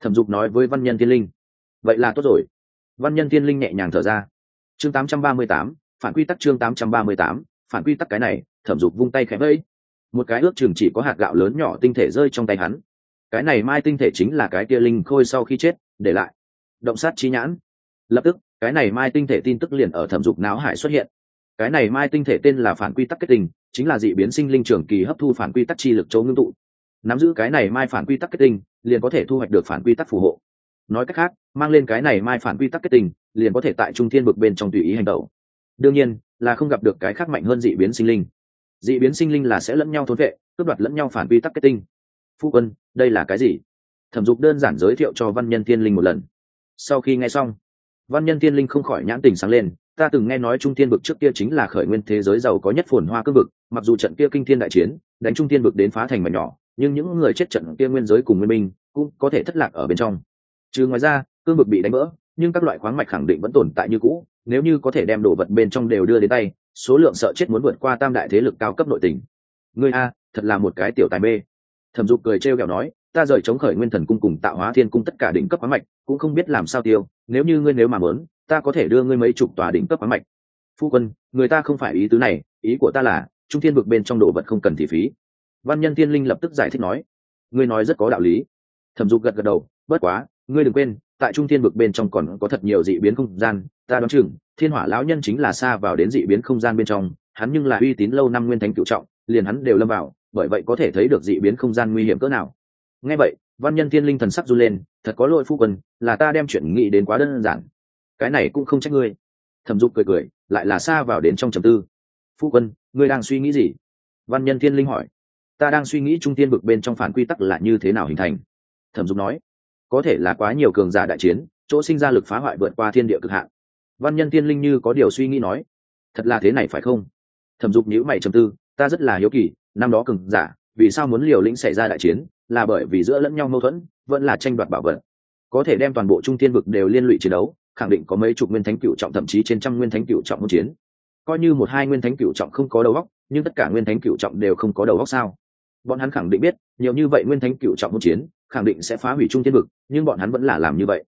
Thẩm dục nói với văn nhân thiên linh. Vậy là tốt rồi. Văn nhân thiên linh nhẹ nhàng thở ra. Chương 838, phản quy tắc chương 838, phản quy tắc cái này, thẩm dục vung tay khẽ vẫy. Một cái ước chừng chỉ có hạt gạo lớn nhỏ tinh thể rơi trong tay hắn. Cái này mai tinh thể chính là cái kia linh khôi sau khi chết, để lại. Động sát chi nhãn. Lập tức, cái này mai tinh thể tin tức liền ở thẩm dục não hải xuất hiện. Cái này mai tinh thể tên là phản quy tắc kết tinh chính là dị biến sinh linh trường kỳ hấp thu phản quy tắc chi lực châu ngưng tụ. Nắm giữ cái này mai phản quy tắc kết tinh liền có thể thu hoạch được phản quy tắc phù hộ. Nói cách khác, mang lên cái này mai phản quy tắc kết tinh liền có thể tại trung thiên vực bên trong tùy ý hành động đương nhiên, là không gặp được cái khác mạnh hơn dị biến sinh linh. Dị biến sinh linh là sẽ lẫn nhau thốn vệ, cướp đoạt lẫn nhau phản vi tắc kết tinh. Phu quân, đây là cái gì? Thẩm dục đơn giản giới thiệu cho văn nhân thiên linh một lần. Sau khi nghe xong, văn nhân thiên linh không khỏi nhãn tình sáng lên. Ta từng nghe nói trung thiên vực trước kia chính là khởi nguyên thế giới giàu có nhất phồn hoa cương vực, mặc dù trận kia kinh thiên đại chiến, đánh trung thiên vực đến phá thành mà nhỏ, nhưng những người chết trận kia nguyên giới cùng nguyên minh cũng có thể thất lạc ở bên trong. Trừ ngoài ra, cương vực bị đánh vỡ, nhưng các loại khoáng mạch khẳng định vẫn tồn tại như cũ nếu như có thể đem đồ vật bên trong đều đưa đến tay, số lượng sợ chết muốn vượt qua tam đại thế lực cao cấp nội tình. Ngươi a, thật là một cái tiểu tài mê. Thẩm dục cười trêu kẹo nói, ta rời chống khởi nguyên thần cung cùng tạo hóa thiên cung tất cả đỉnh cấp hóa mạch, cũng không biết làm sao tiêu, nếu như ngươi nếu mà muốn, ta có thể đưa ngươi mấy chục tòa đỉnh cấp hóa mạch. Phu quân, người ta không phải ý tứ này, ý của ta là, trung thiên vực bên trong đồ vật không cần thị phí. Văn nhân thiên linh lập tức giải thích nói, ngươi nói rất có đạo lý. Thẩm dục gật gật đầu, bất quá, ngươi đừng quên, tại trung thiên vực bên trong còn có thật nhiều dị biến không gian ta đoán chừng, thiên hỏa lão nhân chính là xa vào đến dị biến không gian bên trong, hắn nhưng là uy tín lâu năm nguyên thánh cựu trọng, liền hắn đều lâm vào, bởi vậy có thể thấy được dị biến không gian nguy hiểm cỡ nào. Ngay vậy, văn nhân thiên linh thần sắc run lên, thật có lỗi phu quân, là ta đem chuyện nghĩ đến quá đơn giản. Cái này cũng không trách ngươi. Thẩm dục cười cười, lại là xa vào đến trong trầm tư. Phu quân, ngươi đang suy nghĩ gì? Văn nhân thiên linh hỏi. Ta đang suy nghĩ trung tiên vực bên trong phản quy tắc là như thế nào hình thành. Thẩm dục nói. Có thể là quá nhiều cường giả đại chiến, chỗ sinh ra lực phá hoại vượt qua thiên địa cực hạn văn nhân Tiên linh như có điều suy nghĩ nói, thật là thế này phải không? Thẩm dục nhữ mày trầm tư, ta rất là hiếu kỳ, năm đó cừng giả, vì sao muốn liều lĩnh xảy ra đại chiến, là bởi vì giữa lẫn nhau mâu thuẫn, vẫn là tranh đoạt bảo vật. Có thể đem toàn bộ trung tiên vực đều liên lụy chiến đấu, khẳng định có mấy chục nguyên thánh cựu trọng, thậm chí trên trăm nguyên thánh cựu trọng hỗn chiến. Coi như một hai nguyên thánh cựu trọng không có đầu góc nhưng tất cả nguyên thánh cựu trọng đều không có đầu góc sao? Bọn hắn khẳng định biết, nhiều như vậy nguyên thánh cựu trọng hỗn chiến, khẳng định sẽ phá hủy trung tiên vực, nhưng bọn hắn vẫn là làm như vậy.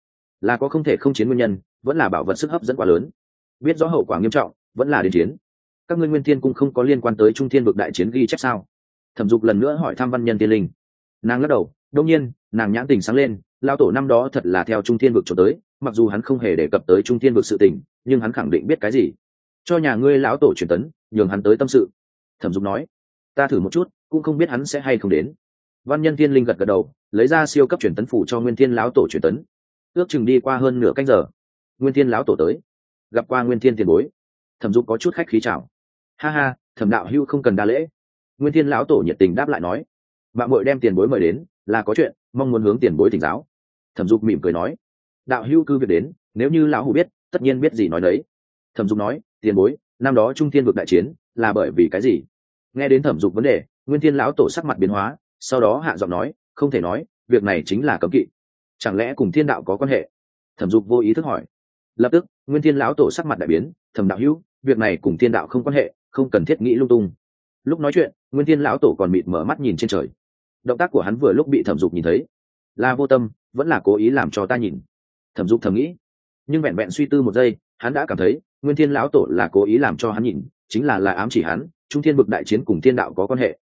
Là có không thể không chiến nguyên nhân vẫn là bảo vật sức hấp dẫn quá lớn. Biết rõ hậu quả nghiêm trọng, vẫn là đến chiến. Các ngươi nguyên thiên cung không có liên quan tới trung thiên vực đại chiến ghi chép sao? Thẩm dục lần nữa hỏi thăm văn nhân tiên linh. Nàng lắc đầu đông nhiên, nàng nhãn tình sáng lên lao tổ năm đó thật là theo trung thiên vực trốn tới, mặc dù hắn không hề đề cập tới trung thiên vực sự tình, nhưng hắn khẳng định biết cái gì. Cho nhà ngươi lão tổ truyền tấn, nhường hắn tới tâm sự. Thẩm dục nói, ta thử một chút, cũng không biết hắn sẽ hay không đến. Văn nhân thiên linh gật gật đầu, lấy ra siêu cấp truyền tấn phủ cho nguyên thiên lão tổ truyền tấn. Ước chừng đi qua hơn nửa canh giờ nguyên thiên lão tổ tới. Gặp qua nguyên thiên tiền bối. Thẩm dục có chút khách khí chào. Ha ha, thẩm đạo hưu không cần đa lễ. Nguyên thiên lão tổ nhiệt tình đáp lại nói. Mạng mội đem tiền bối mời đến, là có chuyện, mong muốn hướng tiền bối thỉnh giáo. Thẩm dục mỉm cười nói. Đạo hưu cư việc đến, nếu như lão hủ biết, tất nhiên biết gì nói đấy thẩm dục nói, tiền bối, năm đó trung thiên vực đại chiến, là bởi vì cái gì? Nghe đến thẩm dục vấn đề, nguyên thiên lão tổ sắc mặt biến hóa, sau đó hạ giọng nói, không thể nói, việc này chính là cấm kỵ. Chẳng lẽ cùng thiên đạo có quan hệ? Thẩm dục vô ý thức hỏi lập tức, nguyên thiên lão tổ sắc mặt đại biến thẩm đạo hữu, việc này cùng thiên đạo không quan hệ, không cần thiết nghĩ lung tung. Lúc nói chuyện, nguyên thiên lão tổ còn mịt mở mắt nhìn trên trời. Động tác của hắn vừa lúc bị thẩm dục nhìn thấy. Là vô tâm, vẫn là cố ý làm cho ta nhìn. Thẩm dục thầm nghĩ. Nhưng vẹn vẹn suy tư một giây, hắn đã cảm thấy, nguyên thiên lão tổ là cố ý làm cho hắn nhìn, chính là là ám chỉ hắn, trung thiên bực đại chiến cùng thiên đạo có quan hệ.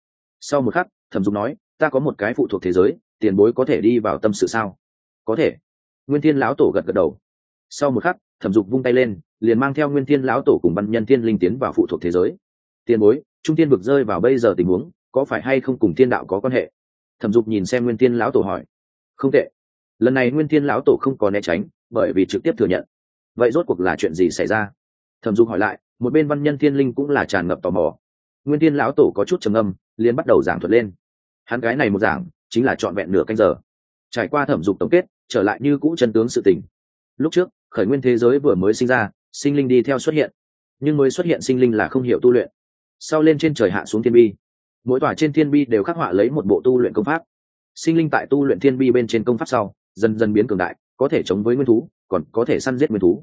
Sau một khắc, thẩm dục nói, ta có một cái phụ thuộc thế giới, tiền bối có thể đi vào tâm sự sao? Có thể. Nguyên thiên lão tổ gật gật đầu sau một khắc, thẩm dục vung tay lên, liền mang theo nguyên thiên lão tổ cùng văn nhân thiên linh tiến vào phụ thuộc thế giới. Tiền bối, trung tiên vực rơi vào bây giờ tình huống, có phải hay không cùng thiên đạo có quan hệ? Thẩm dục nhìn xem nguyên thiên lão tổ hỏi. Không tệ. Lần này nguyên thiên lão tổ không có né tránh, bởi vì trực tiếp thừa nhận. Vậy rốt cuộc là chuyện gì xảy ra? Thẩm dục hỏi lại, một bên văn nhân thiên linh cũng là tràn ngập tò mò. Nguyên thiên lão tổ có chút trầm âm liền bắt đầu giảng thuật lên. Hắn cái này một giảng, chính là trọn vẹn nửa canh giờ. Trải qua thẩm dục tổng kết, trở lại như cũ chân tướng sự tình lúc trước, khởi nguyên thế giới vừa mới sinh ra, sinh linh đi theo xuất hiện. Nhưng mới xuất hiện sinh linh là không hiểu tu luyện. Sau lên trên trời hạ xuống thiên bi. Mỗi tòa trên thiên bi đều khắc họa lấy một bộ tu luyện công pháp. Sinh linh tại tu luyện thiên bi bên trên công pháp sau, dần dần biến cường đại, có thể chống với nguyên thú, còn có thể săn giết nguyên thú.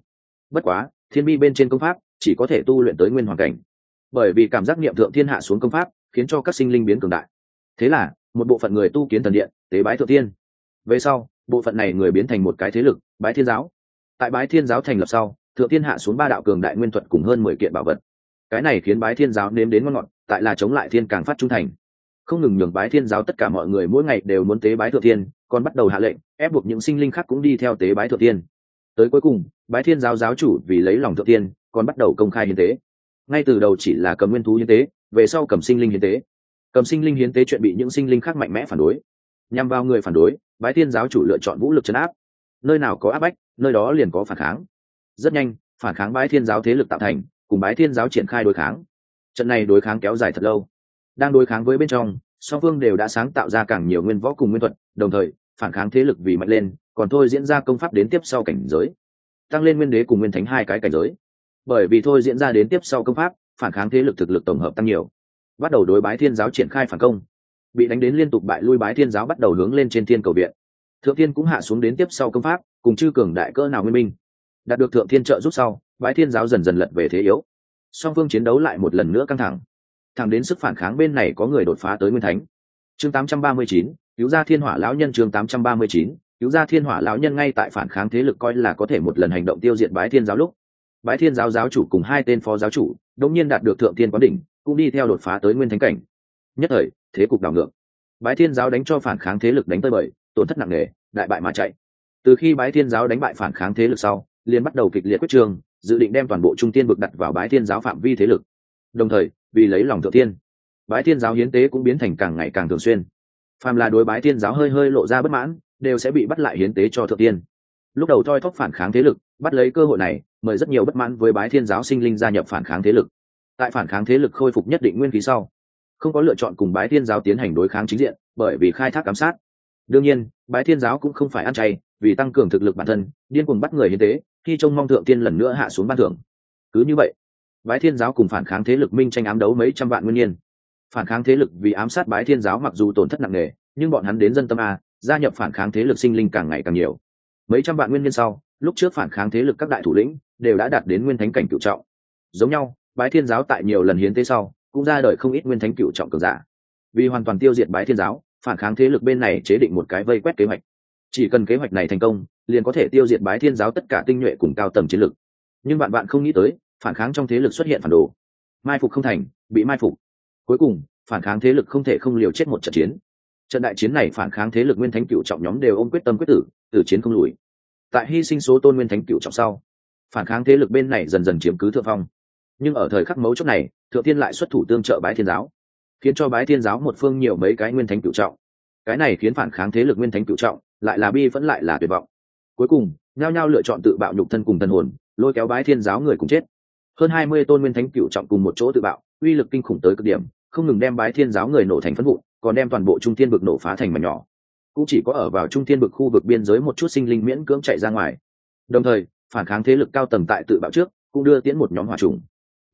Bất quá, thiên bi bên trên công pháp chỉ có thể tu luyện tới nguyên hoàn cảnh. Bởi vì cảm giác niệm thượng thiên hạ xuống công pháp khiến cho các sinh linh biến cường đại. Thế là, một bộ phận người tu kiến thần điện, tế bái thượng thiên. Về sau, bộ phận này người biến thành một cái thế lực, bái thiên giáo tại bái thiên giáo thành lập sau, thượng thiên hạ xuống ba đạo cường đại nguyên thuật cùng hơn mười kiện bảo vật. Cái này khiến bái thiên giáo nếm đến ngon ngọt, tại là chống lại thiên càng phát trung thành. Không ngừng nhường bái thiên giáo tất cả mọi người mỗi ngày đều muốn tế bái thượng thiên, còn bắt đầu hạ lệnh, ép buộc những sinh linh khác cũng đi theo tế bái thượng thiên. Tới cuối cùng, bái thiên giáo giáo chủ vì lấy lòng thượng thiên, còn bắt đầu công khai hiến tế. Ngay từ đầu chỉ là cầm nguyên thú hiến tế, về sau cầm sinh linh hiến tế. Cầm sinh linh hiến tế chuyện bị những sinh linh khác mạnh mẽ phản đối. Nhằm vào người phản đối, bái thiên giáo chủ lựa chọn vũ lực chấn áp nơi nào có áp bách, nơi đó liền có phản kháng. Rất nhanh, phản kháng bái thiên giáo thế lực tạo thành, cùng bái thiên giáo triển khai đối kháng. Trận này đối kháng kéo dài thật lâu. Đang đối kháng với bên trong, song phương đều đã sáng tạo ra càng nhiều nguyên võ cùng nguyên thuật, đồng thời, phản kháng thế lực vì mạnh lên, còn thôi diễn ra công pháp đến tiếp sau cảnh giới. Tăng lên nguyên đế cùng nguyên thánh hai cái cảnh giới. Bởi vì thôi diễn ra đến tiếp sau công pháp, phản kháng thế lực thực lực tổng hợp tăng nhiều. Bắt đầu đối bái thiên giáo triển khai phản công. Bị đánh đến liên tục bại lui bái thiên giáo bắt đầu hướng lên trên thiên cầu viện thượng thiên cũng hạ xuống đến tiếp sau công pháp cùng chư cường đại cỡ nào nguyên minh. Đạt được thượng thiên trợ giúp sau bái thiên giáo dần dần lật về thế yếu. Song phương chiến đấu lại một lần nữa căng thẳng. Thẳng đến sức phản kháng bên này có người đột phá tới nguyên thánh. Chương 839, cứu gia thiên hỏa lão nhân chương 839, cứu gia thiên hỏa lão nhân ngay tại phản kháng thế lực coi là có thể một lần hành động tiêu diệt bái thiên giáo lúc. Bái thiên giáo giáo chủ cùng hai tên phó giáo chủ đống nhiên đạt được thượng thiên quán đỉnh cũng đi theo đột phá tới nguyên thánh cảnh. Nhất thời thế cục đảo ngược. Bái thiên giáo đánh cho phản kháng thế lực đánh tới bời tổn thất nặng nề, đại bại mà chạy. Từ khi bái thiên giáo đánh bại phản kháng thế lực sau, liền bắt đầu kịch liệt quyết trường, dự định đem toàn bộ trung tiên vực đặt vào bái thiên giáo phạm vi thế lực. Đồng thời, vì lấy lòng thượng tiên bái thiên giáo hiến tế cũng biến thành càng ngày càng thường xuyên. Phàm là đối bái thiên giáo hơi hơi lộ ra bất mãn, đều sẽ bị bắt lại hiến tế cho thượng tiên lúc đầu thoi thóp phản kháng thế lực, bắt lấy cơ hội này, mời rất nhiều bất mãn với bái thiên giáo sinh linh gia nhập phản kháng thế lực. Tại phản kháng thế lực khôi phục nhất định nguyên khí sau, không có lựa chọn cùng bái thiên giáo tiến hành đối kháng chính diện, bởi vì khai thác giám sát đương nhiên, bái thiên giáo cũng không phải ăn chay, vì tăng cường thực lực bản thân, điên cuồng bắt người hiến tế, khi trông mong thượng tiên lần nữa hạ xuống ban thưởng. Cứ như vậy, bái thiên giáo cùng phản kháng thế lực minh tranh ám đấu mấy trăm vạn nguyên nhiên. Phản kháng thế lực vì ám sát bái thiên giáo mặc dù tổn thất nặng nề, nhưng bọn hắn đến dân tâm a, gia nhập phản kháng thế lực sinh linh càng ngày càng nhiều. Mấy trăm vạn nguyên nhân sau, lúc trước phản kháng thế lực các đại thủ lĩnh đều đã đạt đến nguyên thánh cảnh cựu trọng. Giống nhau, bái thiên giáo tại nhiều lần hiến tế sau, cũng ra đời không ít nguyên thánh cựu trọng cường giả. Vì hoàn toàn tiêu diệt bái thiên giáo phản kháng thế lực bên này chế định một cái vây quét kế hoạch. Chỉ cần kế hoạch này thành công, liền có thể tiêu diệt bái thiên giáo tất cả tinh nhuệ cùng cao tầm chiến lực. Nhưng bạn bạn không nghĩ tới, phản kháng trong thế lực xuất hiện phản đồ. Mai phục không thành, bị mai phục. Cuối cùng, phản kháng thế lực không thể không liều chết một trận chiến. Trận đại chiến này phản kháng thế lực nguyên thánh cựu trọng nhóm đều ôm quyết tâm quyết tử tử chiến không lùi. Tại hy sinh số tôn nguyên thánh cựu trọng sau, phản kháng thế lực bên này dần dần chiếm cứ thượng phong. Nhưng ở thời khắc mấu chốt này, thượng tiên lại xuất thủ tương trợ bái thiên giáo khiến cho bái thiên giáo một phương nhiều mấy cái nguyên thánh cựu trọng. Cái này khiến phản kháng thế lực nguyên thánh cựu trọng lại là bi vẫn lại là tuyệt vọng. Cuối cùng nhao nhao lựa chọn tự bạo nhục thân cùng thần hồn lôi kéo bái thiên giáo người cùng chết. Hơn hai mươi tôn nguyên thánh cựu trọng cùng một chỗ tự bạo uy lực kinh khủng tới cực điểm không ngừng đem bái thiên giáo người nổ thành phân vụ, còn đem toàn bộ trung thiên vực nổ phá thành mảnh nhỏ. Cũng chỉ có ở vào trung thiên vực khu vực biên giới một chút sinh linh miễn cưỡng chạy ra ngoài. Đồng thời phản kháng thế lực cao tầng tại tự bạo trước cũng đưa tiễn một nhóm hỏa trùng.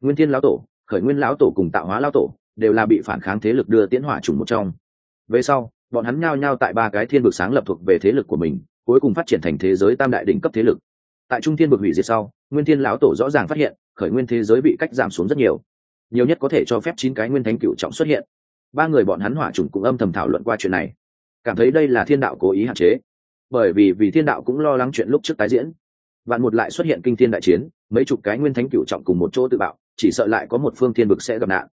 Nguyên thiên lão tổ khởi nguyên lão tổ cùng tạo hóa lão tổ đều là bị phản kháng thế lực đưa tiễn hỏa trùng một trong. Về sau, bọn hắn nhao nhao tại ba cái thiên vực sáng lập thuộc về thế lực của mình, cuối cùng phát triển thành thế giới tam đại đỉnh cấp thế lực. Tại trung thiên vực hủy diệt sau, nguyên thiên lão tổ rõ ràng phát hiện, khởi nguyên thế giới bị cách giảm xuống rất nhiều. Nhiều nhất có thể cho phép chín cái nguyên thánh cựu trọng xuất hiện. Ba người bọn hắn hỏa trùng cũng âm thầm thảo luận qua chuyện này. Cảm thấy đây là thiên đạo cố ý hạn chế. Bởi vì vì thiên đạo cũng lo lắng chuyện lúc trước tái diễn. Vạn một lại xuất hiện kinh thiên đại chiến, mấy chục cái nguyên thánh cựu trọng cùng một chỗ tự bạo, chỉ sợ lại có một phương thiên vực sẽ gặp nạn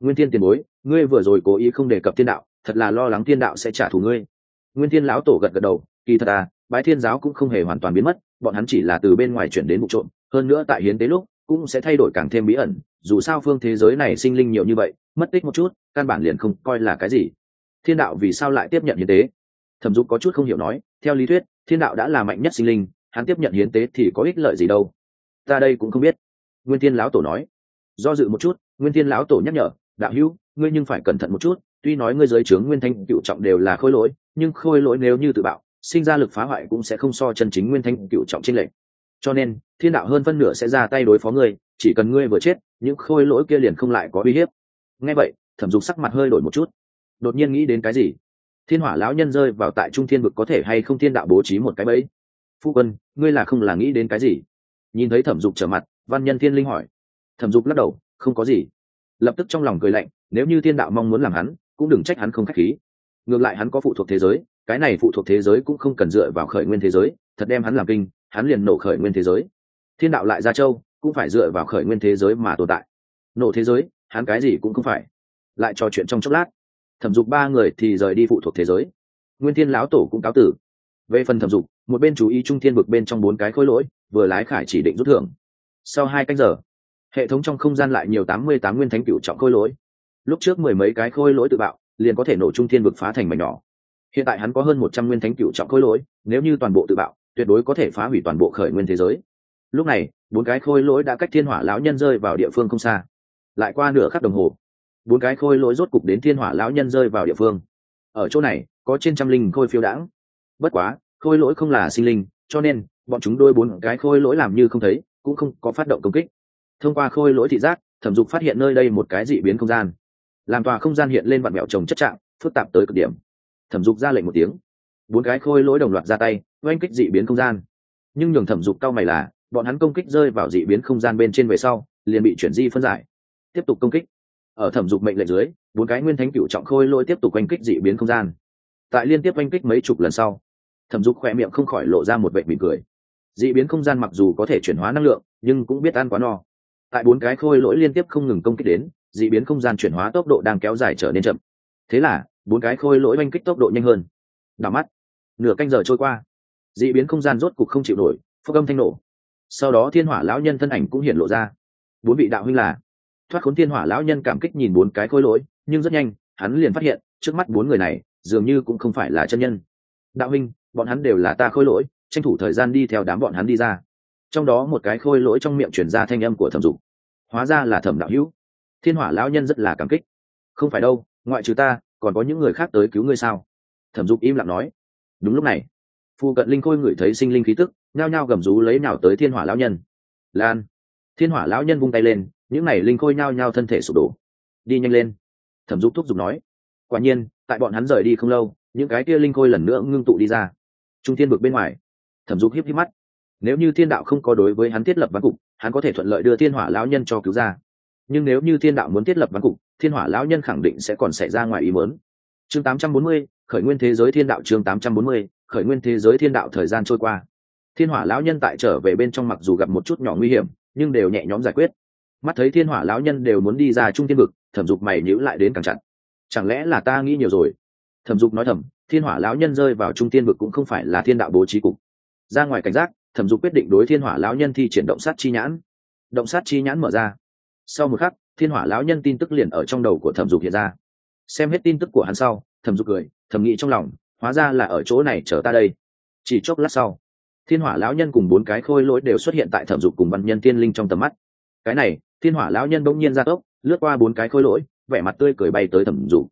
nguyên thiên tiền bối, ngươi vừa rồi cố ý không đề cập thiên đạo, thật là lo lắng thiên đạo sẽ trả thù ngươi. Nguyên thiên lão tổ gật gật đầu, kỳ thật à bái thiên giáo cũng không hề hoàn toàn biến mất, bọn hắn chỉ là từ bên ngoài chuyển đến vụ trộm, hơn nữa tại hiến tế lúc, cũng sẽ thay đổi càng thêm bí ẩn, dù sao phương thế giới này sinh linh nhiều như vậy, mất tích một chút, căn bản liền không coi là cái gì. Thiên đạo vì sao lại tiếp nhận hiến tế? Thẩm dục có chút không hiểu nói, theo lý thuyết, thiên đạo đã là mạnh nhất sinh linh, hắn tiếp nhận hiến tế thì có ích lợi gì đâu? Ta đây cũng không biết. Nguyên thiên lão tổ nói. Do dự một chút, nguyên thiên lão tổ nhắc nhở đạo hữu, ngươi nhưng phải cẩn thận một chút, tuy nói ngươi giới trướng nguyên thanh cựu trọng đều là khôi lỗi, nhưng khôi lỗi nếu như tự bạo, sinh ra lực phá hoại cũng sẽ không so chân chính nguyên thanh cựu trọng trên lệ cho nên, thiên đạo hơn phân nửa sẽ ra tay đối phó ngươi, chỉ cần ngươi vừa chết, những khôi lỗi kia liền không lại có uy hiếp. Nghe vậy, thẩm dục sắc mặt hơi đổi một chút. Đột nhiên nghĩ đến cái gì? Thiên hỏa lão nhân rơi vào tại trung thiên vực có thể hay không thiên đạo bố trí một cái bẫy? Phu quân, ngươi là không là nghĩ đến cái gì? Nhìn thấy thẩm dục trở mặt, văn nhân thiên linh hỏi. Thẩm dục lắc đầu, không có gì lập tức trong lòng cười lạnh, nếu như thiên đạo mong muốn làm hắn, cũng đừng trách hắn không k h á c h khí. Ngược lại hắn có phụ thuộc thế giới, cái này phụ thuộc thế giới cũng không cần dựa vào khởi nguyên thế giới, thật đem hắn làm kinh, hắn liền nổ khởi nguyên thế giới. Thiên đạo lại ra châu, cũng phải dựa vào khởi nguyên thế giới mà tồn tại. Nổ thế giới, hắn cái gì cũng không phải. Lại trò chuyện trong chốc lát, thẩm dục ba người thì rời đi phụ thuộc thế giới. Nguyên thiên lão tổ cũng cáo tử. Về phần thẩm dục, một bên chú ý trung thiên vực bên trong bốn cái khối lỗi, vừa lái khải chỉ định rút thưởng. Sau hai canh giờ hệ thống trong không gian lại nhiều tám mươi tám nguyên thánh cựu trọng khôi lỗi. Lúc trước mười mấy cái khôi lỗi tự bạo, liền có thể nổ trung thiên vực phá thành mảnh nhỏ. Hiện tại hắn có hơn một trăm nguyên thánh cựu trọng khôi lỗi, nếu như toàn bộ tự bạo, tuyệt đối có thể phá hủy toàn bộ khởi nguyên thế giới. Lúc này, bốn cái khôi lỗi đã cách thiên hỏa lão nhân rơi vào địa phương không xa. Lại qua nửa khắc đồng hồ, bốn cái khôi lỗi rốt cục đến thiên hỏa lão nhân rơi vào địa phương. Ở chỗ này, có trên trăm linh khôi phiêu đãng. Bất quá, khôi lỗi không là sinh linh, cho nên, bọn chúng đôi bốn cái khôi lỗi làm như không thấy, cũng không có phát động công kích thông qua khôi lỗi thị giác, thẩm dục phát hiện nơi đây một cái dị biến không gian. Làm tòa không gian hiện lên vạn mẹo trồng chất trạng, phức tạp tới cực điểm. Thẩm dục ra lệnh một tiếng. Bốn cái khôi lỗi đồng loạt ra tay, oanh kích dị biến không gian. Nhưng nhường thẩm dục cao mày là, bọn hắn công kích rơi vào dị biến không gian bên trên về sau, liền bị chuyển di phân giải. Tiếp tục công kích. Ở thẩm dục mệnh lệnh dưới, bốn cái nguyên thánh cựu trọng khôi lỗi tiếp tục oanh kích dị biến không gian. Tại liên tiếp oanh kích mấy chục lần sau, thẩm dục khỏe miệng không khỏi lộ ra một vệ mỉm cười. Dị biến không gian mặc dù có thể chuyển hóa năng lượng, nhưng cũng biết ăn quá no tại bốn cái khôi lỗi liên tiếp không ngừng công kích đến, dị biến không gian chuyển hóa tốc độ đang kéo dài trở nên chậm. Thế là, bốn cái khôi lỗi oanh kích tốc độ nhanh hơn. Đảo mắt, nửa canh giờ trôi qua. Dị biến không gian rốt cục không chịu nổi phúc âm thanh nổ. Sau đó thiên hỏa lão nhân thân ảnh cũng hiện lộ ra. Bốn vị đạo huynh là, thoát khốn thiên hỏa lão nhân cảm kích nhìn bốn cái khôi lỗi, nhưng rất nhanh, hắn liền phát hiện, trước mắt bốn người này, dường như cũng không phải là chân nhân. Đạo huynh, bọn hắn đều là ta khôi lỗi, tranh thủ thời gian đi theo đám bọn hắn đi ra trong đó một cái khôi lỗi trong miệng chuyển ra thanh âm của thẩm dục. Hóa ra là thẩm đạo hữu. Thiên hỏa lão nhân rất là cảm kích. Không phải đâu, ngoại trừ ta, còn có những người khác tới cứu ngươi sao? Thẩm dục im lặng nói. Đúng lúc này, phu cận linh khôi ngửi thấy sinh linh khí tức, nhao nhao gầm rú lấy nào tới thiên hỏa lão nhân. Lan. Thiên hỏa lão nhân vung tay lên, những n à y linh khôi nhao nhao thân thể sụp đổ. Đi nhanh lên. Thẩm dục thúc giục nói. Quả nhiên, tại bọn hắn rời đi không lâu, những cái kia linh khôi lần nữa ngưng tụ đi ra. Trung thiên vực bên ngoài. Thẩm dục hiếp hiếp mắt nếu như thiên đạo không có đối với hắn thiết lập văn cục hắn có thể thuận lợi đưa thiên hỏa lão nhân cho cứu ra. Nhưng nếu như thiên đạo muốn thiết lập văn cục thiên hỏa lão nhân khẳng định sẽ còn xảy ra ngoài ý muốn. Chương 840, khởi nguyên thế giới thiên đạo chương 840, khởi nguyên thế giới thiên đạo thời gian trôi qua. Thiên hỏa lão nhân tại trở về bên trong mặc dù gặp một chút nhỏ nguy hiểm nhưng đều nhẹ nhõm giải quyết. Mắt thấy thiên hỏa lão nhân đều muốn đi ra trung thiên vực thẩm dục mày nhữ lại đến càng chặn chẳng lẽ là ta nghĩ nhiều rồi? Thẩm dục nói thầm thiên hỏa lão nhân rơi vào trung tiên vực cũng không phải là thiên đạo bố trí cục. Ra ngoài cảnh giác thẩm dục quyết định đối thiên hỏa lão nhân thi triển động sát chi nhãn. Động sát chi nhãn mở ra. Sau một khắc, thiên hỏa lão nhân tin tức liền ở trong đầu của thẩm dục hiện ra. Xem hết tin tức của hắn sau, thẩm dục cười, Thẩm nghĩ trong lòng, hóa ra là ở chỗ này chờ ta đây. Chỉ chốc lát sau, thiên hỏa lão nhân cùng bốn cái khôi lỗi đều xuất hiện tại thẩm dục cùng văn nhân tiên linh trong tầm mắt. Cái này, thiên hỏa lão nhân bỗng nhiên ra tốc, lướt qua bốn cái khôi lỗi, vẻ mặt tươi cười bay tới thẩm dục.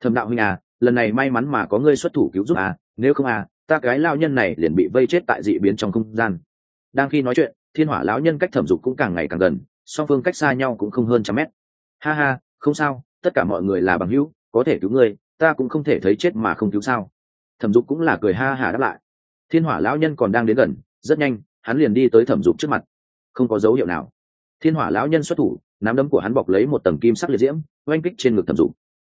Thẩm đạo huynh à lần này may mắn mà có ngươi xuất thủ cứu giúp à nếu không à ta cái lao nhân này liền bị vây chết tại dị biến trong không gian. Đang khi nói chuyện thiên hỏa lão nhân cách thẩm dục cũng càng ngày càng gần song phương cách xa nhau cũng không hơn trăm mét. Ha ha không sao tất cả mọi người là bằng hữu có thể cứu người, ta cũng không thể thấy chết mà không cứu sao. Thẩm dục cũng là cười ha hả đáp lại. Thiên hỏa lão nhân còn đang đến gần rất nhanh hắn liền đi tới thẩm dục trước mặt. Không có dấu hiệu nào. Thiên hỏa lão nhân xuất thủ nắm đấm của hắn bọc lấy một tầng kim sắc liệt diễm oanh kích trên ngực thẩm dục.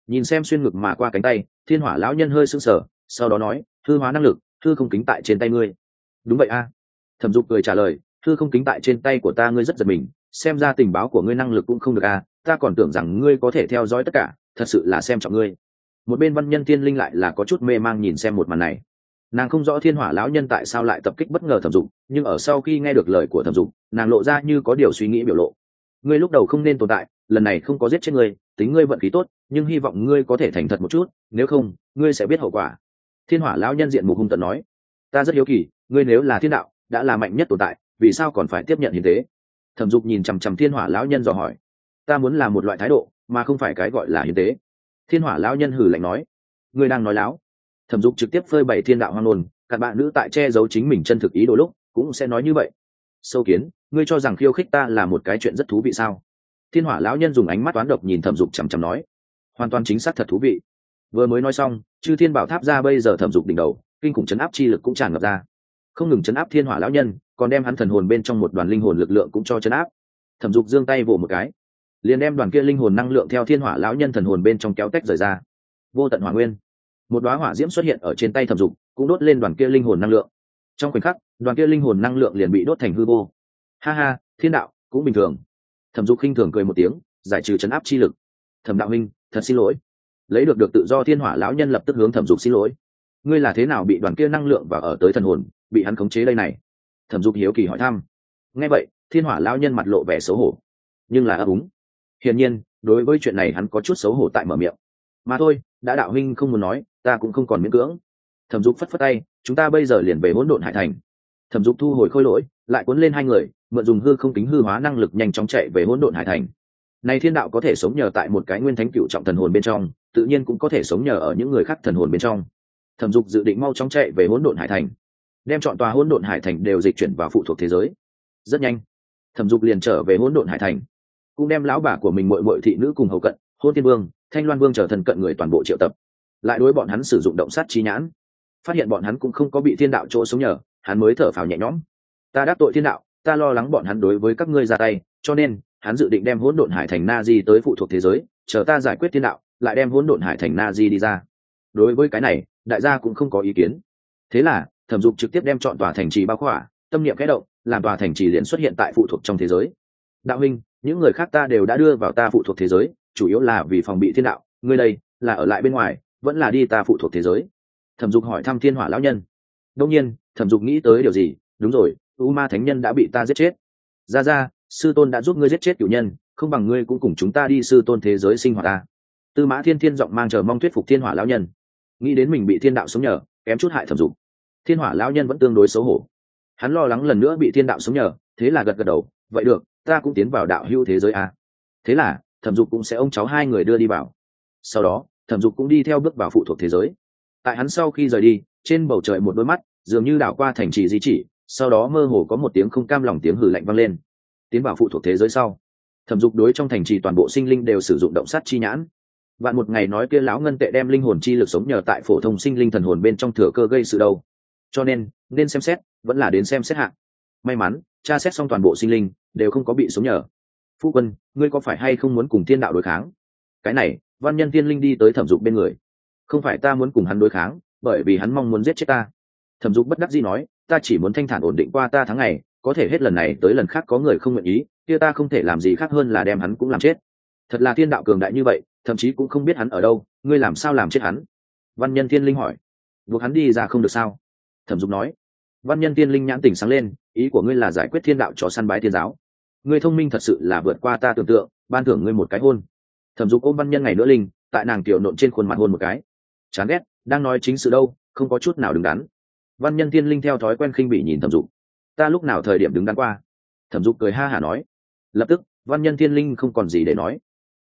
Nhìn xem xuyên ngực mà qua cánh tay thiên hỏa lão nhân hơi sưng sờ sau đó nói thư hóa năng lực thư không kính tại trên tay ngươi. Đúng vậy a. Thẩm dục cười trả lời, thư không kính tại trên tay của ta ngươi rất giật mình, xem ra tình báo của ngươi năng lực cũng không được a, ta còn tưởng rằng ngươi có thể theo dõi tất cả, thật sự là xem trọng ngươi. Một bên văn nhân thiên linh lại là có chút mê mang nhìn xem một màn này. Nàng không rõ thiên hỏa lão nhân tại sao lại tập kích bất ngờ thẩm dục, nhưng ở sau khi nghe được lời của thẩm dục, nàng lộ ra như có điều suy nghĩ biểu lộ. Ngươi lúc đầu không nên tồn tại, lần này không có giết chết ngươi, tính ngươi vận khí tốt, nhưng hy vọng ngươi có thể thành thật một chút, nếu không, ngươi sẽ biết hậu quả thiên hỏa lão nhân diện mục hung tận nói, ta rất hiếu kỳ, ngươi nếu là thiên đạo, đã là mạnh nhất tồn tại, vì sao còn phải tiếp nhận hiến tế? Thẩm dục nhìn chằm chằm thiên hỏa lão nhân dò hỏi, ta muốn là một loại thái độ, mà không phải cái gọi là hiến tế. Thiên hỏa lão nhân hử lạnh nói, ngươi đang nói láo. Thẩm dục trực tiếp phơi bày thiên đạo hoang nôn các bạn nữ tại che giấu chính mình chân thực ý đôi lúc, cũng sẽ nói như vậy. Sâu kiến, ngươi cho rằng khiêu khích ta là một cái chuyện rất thú vị sao? Thiên hỏa lão nhân dùng ánh mắt toán độc nhìn thẩm dục chằm chằm nói, hoàn toàn chính xác thật thú vị. Vừa mới nói xong chư thiên bảo tháp ra bây giờ thẩm dục đỉnh đầu, kinh khủng chấn áp chi lực cũng tràn ngập ra. Không ngừng chấn áp thiên hỏa lão nhân, còn đem hắn thần hồn bên trong một đoàn linh hồn lực lượng cũng cho chấn áp. Thẩm dục giương tay vỗ một cái, liền đem đoàn kia linh hồn năng lượng theo thiên hỏa lão nhân thần hồn bên trong kéo tách rời ra. Vô tận hỏa nguyên, một đoá hỏa diễm xuất hiện ở trên tay thẩm dục, cũng đốt lên đoàn kia linh hồn năng lượng. Trong khoảnh khắc, đoàn kia linh hồn năng lượng liền bị đốt thành hư vô. Ha ha, thiên đạo, cũng bình thường. Thẩm dục khinh thường cười một tiếng, giải trừ chấn áp chi lực. Thẩm đạo minh thật xin lỗi lấy được được tự do thiên hỏa lão nhân lập tức hướng thẩm dục xin lỗi. Ngươi là thế nào bị đoàn kia năng lượng và ở tới thần hồn, bị hắn khống chế đây này? Thẩm dục hiếu kỳ hỏi thăm. Nghe vậy, thiên hỏa lão nhân mặt lộ vẻ xấu hổ. Nhưng là ấp úng. Hiển nhiên, đối với chuyện này hắn có chút xấu hổ tại mở miệng. Mà thôi, đã đạo huynh không muốn nói, ta cũng không còn miễn cưỡng. Thẩm dục phất phất tay, chúng ta bây giờ liền về hỗn độn hải thành. Thẩm dục thu hồi khôi lỗi, lại cuốn lên hai người, mượn dùng hư không kính hư hóa năng lực nhanh chóng chạy về hỗn độn hải thành. Này thiên đạo có thể sống nhờ tại một cái nguyên thánh cựu trọng thần hồn bên trong tự nhiên cũng có thể sống nhờ ở những người khác thần hồn bên trong. Thẩm dục dự định mau chóng chạy về hỗn độn hải thành, đem chọn tòa hỗn độn hải thành đều dịch chuyển vào phụ thuộc thế giới. Rất nhanh, thẩm dục liền trở về hỗn độn hải thành, cũng đem lão bà của mình mội mội thị nữ cùng hầu cận, hôn tiên vương, thanh loan vương trở thần cận người toàn bộ triệu tập, lại đối bọn hắn sử dụng động sát trí nhãn. Phát hiện bọn hắn cũng không có bị thiên đạo chỗ sống nhờ, hắn mới thở phào nhẹ nhõm. Ta đáp tội thiên đạo, ta lo lắng bọn hắn đối với các ngươi ra tay, cho nên hắn dự định đem hỗn độn hải thành na di tới phụ thuộc thế giới, chờ ta giải quyết thiên đạo lại đem hỗn độn hải thành na di đi ra. Đối với cái này, đại gia cũng không có ý kiến. Thế là, thẩm dục trực tiếp đem chọn tòa thành trì bao khỏa, tâm niệm kẽ động, làm tòa thành trì liền xuất hiện tại phụ thuộc trong thế giới. Đạo huynh, những người khác ta đều đã đưa vào ta phụ thuộc thế giới, chủ yếu là vì phòng bị thiên đạo, ngươi đây, là ở lại bên ngoài, vẫn là đi ta phụ thuộc thế giới. Thẩm dục hỏi thăm thiên hỏa lão nhân. Đông nhiên, thẩm dục nghĩ tới điều gì? Đúng rồi, u ma thánh nhân đã bị ta giết chết. Ra ra sư tôn đã giúp ngươi giết chết cựu nhân, không bằng ngươi cũng cùng chúng ta đi sư tôn thế giới sinh hoạt ta tư mã thiên thiên giọng mang chờ mong thuyết phục thiên hỏa lão nhân. Nghĩ đến mình bị thiên đạo sống nhờ, kém chút hại thẩm dục. Thiên hỏa lão nhân vẫn tương đối xấu hổ. Hắn lo lắng lần nữa bị thiên đạo sống nhờ, thế là gật gật đầu, vậy được, ta cũng tiến vào đạo hưu thế giới a. Thế là, thẩm dục cũng sẽ ông cháu hai người đưa đi vào. Sau đó, thẩm dục cũng đi theo bước vào phụ thuộc thế giới. Tại hắn sau khi rời đi, trên bầu trời một đôi mắt, dường như đảo qua thành trì di chỉ, sau đó mơ hồ có một tiếng không cam lòng tiếng hử lạnh vang lên. Tiến vào phụ thuộc thế giới sau, thẩm dục đối trong thành trì toàn bộ sinh linh đều sử dụng động sát chi nhãn vạn một ngày nói kia lão ngân tệ đem linh hồn chi lực sống nhờ tại phổ thông sinh linh thần hồn bên trong thừa cơ gây sự đâu. Cho nên nên xem xét, vẫn là đến xem xét hạng may mắn, tra xét xong toàn bộ sinh linh, đều không có bị sống nhờ. Phu quân, ngươi có phải hay không muốn cùng thiên đạo đối kháng? Cái này, văn nhân tiên linh đi tới thẩm dục bên người. Không phải ta muốn cùng hắn đối kháng, bởi vì hắn mong muốn giết chết ta. Thẩm dục bất đắc dĩ nói, ta chỉ muốn thanh thản ổn định qua ta tháng ngày, có thể hết lần này tới lần khác có người không nguyện ý, kia ta không thể làm gì khác hơn là đem hắn cũng làm chết. Thật là thiên đạo cường đại như vậy thậm chí cũng không biết hắn ở đâu, ngươi làm sao làm chết hắn? Văn nhân thiên linh hỏi. Buộc hắn đi ra không được sao? Thẩm dục nói. Văn nhân tiên linh nhãn tỉnh sáng lên, ý của ngươi là giải quyết thiên đạo cho săn bái thiên giáo. Ngươi thông minh thật sự là vượt qua ta tưởng tượng, ban thưởng ngươi một cái hôn. Thẩm dục ôm văn nhân ngày nữa linh, tại nàng tiểu nộn trên khuôn mặt hôn một cái. Chán ghét, đang nói chính sự đâu, không có chút nào đứng đắn. Văn nhân tiên linh theo thói quen khinh bị nhìn thẩm dục. Ta lúc nào thời điểm đứng đắn qua? Thẩm dục cười ha hả nói. Lập tức, văn nhân tiên linh không còn gì để nói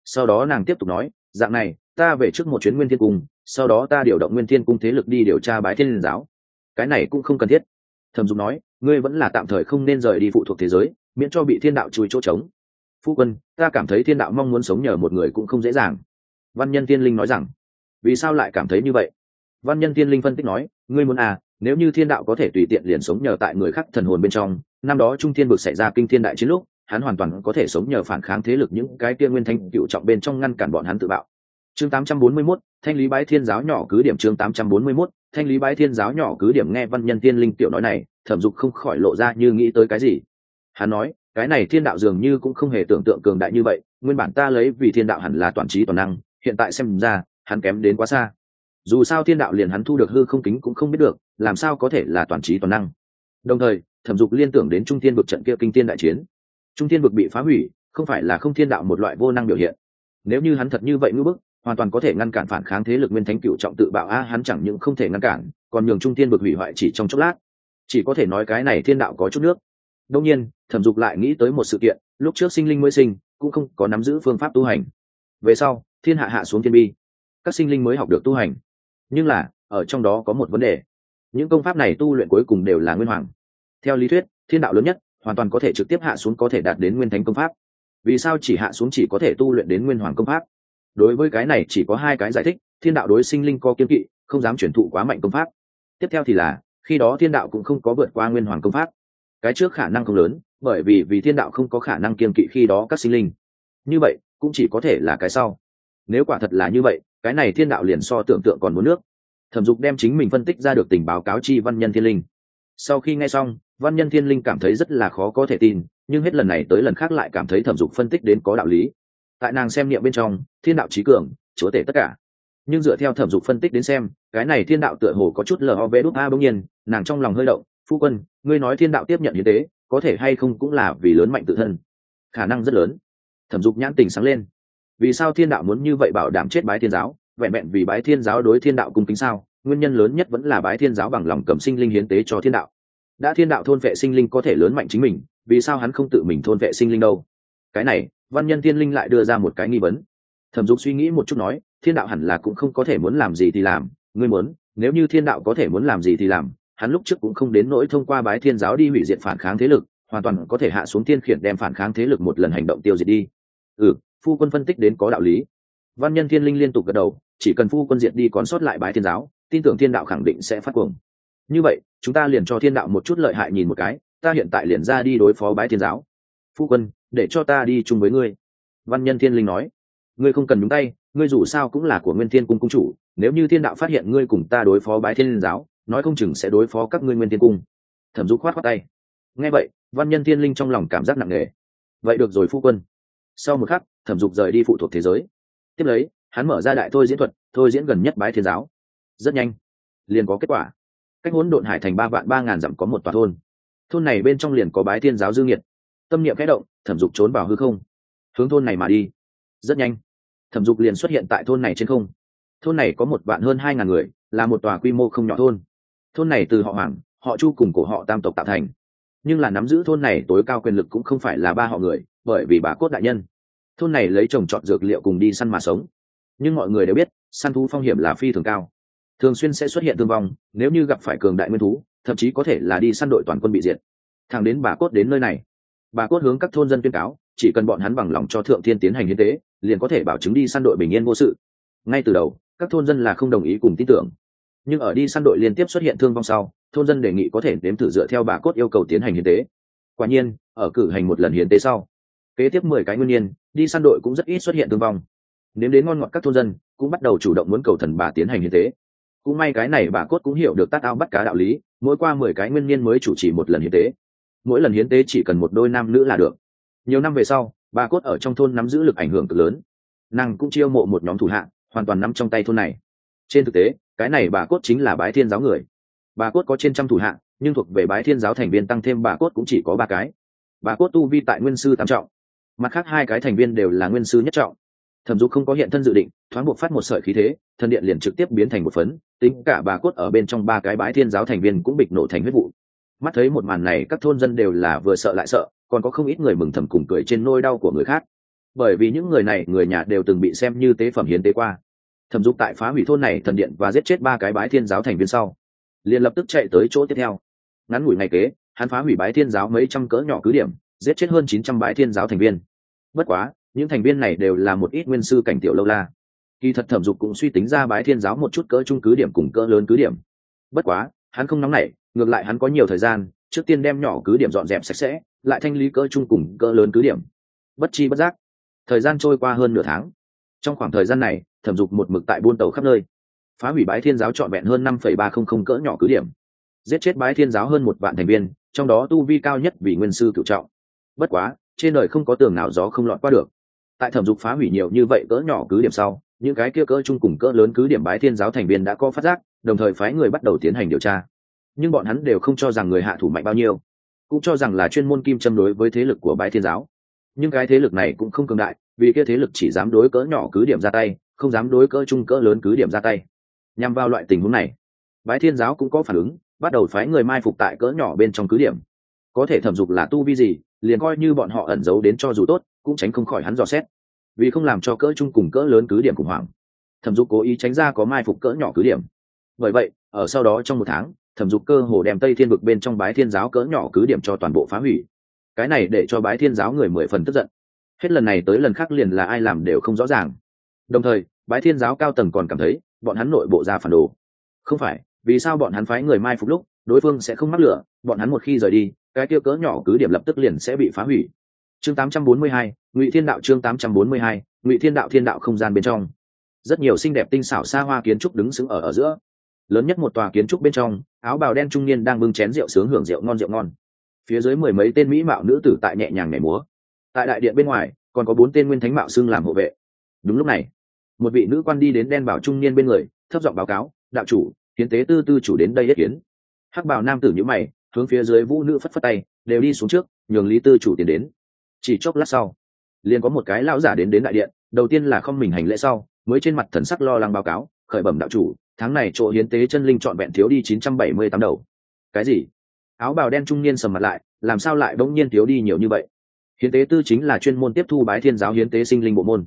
sau đó nàng tiếp tục nói, dạng này, ta về trước một chuyến nguyên thiên cung, sau đó ta điều động nguyên thiên cung thế lực đi điều tra bái thiên giáo. Cái này cũng không cần thiết. Thẩm dục nói, ngươi vẫn là tạm thời không nên rời đi phụ thuộc thế giới, miễn cho bị thiên đạo chui chỗ trống. Phu quân, ta cảm thấy thiên đạo mong muốn sống nhờ một người cũng không dễ dàng. Văn nhân tiên linh nói rằng. Vì sao lại cảm thấy như vậy? Văn nhân tiên linh phân tích nói, ngươi muốn à nếu như thiên đạo có thể tùy tiện liền sống nhờ tại người khác thần hồn bên trong, năm đó trung thiên vực xảy ra kinh thiên đại chiến lúc hắn hoàn toàn có thể sống nhờ phản kháng thế lực những cái kia nguyên thanh cựu trọng bên trong ngăn cản bọn hắn tự bạo. Chương 841, thanh lý bái thiên giáo nhỏ cứ điểm chương 841, thanh lý bái thiên giáo nhỏ cứ điểm nghe văn nhân tiên linh tiểu nói này thẩm dục không khỏi lộ ra như nghĩ tới cái gì. Hắn nói cái này thiên đạo dường như cũng không hề tưởng tượng cường đại như vậy nguyên bản ta lấy vì thiên đạo hẳn là toàn trí toàn năng hiện tại xem ra hắn kém đến quá xa. Dù sao thiên đạo liền hắn thu được hư không kính cũng không biết được làm sao có thể là toàn trí toàn năng. Đồng thời thẩm dục liên tưởng đến trung thiên vực trận kia kinh thiên đại chiến trung thiên vực bị phá hủy, không phải là không thiên đạo một loại vô năng biểu hiện. Nếu như hắn thật như vậy ngưỡng bức, hoàn toàn có thể ngăn cản phản kháng thế lực nguyên thánh cựu trọng tự bạo a hắn chẳng những không thể ngăn cản, còn nhường trung thiên vực hủy hoại chỉ trong chốc lát. Chỉ có thể nói cái này thiên đạo có chút nước. Đông nhiên, thẩm dục lại nghĩ tới một sự kiện, lúc trước sinh linh mới sinh, cũng không có nắm giữ phương pháp tu hành. Về sau, thiên hạ hạ xuống thiên bi, các sinh linh mới học được tu hành. Nhưng là, ở trong đó có một vấn đề. Những công pháp này tu luyện cuối cùng đều là nguyên hoàng. Theo lý thuyết, thiên đạo lớn nhất hoàn toàn có thể trực tiếp hạ xuống có thể đạt đến nguyên thánh công pháp. Vì sao chỉ hạ xuống chỉ có thể tu luyện đến nguyên hoàng công pháp? Đối với cái này chỉ có hai cái giải thích, thiên đạo đối sinh linh có kiên kỵ, không dám chuyển thụ quá mạnh công pháp. Tiếp theo thì là, khi đó thiên đạo cũng không có vượt qua nguyên hoàng công pháp. Cái trước khả năng không lớn, bởi vì vì thiên đạo không có khả năng kiên kỵ khi đó các sinh linh. Như vậy, cũng chỉ có thể là cái sau. Nếu quả thật là như vậy, cái này thiên đạo liền so tưởng tượng còn muốn nước. Thẩm dục đem chính mình phân tích ra được tình báo cáo chi văn nhân thiên linh. Sau khi nghe xong văn nhân thiên linh cảm thấy rất là khó có thể tin, nhưng hết lần này tới lần khác lại cảm thấy thẩm dục phân tích đến có đạo lý. Tại nàng xem niệm bên trong, thiên đạo trí cường, chúa tể tất cả. Nhưng dựa theo thẩm dục phân tích đến xem, cái này thiên đạo tựa hồ có chút lờ ho vê đút a bỗng nhiên, nàng trong lòng hơi động, phu quân, ngươi nói thiên đạo tiếp nhận như thế có thể hay không cũng là vì lớn mạnh tự thân. Khả năng rất lớn. Thẩm dục nhãn tình sáng lên. Vì sao thiên đạo muốn như vậy bảo đảm chết bái thiên giáo? Vẹn vẹn vì bái thiên giáo đối thiên đạo cung kính sao? Nguyên nhân lớn nhất vẫn là bái thiên giáo bằng lòng cầm sinh linh hiến tế cho thiên đạo đã thiên đạo thôn vệ sinh linh có thể lớn mạnh chính mình, vì sao hắn không tự mình thôn vệ sinh linh đâu? Cái này, văn nhân thiên linh lại đưa ra một cái nghi vấn. Thẩm dục suy nghĩ một chút nói, thiên đạo hẳn là cũng không có thể muốn làm gì thì làm, ngươi muốn, nếu như thiên đạo có thể muốn làm gì thì làm, hắn lúc trước cũng không đến nỗi thông qua bái thiên giáo đi hủy diệt phản kháng thế lực, hoàn toàn có thể hạ xuống thiên khiển đem phản kháng thế lực một lần hành động tiêu diệt đi. Ừ phu quân phân tích đến có đạo lý. Văn nhân thiên linh liên tục gật đầu, chỉ cần phu quân diệt đi còn sót lại bái thiên giáo, tin tưởng thiên đạo khẳng định sẽ phát cuồng như vậy, chúng ta liền cho thiên đạo một chút lợi hại nhìn một cái, ta hiện tại liền ra đi đối phó bái thiên giáo. Phu quân, để cho ta đi chung với ngươi. Văn nhân thiên linh nói. Ngươi không cần nhúng tay, ngươi dù sao cũng là của nguyên thiên cung cung chủ, nếu như thiên đạo phát hiện ngươi cùng ta đối phó bái thiên giáo, nói không chừng sẽ đối phó các ngươi nguyên thiên cung. Thẩm dục khoát khoát tay. Nghe vậy, văn nhân thiên linh trong lòng cảm giác nặng nề. Vậy được rồi, phu quân. Sau một khắc, thẩm dục rời đi phụ thuộc thế giới. Tiếp lấy, hắn mở ra đại thôi diễn thuật, thôi diễn gần nhất bái thiên giáo. Rất nhanh, liền có kết quả cách hỗn độn hải thành ba vạn ba ngàn dặm có một tòa thôn. Thôn này bên trong liền có bái thiên giáo dương nhiệt tâm niệm kẽ động, thẩm dục trốn vào hư không. Hướng thôn này mà đi. Rất nhanh, thẩm dục liền xuất hiện tại thôn này trên không. Thôn này có một vạn hơn hai ngàn người, là một tòa quy mô không nhỏ thôn. Thôn này từ họ hoàng, họ chu cùng cổ họ tam tộc tạo thành. Nhưng là nắm giữ thôn này tối cao quyền lực cũng không phải là ba họ người, bởi vì bà cốt đại nhân. Thôn này lấy trồng trọt dược liệu cùng đi săn mà sống. Nhưng mọi người đều biết, săn thú phong hiểm là phi thường cao thường xuyên sẽ xuất hiện thương vong, nếu như gặp phải cường đại nguyên thú, thậm chí có thể là đi săn đội toàn quân bị diệt. Thằng đến bà cốt đến nơi này, bà cốt hướng các thôn dân tuyên cáo, chỉ cần bọn hắn bằng lòng cho thượng thiên tiến hành hiến tế, liền có thể bảo chứng đi săn đội bình yên vô sự. Ngay từ đầu, các thôn dân là không đồng ý cùng tin tưởng. Nhưng ở đi săn đội liên tiếp xuất hiện thương vong sau, thôn dân đề nghị có thể đếm thử dựa theo bà cốt yêu cầu tiến hành hiến tế. Quả nhiên, ở cử hành một lần hiến tế sau, kế tiếp mười cái nguyên nhiên đi săn đội cũng rất ít xuất hiện thương vong. Nếm đến ngon ngọt các thôn dân cũng bắt đầu chủ động muốn cầu thần bà tiến hành hiến tế cũng may cái này bà cốt cũng hiểu được tát ao bắt cá đạo lý, mỗi qua mười cái nguyên niên mới chủ trì một lần hiến tế. Mỗi lần hiến tế chỉ cần một đôi nam nữ là được. Nhiều năm về sau, bà cốt ở trong thôn nắm giữ lực ảnh hưởng cực lớn. Nàng cũng chiêu mộ một nhóm thủ hạ, hoàn toàn nắm trong tay thôn này. Trên thực tế, cái này bà cốt chính là bái thiên giáo người. Bà cốt có trên trăm thủ hạ, nhưng thuộc về bái thiên giáo thành viên tăng thêm bà cốt cũng chỉ có ba cái. Bà cốt tu vi tại nguyên sư tam trọng. Mặt khác hai cái thành viên đều là nguyên sư nhất trọng thẩm dục không có hiện thân dự định, thoáng buộc phát một sợi khí thế thần điện liền trực tiếp biến thành một phấn, tính cả bà cốt ở bên trong ba cái bái thiên giáo thành viên cũng bịch nổ thành huyết vụ. Mắt thấy một màn này, các thôn dân đều là vừa sợ lại sợ, còn có không ít người mừng thầm cùng cười trên nôi đau của người khác. Bởi vì những người này, người nhà đều từng bị xem như tế phẩm hiến tế qua. Thẩm dục tại phá hủy thôn này thần điện và giết chết ba cái bái thiên giáo thành viên sau, liền lập tức chạy tới chỗ tiếp theo. Ngắn ngủi ngày kế, hắn phá hủy bái thiên giáo mấy trăm cỡ nhỏ cứ điểm, giết chết hơn chín trăm bái thiên giáo thành viên. Bất quá những thành viên này đều là một ít nguyên sư cảnh tiểu lâu la. Kỳ thật thẩm dục cũng suy tính ra bái thiên giáo một chút cỡ trung cứ điểm cùng cỡ lớn cứ điểm. Bất quá, hắn không nóng nảy, ngược lại hắn có nhiều thời gian, trước tiên đem nhỏ cứ điểm dọn dẹp sạch sẽ, lại thanh lý cỡ trung cùng cỡ lớn cứ điểm. Bất chi bất giác, thời gian trôi qua hơn nửa tháng. Trong khoảng thời gian này, thẩm dục một mực tại buôn tàu khắp nơi. Phá hủy bái thiên giáo trọn vẹn hơn năm phẩy ba không không cỡ nhỏ cứ điểm. Giết chết bái thiên giáo hơn một vạn thành viên, trong đó tu vi cao nhất vì nguyên sư cựu trọng. Bất quá, trên đời không có tường nào gió không lọt qua được tại thẩm dục phá hủy nhiều như vậy cỡ nhỏ cứ điểm sau, những cái kia cỡ chung cùng cỡ lớn cứ điểm bái thiên giáo thành viên đã có phát giác, đồng thời phái người bắt đầu tiến hành điều tra. Nhưng bọn hắn đều không cho rằng người hạ thủ mạnh bao nhiêu, cũng cho rằng là chuyên môn kim châm đối với thế lực của bái thiên giáo. Nhưng cái thế lực này cũng không cường đại, vì kia thế lực chỉ dám đối cỡ nhỏ cứ điểm ra tay, không dám đối cỡ chung cỡ lớn cứ điểm ra tay. Nhằm vào loại tình huống này, bái thiên giáo cũng có phản ứng, bắt đầu phái người mai phục tại cỡ nhỏ bên trong cứ điểm. Có thể thẩm dục là tu vi gì, liền coi như bọn họ ẩn giấu đến cho dù tốt cũng tránh không khỏi hắn dò xét. Vì không làm cho cỡ chung cùng cỡ lớn cứ điểm khủng hoảng, thẩm dục cố ý tránh ra có mai phục cỡ nhỏ cứ điểm. Bởi vậy, ở sau đó trong một tháng, thẩm dục cơ hồ đem tây thiên vực bên trong bái thiên giáo cỡ nhỏ cứ điểm cho toàn bộ phá hủy. Cái này để cho bái thiên giáo người mười phần tức giận. Hết lần này tới lần khác liền là ai làm đều không rõ ràng. Đồng thời, bái thiên giáo cao tầng còn cảm thấy, bọn hắn nội bộ ra phản đồ. Không phải, vì sao bọn hắn phái người mai phục lúc, đối phương sẽ không mắc lửa, bọn hắn một khi rời đi, cái kia cỡ nhỏ cứ điểm lập tức liền sẽ bị phá hủy chương 842, ngụy thiên đạo chương 842, ngụy thiên đạo thiên đạo không gian bên trong. Rất nhiều xinh đẹp tinh xảo xa hoa kiến trúc đứng sững ở ở giữa. Lớn nhất một tòa kiến trúc bên trong áo bào đen trung niên đang bưng chén rượu sướng hưởng rượu ngon rượu ngon. Phía dưới mười mấy tên mỹ mạo nữ tử tại nhẹ nhàng nhảy múa. Tại đại điện bên ngoài còn có bốn tên nguyên thánh mạo xưng làm hộ vệ. Đúng lúc này một vị nữ quan đi đến đen bảo trung niên bên người thấp giọng báo cáo đạo chủ hiến tế tư tư chủ đến đây yết kiến. Hắc bảo nam tử nhữ mày hướng phía dưới vũ nữ phất phất tay đều đi xuống trước nhường lý tư chủ tiến đến chỉ chốc lát sau, liền có một cái lão giả đến đến đại điện, đầu tiên là không mình hành lễ sau, mới trên mặt thần sắc lo lắng báo cáo, khởi bẩm đạo chủ, tháng này chỗ hiến tế chân linh trọn vẹn thiếu đi chín trăm bảy mươi tám đầu. Cái gì? Áo bào đen trung niên sầm mặt lại, làm sao lại bỗng nhiên thiếu đi nhiều như vậy? Hiến tế tư chính là chuyên môn tiếp thu bái thiên giáo hiến tế sinh linh bộ môn.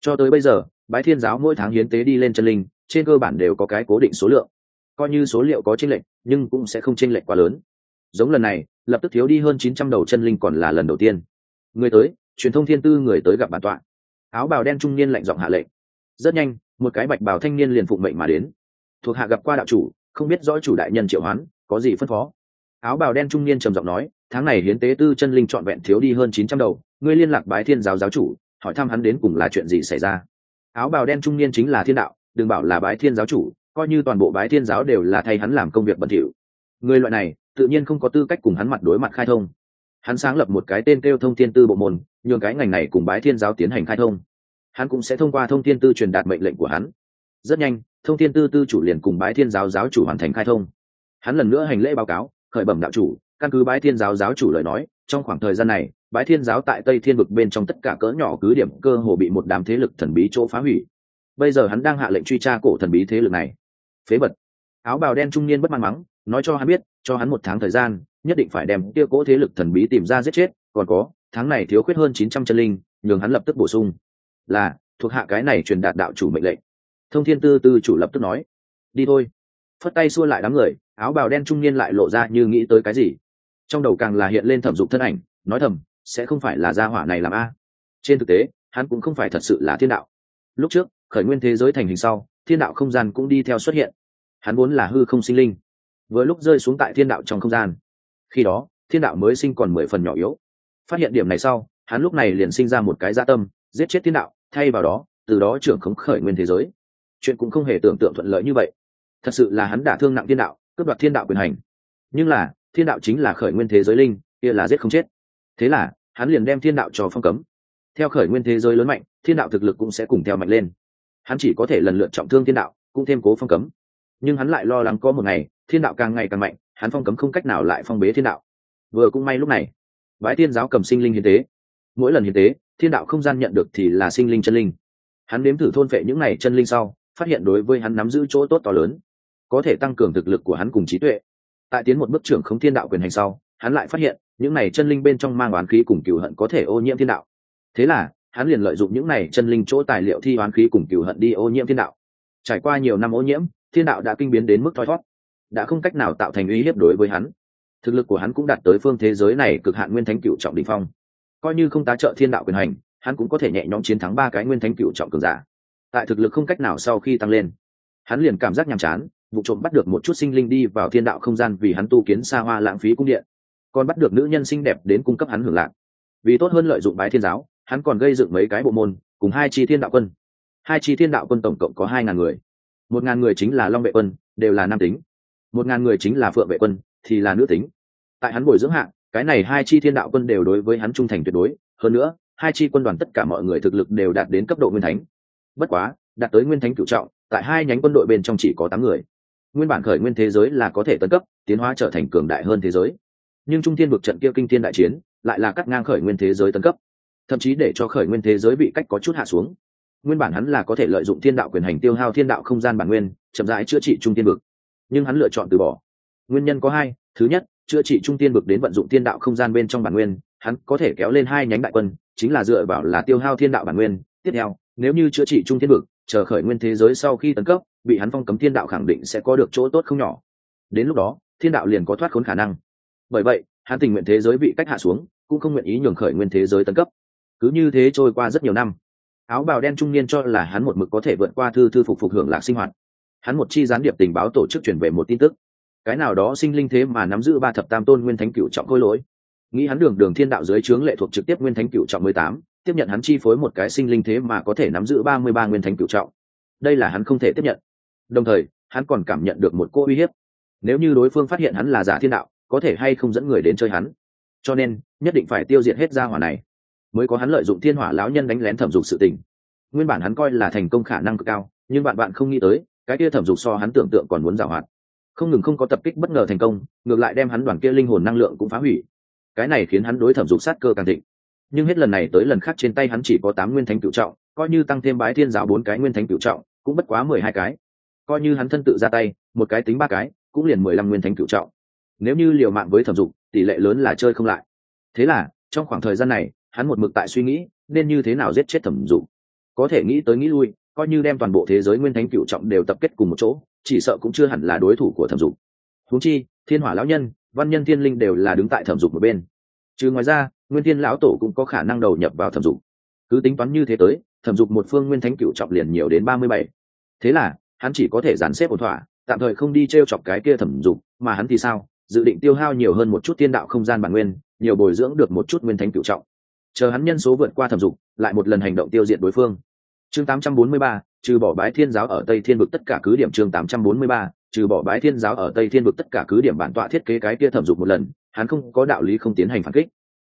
Cho tới bây giờ, bái thiên giáo mỗi tháng hiến tế đi lên chân linh, trên cơ bản đều có cái cố định số lượng. Coi như số liệu có chênh lệch, nhưng cũng sẽ không chênh lệch quá lớn. Giống lần này, lập tức thiếu đi hơn chín trăm đầu chân linh còn là lần đầu tiên người tới, truyền thông thiên tư người tới gặp bản tọa. Áo bào đen trung niên lạnh giọng hạ lệnh. Rất nhanh, một cái bạch bào thanh niên liền phụng mệnh mà đến. Thuộc hạ gặp qua đạo chủ, không biết rõ chủ đại nhân triệu hoán, có gì phân phó. Áo bào đen trung niên trầm giọng nói, tháng này hiến tế tư chân linh trọn vẹn thiếu đi hơn chín trăm đầu, ngươi liên lạc bái thiên giáo giáo chủ, hỏi thăm hắn đến cùng là chuyện gì xảy ra. Áo bào đen trung niên chính là thiên đạo, đừng bảo là bái thiên giáo chủ, coi như toàn bộ bái thiên giáo đều là thay hắn làm công việc bẩn thỉu. Người loại này, tự nhiên không có tư cách cùng hắn mặt đối mặt khai thông hắn sáng lập một cái tên kêu thông thiên tư bộ môn, nhường cái ngành này cùng bái thiên giáo tiến hành khai thông. Hắn cũng sẽ thông qua thông thiên tư truyền đạt mệnh lệnh của hắn. Rất nhanh, thông thiên tư tư chủ liền cùng bái thiên giáo giáo chủ hoàn thành khai thông. Hắn lần nữa hành lễ báo cáo, khởi bẩm đạo chủ, căn cứ bái thiên giáo giáo chủ lời nói, trong khoảng thời gian này, bái thiên giáo tại tây thiên vực bên trong tất cả cỡ nhỏ cứ điểm cơ hồ bị một đám thế lực thần bí chỗ phá hủy. Bây giờ hắn đang hạ lệnh truy tra cổ thần bí thế lực này. Phế bật áo bào đen trung niên bất mãn mắng, nói cho hắn biết, cho hắn một tháng thời gian nhất định phải đem kia cỗ thế lực thần bí tìm ra giết chết, còn có, tháng này thiếu khuyết hơn chín trăm chân linh, nhường hắn lập tức bổ sung. Là, thuộc hạ cái này truyền đạt đạo chủ mệnh lệnh. Thông thiên tư tư chủ lập tức nói, đi thôi. Phất tay xua lại đám người, áo bào đen trung niên lại lộ ra như nghĩ tới cái gì. Trong đầu càng là hiện lên thẩm dục thân ảnh, nói thầm, sẽ không phải là gia hỏa này làm a? Trên thực tế, hắn cũng không phải thật sự là thiên đạo. Lúc trước, khởi nguyên thế giới thành hình sau, thiên đạo không gian cũng đi theo xuất hiện. Hắn vốn là hư không sinh linh. Vừa lúc rơi xuống tại thiên đạo trong không gian khi đó, thiên đạo mới sinh còn mười phần nhỏ yếu. Phát hiện điểm này sau, hắn lúc này liền sinh ra một cái gia tâm, giết chết thiên đạo, thay vào đó, từ đó trưởng khống khởi nguyên thế giới. Chuyện cũng không hề tưởng tượng thuận lợi như vậy. Thật sự là hắn đả thương nặng thiên đạo, cướp đoạt thiên đạo quyền hành. Nhưng là, thiên đạo chính là khởi nguyên thế giới linh, kia là giết không chết. Thế là, hắn liền đem thiên đạo cho phong cấm. Theo khởi nguyên thế giới lớn mạnh, thiên đạo thực lực cũng sẽ cùng theo mạnh lên. Hắn chỉ có thể lần lượt trọng thương thiên đạo, cũng thêm cố phong cấm. Nhưng hắn lại lo lắng có một ngày, thiên đạo càng ngày càng mạnh hắn phong cấm không cách nào lại phong bế thiên đạo. Vừa cũng may lúc này, bái thiên giáo cầm sinh linh hiến tế. Mỗi lần hiến tế, thiên đạo không gian nhận được thì là sinh linh chân linh. Hắn nếm thử thôn phệ những n à y chân linh sau, phát hiện đối với hắn nắm giữ chỗ tốt to lớn, có thể tăng cường thực lực của hắn cùng trí tuệ. Tại tiến một bước trưởng không thiên đạo quyền hành sau, hắn lại phát hiện, những này chân linh bên trong mang oán khí cùng cựu hận có thể ô nhiễm thiên đạo. Thế là, hắn liền lợi dụng những này chân linh chỗ tài liệu thi oán khí cùng cựu hận đi ô nhiễm thiên đạo. Trải qua nhiều năm ô nhiễm, thiên đạo đã kinh biến đến mức thoi thoát đã không cách nào tạo thành uy hiếp đối với hắn. Thực lực của hắn cũng đạt tới phương thế giới này cực hạn nguyên thánh cựu trọng đình phong. Coi như không tá trợ thiên đạo quyền hành, hắn cũng có thể nhẹ nhõm chiến thắng ba cái nguyên thánh cựu trọng cường giả. Tại thực lực không cách nào sau khi tăng lên, hắn liền cảm giác nhàm chán, vụ trộm bắt được một chút sinh linh đi vào thiên đạo không gian vì hắn tu kiến xa hoa lãng phí cung điện. Còn bắt được nữ nhân xinh đẹp đến cung cấp hắn hưởng lạc. Vì tốt hơn lợi dụng bái thiên giáo, hắn còn gây dựng mấy cái bộ môn, cùng hai chi thiên đạo quân. Hai chi thiên đạo quân tổng cộng có hai ngàn người. Một ngàn người chính là long vệ quân, đều là nam tính một ngàn người chính là phượng vệ quân, thì là nữ tính. Tại hắn bồi dưỡng hạng, cái này hai chi thiên đạo quân đều đối với hắn trung thành tuyệt đối. Hơn nữa, hai chi quân đoàn tất cả mọi người thực lực đều đạt đến cấp độ nguyên thánh. Bất quá, đạt tới nguyên thánh cựu trọng, tại hai nhánh quân đội bên trong chỉ có tám người. Nguyên bản khởi nguyên thế giới là có thể tấn cấp, tiến hóa trở thành cường đại hơn thế giới. Nhưng trung thiên vực trận kia kinh thiên đại chiến, lại là cắt ngang khởi nguyên thế giới tấn cấp. Thậm chí để cho khởi nguyên thế giới bị cách có chút hạ xuống. Nguyên bản hắn là có thể lợi dụng thiên đạo quyền hành tiêu hao thiên đạo không gian bản nguyên, chậm rãi chữa trị trung thiên vực nhưng hắn lựa chọn từ bỏ. Nguyên nhân có hai, thứ nhất, chữa trị trung tiên vực đến vận dụng thiên đạo không gian bên trong bản nguyên, hắn có thể kéo lên hai nhánh đại quân, chính là dựa vào là tiêu hao thiên đạo bản nguyên. Tiếp theo, nếu như chữa trị trung thiên vực, chờ khởi nguyên thế giới sau khi tấn cấp, bị hắn phong cấm thiên đạo khẳng định sẽ có được chỗ tốt không nhỏ. Đến lúc đó, thiên đạo liền có thoát khốn khả năng. Bởi vậy, hắn tình nguyện thế giới bị cách hạ xuống, cũng không nguyện ý nhường khởi nguyên thế giới tấn cấp. Cứ như thế trôi qua rất nhiều năm. Áo bào đen trung niên cho là hắn một mực có thể vượt qua thư thư phục phục hưởng lạc sinh hoạt hắn một chi gián điệp tình báo tổ chức chuyển về một tin tức. Cái nào đó sinh linh thế mà nắm giữ ba thập tam tôn nguyên thánh cựu trọng khôi lỗi. Nghĩ hắn đường đường thiên đạo dưới trướng lệ thuộc trực tiếp nguyên thánh cựu trọng mười tám, tiếp nhận hắn chi phối một cái sinh linh thế mà có thể nắm giữ ba mươi ba nguyên thánh cựu trọng. Đây là hắn không thể tiếp nhận. Đồng thời, hắn còn cảm nhận được một cô uy hiếp. Nếu như đối phương phát hiện hắn là giả thiên đạo, có thể hay không dẫn người đến chơi hắn? Cho nên, nhất định phải tiêu diệt hết gia hỏa này. Mới có hắn lợi dụng thiên hỏa lão nhân đánh lén thẩm dục sự tình. Nguyên bản hắn coi là thành công khả năng cực cao, nhưng bạn bạn không nghĩ tới cái kia thẩm dục so hắn tưởng tượng còn muốn giảo hoạt. Không ngừng không có tập kích bất ngờ thành công, ngược lại đem hắn đoàn kia linh hồn năng lượng cũng phá hủy. Cái này khiến hắn đối thẩm dục sát cơ càng thịnh. Nhưng hết lần này tới lần khác trên tay hắn chỉ có tám nguyên thánh cựu trọng, coi như tăng thêm bái thiên giáo bốn cái nguyên thánh cựu trọng, cũng bất quá mười hai cái. Coi như hắn thân tự ra tay, một cái tính ba cái, cũng liền mười lăm nguyên thánh cựu trọng. Nếu như liều mạng với thẩm dục, tỷ lệ lớn là chơi không lại. Thế là, trong khoảng thời gian này, hắn một mực tại suy nghĩ, nên như thế nào giết chết thẩm dục. Có thể nghĩ tới nghĩ lui coi như đem toàn bộ thế giới nguyên thánh cựu trọng đều tập kết cùng một chỗ, chỉ sợ cũng chưa hẳn là đối thủ của thẩm dục. Huống chi, thiên hỏa lão nhân, văn nhân thiên linh đều là đứng tại thẩm dục một bên. Chứ ngoài ra, nguyên thiên lão tổ cũng có khả năng đầu nhập vào thẩm dục. Cứ tính toán như thế tới, thẩm dục một phương nguyên thánh cựu trọng liền nhiều đến ba mươi bảy. Thế là, hắn chỉ có thể dàn xếp ổn thỏa, tạm thời không đi t r e o chọc cái kia thẩm dục, mà hắn thì sao? Dự định tiêu hao nhiều hơn một chút tiên đạo không gian bản nguyên, nhiều bồi dưỡng được một chút nguyên thánh cựu trọng. Chờ hắn nhân số vượt qua thẩm dục, lại một lần hành động tiêu diệt đối phương chương 843, trừ bỏ bái thiên giáo ở tây thiên vực tất cả cứ điểm chương 843, trừ bỏ bái thiên giáo ở tây thiên vực tất cả cứ điểm bản tọa thiết kế cái kia thẩm dục một lần hắn không có đạo lý không tiến hành phản kích.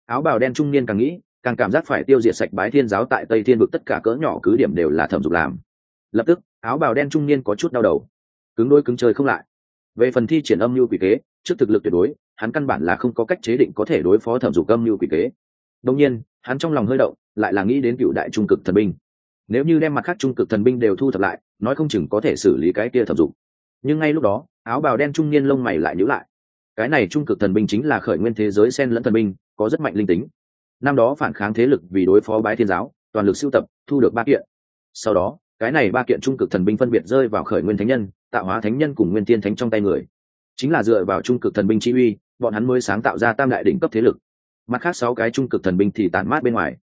Áo bào đen trung niên càng nghĩ càng cảm giác phải tiêu diệt sạch bái thiên giáo tại tây thiên vực tất cả cỡ nhỏ cứ điểm đều là thẩm dục làm. Lập tức áo bào đen trung niên có chút đau đầu. Cứng đôi cứng chơi không lại. Về phần thi triển âm mưu quỷ kế trước thực lực tuyệt đối hắn căn bản là không có cách chế định có thể đối phó thẩm dục âm mưu quỷ kế. Đông nhiên hắn trong lòng hơi động lại là nghĩ đến cựu đại trung cực thần binh nếu như đem mặt khác trung cực thần binh đều thu thập lại, nói không chừng có thể xử lý cái kia thẩm dục. Nhưng ngay lúc đó, áo bào đen trung niên lông mày lại nhữ lại. Cái này trung cực thần binh chính là khởi nguyên thế giới sen lẫn thần binh, có rất mạnh linh tính. Năm đó phản kháng thế lực vì đối phó bái thiên giáo, toàn lực sưu tập, thu được ba kiện. Sau đó, cái này ba kiện trung cực thần binh phân biệt rơi vào khởi nguyên thánh nhân, tạo hóa thánh nhân cùng nguyên tiên thánh trong tay người. Chính là dựa vào trung cực thần binh chi uy, bọn hắn mới sáng tạo ra tam đại đỉnh cấp thế lực. Mặt khác sáu cái trung cực thần binh thì tàn mát bên ngoài.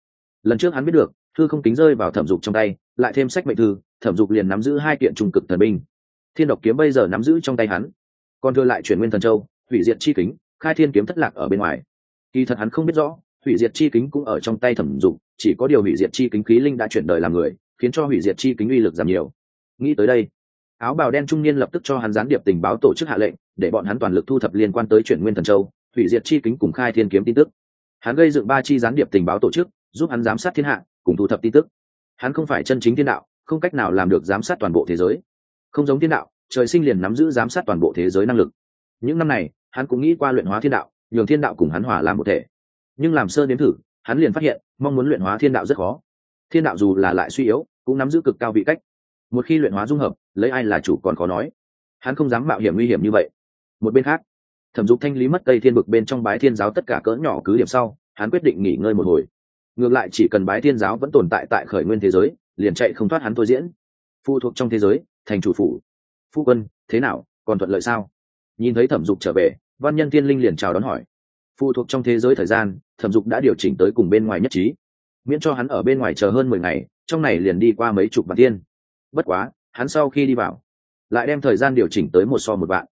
Lần trước hắn biết được thư không kính rơi vào thẩm dục trong tay, lại thêm sách mệnh thư, thẩm dục liền nắm giữ hai kiện trung cực thần binh. Thiên độc kiếm bây giờ nắm giữ trong tay hắn. Còn thừa lại chuyển nguyên thần châu, hủy diệt chi kính, khai thiên kiếm thất lạc ở bên ngoài. Kỳ thật hắn không biết rõ, hủy diệt chi kính cũng ở trong tay thẩm dục, chỉ có điều hủy diệt chi kính khí linh đã chuyển đời làm người, khiến cho hủy diệt chi kính uy lực giảm nhiều. Nghĩ tới đây, áo bào đen trung niên lập tức cho hắn gián điệp tình báo tổ chức hạ lệnh, để bọn hắn toàn lực thu thập liên quan tới chuyển nguyên thần châu, hủy diệt chi kính cùng khai thiên kiếm tin tức. Hắn gây dựng ba chi gián điệp tình báo tổ chức, giúp hắn giám sát thiên hạ cùng thu thập tin tức. Hắn không phải chân chính thiên đạo, không cách nào làm được giám sát toàn bộ thế giới. Không giống thiên đạo, trời sinh liền nắm giữ giám sát toàn bộ thế giới năng lực. Những năm này, hắn cũng nghĩ qua luyện hóa thiên đạo, nhường thiên đạo cùng hắn hòa làm một thể. Nhưng làm sơ nếm thử, hắn liền phát hiện, mong muốn luyện hóa thiên đạo rất khó. Thiên đạo dù là lại suy yếu, cũng nắm giữ cực cao vị cách. Một khi luyện hóa dung hợp, lấy ai là chủ còn khó nói. Hắn không dám mạo hiểm nguy hiểm như vậy. Một bên khác, thẩm dục thanh lý mất tây thiên vực bên trong bái thiên giáo tất cả cỡ nhỏ cứ điểm sau, hắn quyết định nghỉ ngơi một hồi ngược lại chỉ cần bái thiên giáo vẫn tồn tại tại khởi nguyên thế giới, liền chạy không thoát hắn thôi diễn. Phụ thuộc trong thế giới, thành chủ phủ. Phu quân, thế nào, còn thuận lợi sao? Nhìn thấy thẩm dục trở về, văn nhân tiên linh liền chào đón hỏi. Phụ thuộc trong thế giới thời gian, thẩm dục đã điều chỉnh tới cùng bên ngoài nhất trí. Miễn cho hắn ở bên ngoài chờ hơn mười ngày, trong này liền đi qua mấy chục bản tiên. Bất quá, hắn sau khi đi vào, lại đem thời gian điều chỉnh tới một so một bạn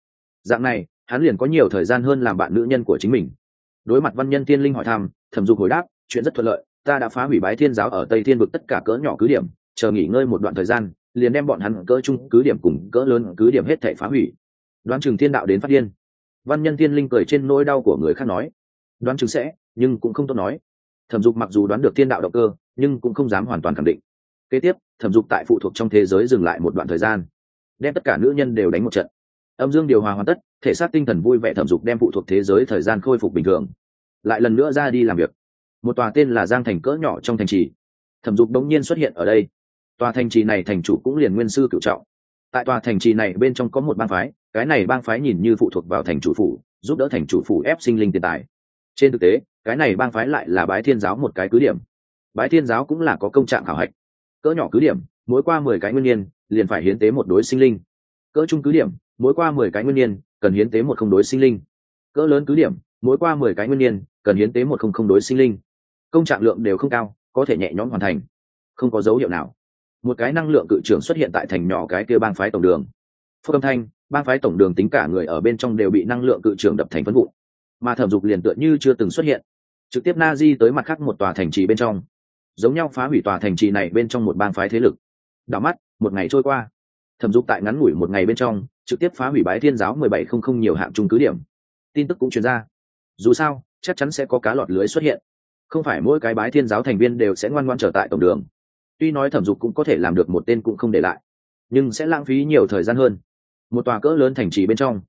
dạng này, hắn liền có nhiều thời gian hơn làm bạn nữ nhân của chính mình. Đối mặt văn nhân tiên linh hỏi thăm, thẩm dục hồi đáp, chuyện rất thuận lợi ta đã phá hủy bái thiên giáo ở tây thiên vực tất cả cỡ nhỏ cứ điểm, chờ nghỉ ngơi một đoạn thời gian, liền đem bọn hắn cỡ chung cứ điểm cùng cỡ lớn cứ điểm hết thể phá hủy. Đoán chừng thiên đạo đến phát điên. Văn nhân thiên linh cười trên nỗi đau của người khác nói. Đoán chừng sẽ, nhưng cũng không tốt nói. Thẩm dục mặc dù đoán được thiên đạo động cơ, nhưng cũng không dám hoàn toàn khẳng định. Kế tiếp, thẩm dục tại phụ thuộc trong thế giới dừng lại một đoạn thời gian. Đem tất cả nữ nhân đều đánh một trận. Âm dương điều hòa hoàn tất, thể xác tinh thần vui vẻ thẩm dục đem phụ thuộc thế giới thời gian khôi phục bình thường. Lại lần nữa ra đi làm việc một tòa tên là giang thành cỡ nhỏ trong thành trì. Thẩm dục đống nhiên xuất hiện ở đây. Tòa thành trì này thành chủ cũng liền nguyên sư cựu trọng. Tại tòa thành trì này bên trong có một bang phái, cái này bang phái nhìn như phụ thuộc vào thành chủ phủ, giúp đỡ thành chủ phủ ép sinh linh tiền tài. Trên thực tế, cái này bang phái lại là bái thiên giáo một cái cứ điểm. Bái thiên giáo cũng là có công trạng khảo hạch. Cỡ nhỏ cứ điểm, mỗi qua mười cái nguyên nhiên liền phải hiến tế một đối sinh linh. Cỡ trung cứ điểm, mỗi qua mười cái nguyên nhiên cần hiến tế một không đối sinh linh. Cỡ lớn cứ điểm, mỗi qua mười cái nguyên nhiên cần hiến tế một không không đối sinh linh công trạng lượng đều không cao, có thể nhẹ nhõm hoàn thành. Không có dấu hiệu nào. Một cái năng lượng cự trưởng xuất hiện tại thành nhỏ cái kia bang phái tổng đường. Phúc âm thanh, bang phái tổng đường tính cả người ở bên trong đều bị năng lượng cự trưởng đập thành phân vụ mà thẩm dục liền tựa như chưa từng xuất hiện. Trực tiếp na di tới mặt khác một tòa thành trì bên trong. Giống nhau phá hủy tòa thành trì này bên trong một bang phái thế lực. Đảo mắt, một ngày trôi qua. Thẩm dục tại ngắn ngủi một ngày bên trong, trực tiếp phá hủy bái thiên giáo mười bảy không không nhiều hạng trung cứ điểm. Tin tức cũng truyền ra. Dù sao, chắc chắn sẽ có cá lọt lưới xuất hiện không phải mỗi cái bái thiên giáo thành viên đều sẽ ngoan ngoan trở tại tổng đường. Tuy nói thẩm dục cũng có thể làm được một tên cũng không để lại, nhưng sẽ lãng phí nhiều thời gian hơn. Một tòa cỡ lớn thành trì bên trong,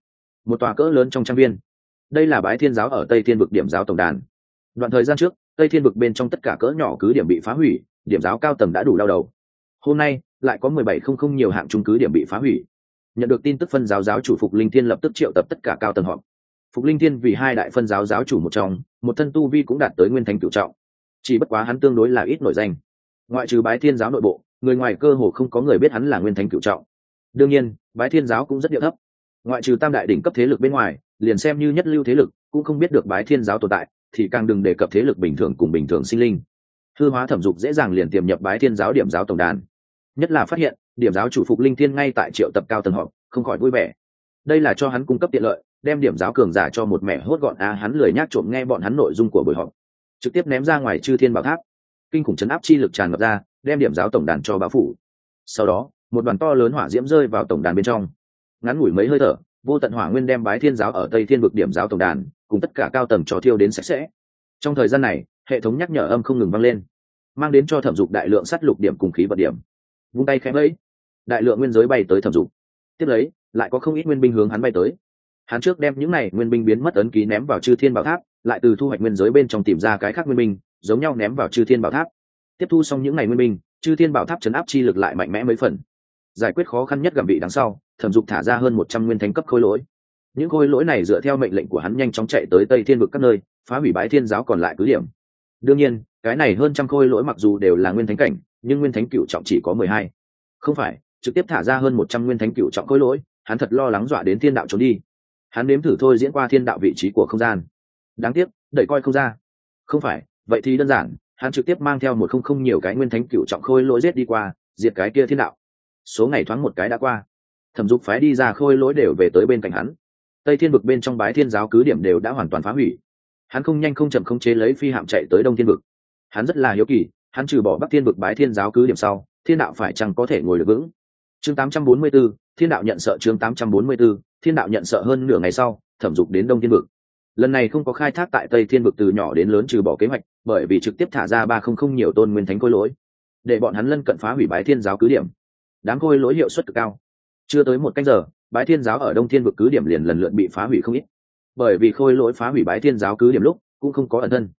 một tòa cỡ lớn trong trang viên. Đây là bái thiên giáo ở tây thiên vực điểm giáo tổng đàn. Đoạn thời gian trước, tây thiên vực bên trong tất cả cỡ nhỏ cứ điểm bị phá hủy, điểm giáo cao tầng đã đủ đau đầu. Hôm nay, lại có mười bảy không không nhiều hạng trung cứ điểm bị phá hủy. Nhận được tin tức phân giáo giáo chủ phục linh thiên lập tức triệu tập tất cả cao tầng họp phục linh thiên vì hai đại phân giáo giáo chủ một trong, một thân tu vi cũng đạt tới nguyên thành cựu trọng. Chỉ bất quá hắn tương đối là ít nổi danh. Ngoại trừ bái thiên giáo nội bộ, người ngoài cơ hồ không có người biết hắn là nguyên thánh cựu trọng. Đương nhiên, bái thiên giáo cũng rất địa thấp. Ngoại trừ tam đại đỉnh cấp thế lực bên ngoài, liền xem như nhất lưu thế lực, cũng không biết được bái thiên giáo tồn tại, thì càng đừng đề cập thế lực bình thường cùng bình thường sinh linh. Hư hóa thẩm dục dễ dàng liền tiềm nhập bái thiên giáo điểm giáo tổng đàn. Nhất là phát hiện, điểm giáo chủ phục linh thiên ngay tại triệu tập cao tầng họp, không khỏi vui vẻ. Đây là cho hắn cung cấp tiện lợi đem điểm giáo cường giả cho một mẹ hốt gọn a, hắn lười nhác trộm nghe bọn hắn nội dung của buổi họp. Trực tiếp ném ra ngoài chư thiên bảo tháp. Kinh khủng chấn áp chi lực tràn ngập ra, đem điểm giáo tổng đàn cho báo phủ. Sau đó, một đoàn to lớn hỏa diễm rơi vào tổng đàn bên trong. Ngắn ngủi mấy hơi thở, vô tận hỏa nguyên đem bái thiên giáo ở tây thiên vực điểm giáo tổng đàn, cùng tất cả cao tầng trò thiêu đến sạch sẽ. Trong thời gian này, hệ thống nhắc nhở âm không ngừng vang lên, mang đến cho thẩm dục đại lượng sắt lục điểm cùng khí vật điểm. Vung tay khẽ lấy đại lượng nguyên giới bay tới thẩm dục. Tiếp lấy, lại có không ít nguyên binh hướng hắn bay tới hắn trước đem những này nguyên binh biến mất ấn ký ném vào chư thiên bảo tháp, lại từ thu hoạch nguyên giới bên trong tìm ra cái khác nguyên binh, giống nhau ném vào chư thiên bảo tháp. Tiếp thu xong những ngày nguyên binh, chư thiên bảo tháp chấn áp chi lực lại mạnh mẽ mấy phần. Giải quyết khó khăn nhất gặm vị đằng sau, thẩm dục thả ra hơn một trăm nguyên thánh cấp khối lỗi. Những khối lỗi này dựa theo mệnh lệnh của hắn nhanh chóng chạy tới tây thiên vực các nơi, phá hủy bãi thiên giáo còn lại cứ điểm. Đương nhiên, cái này hơn trăm khối lỗi mặc dù đều là nguyên thánh cảnh, nhưng nguyên thánh cựu trọng chỉ có mười hai. Không phải, trực tiếp thả ra hơn một trăm nguyên thánh cựu trọng khối lỗi, hắn thật lo lắng dọa đến thiên đạo trốn đi hắn nếm thử thôi diễn qua thiên đạo vị trí của không gian. Đáng tiếc đẩy coi không ra. Không phải vậy thì đơn giản hắn trực tiếp mang theo một không không nhiều cái nguyên thánh cựu trọng khôi lỗi giết đi qua diệt cái kia thiên đạo. Số ngày thoáng một cái đã qua. Thẩm dục phái đi ra khôi lỗi đều về tới bên cạnh hắn. Tây thiên vực bên trong bái thiên giáo cứ điểm đều đã hoàn toàn phá hủy. Hắn không nhanh không chậm không chế lấy phi hạm chạy tới đông thiên vực. Hắn rất là hiếu kỳ hắn trừ bỏ bắc thiên vực bái thiên giáo cứ điểm sau thiên đạo phải chăng có thể ngồi được vững? Chương 844, thiên đạo nhận sợ chương 844, thiên đạo nhận sợ hơn nửa ngày sau, thẩm dục đến đông thiên vực. Lần này không có khai thác tại tây thiên vực từ nhỏ đến lớn trừ bỏ kế hoạch, bởi vì trực tiếp thả ra ba không không nhiều tôn nguyên thánh khôi lỗi. Để bọn hắn lân cận phá hủy bái thiên giáo cứ điểm. Đám khôi lỗi hiệu suất cực cao. Chưa tới một canh giờ, bái thiên giáo ở đông thiên vực cứ điểm liền lần lượt bị phá hủy không ít. Bởi vì khôi lỗi phá hủy bái thiên giáo cứ điểm lúc, cũng không có ẩn thân.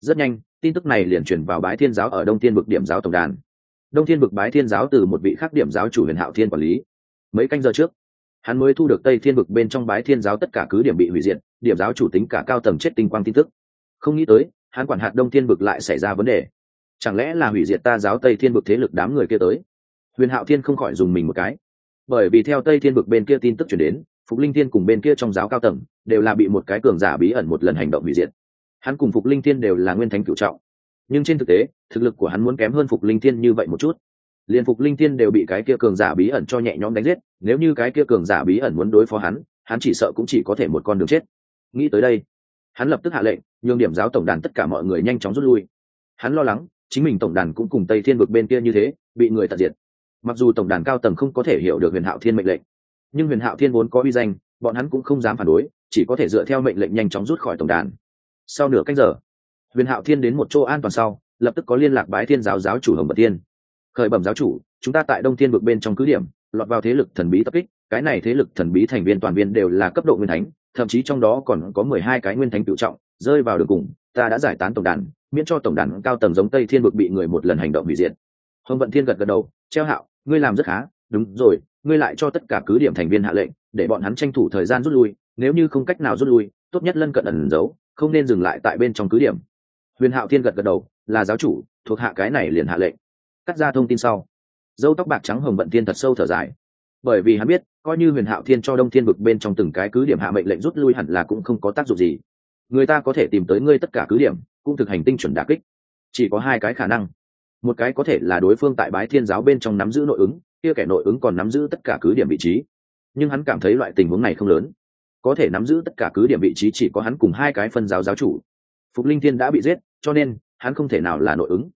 Rất nhanh, tin tức này liền chuyển vào bái thiên giáo ở đông thiên vực điểm giáo tổng đàn. Đông thiên vực bái thiên giáo từ một vị khác điểm giáo chủ huyền hạo thiên quản lý. Mấy canh giờ trước hắn mới thu được tây thiên vực bên trong bái thiên giáo tất cả cứ điểm bị hủy diệt, điểm giáo chủ tính cả cao tầng chết tinh quang tin tức. Không nghĩ tới, hắn quản hạt đông thiên vực lại xảy ra vấn đề. Chẳng lẽ là hủy diệt ta giáo tây thiên vực thế lực đám người kia tới? Huyền hạo thiên không khỏi dùng mình một cái. Bởi vì theo tây thiên vực bên kia tin tức chuyển đến, phục linh thiên cùng bên kia trong giáo cao tầng đều là bị một cái cường giả bí ẩn một lần hành động hủy diệt. Hắn cùng phục linh thiên đều là nguyên thánh cựu trọng. Nhưng trên thực tế, thực lực của hắn muốn kém hơn phục linh thiên như vậy một chút liền phục linh tiên đều bị cái kia cường giả bí ẩn cho nhẹ nhõm đánh giết, nếu như cái kia cường giả bí ẩn muốn đối phó hắn hắn chỉ sợ cũng chỉ có thể một con đường chết. Nghĩ tới đây, hắn lập tức hạ lệnh, nhường điểm giáo tổng đàn tất cả mọi người nhanh chóng rút lui. Hắn lo lắng, chính mình tổng đàn cũng cùng tây thiên vực bên kia như thế, bị người tận diệt. Mặc dù tổng đàn cao tầng không có thể hiểu được huyền hạo thiên mệnh lệnh, nhưng huyền hạo thiên vốn có uy danh, bọn hắn cũng không dám phản đối, chỉ có thể dựa theo mệnh lệnh nhanh chóng rút khỏi tổng đàn. Sau nửa cách giờ, huyền hạo thiên đến một chỗ an toàn sau, lập tức có liên lạc bái thiên giáo giáo chủ hồng bật thiên khởi bẩm giáo chủ, chúng ta tại đông thiên vực bên trong cứ điểm, lọt vào thế lực thần bí tập kích, cái này thế lực thần bí thành viên toàn viên đều là cấp độ nguyên thánh, thậm chí trong đó còn có mười hai cái nguyên thánh tự trọng, rơi vào đường cùng, ta đã giải tán tổng đàn, miễn cho tổng đàn cao tầng giống tây thiên vực bị người một lần hành động hủy diệt. Hồng vận thiên gật gật đầu, treo hạo, ngươi làm rất khá, đúng rồi, ngươi lại cho tất cả cứ điểm thành viên hạ lệnh, để bọn hắn tranh thủ thời gian rút lui, nếu như không cách nào rút lui, tốt nhất lân cận ẩn giấu, không nên dừng lại tại bên trong cứ điểm. Huyền hạo thiên gật gật đầu, là giáo chủ, thuộc hạ cái này liền hạ lệnh cắt ra thông tin sau. Dâu tóc bạc trắng hồng vận thiên thật sâu thở dài. Bởi vì hắn biết, coi như huyền hạo thiên cho đông thiên vực bên trong từng cái cứ điểm hạ mệnh lệnh rút lui hẳn là cũng không có tác dụng gì. Người ta có thể tìm tới ngươi tất cả cứ điểm, cũng thực hành tinh chuẩn đà kích. Chỉ có hai cái khả năng. Một cái có thể là đối phương tại bái thiên giáo bên trong nắm giữ nội ứng, kia kẻ nội ứng còn nắm giữ tất cả cứ điểm vị trí. Nhưng hắn cảm thấy loại tình huống này không lớn. Có thể nắm giữ tất cả cứ điểm vị trí chỉ có hắn cùng hai cái phân giáo giáo chủ. Phục linh thiên đã bị giết, cho nên, hắn không thể nào là nội ứng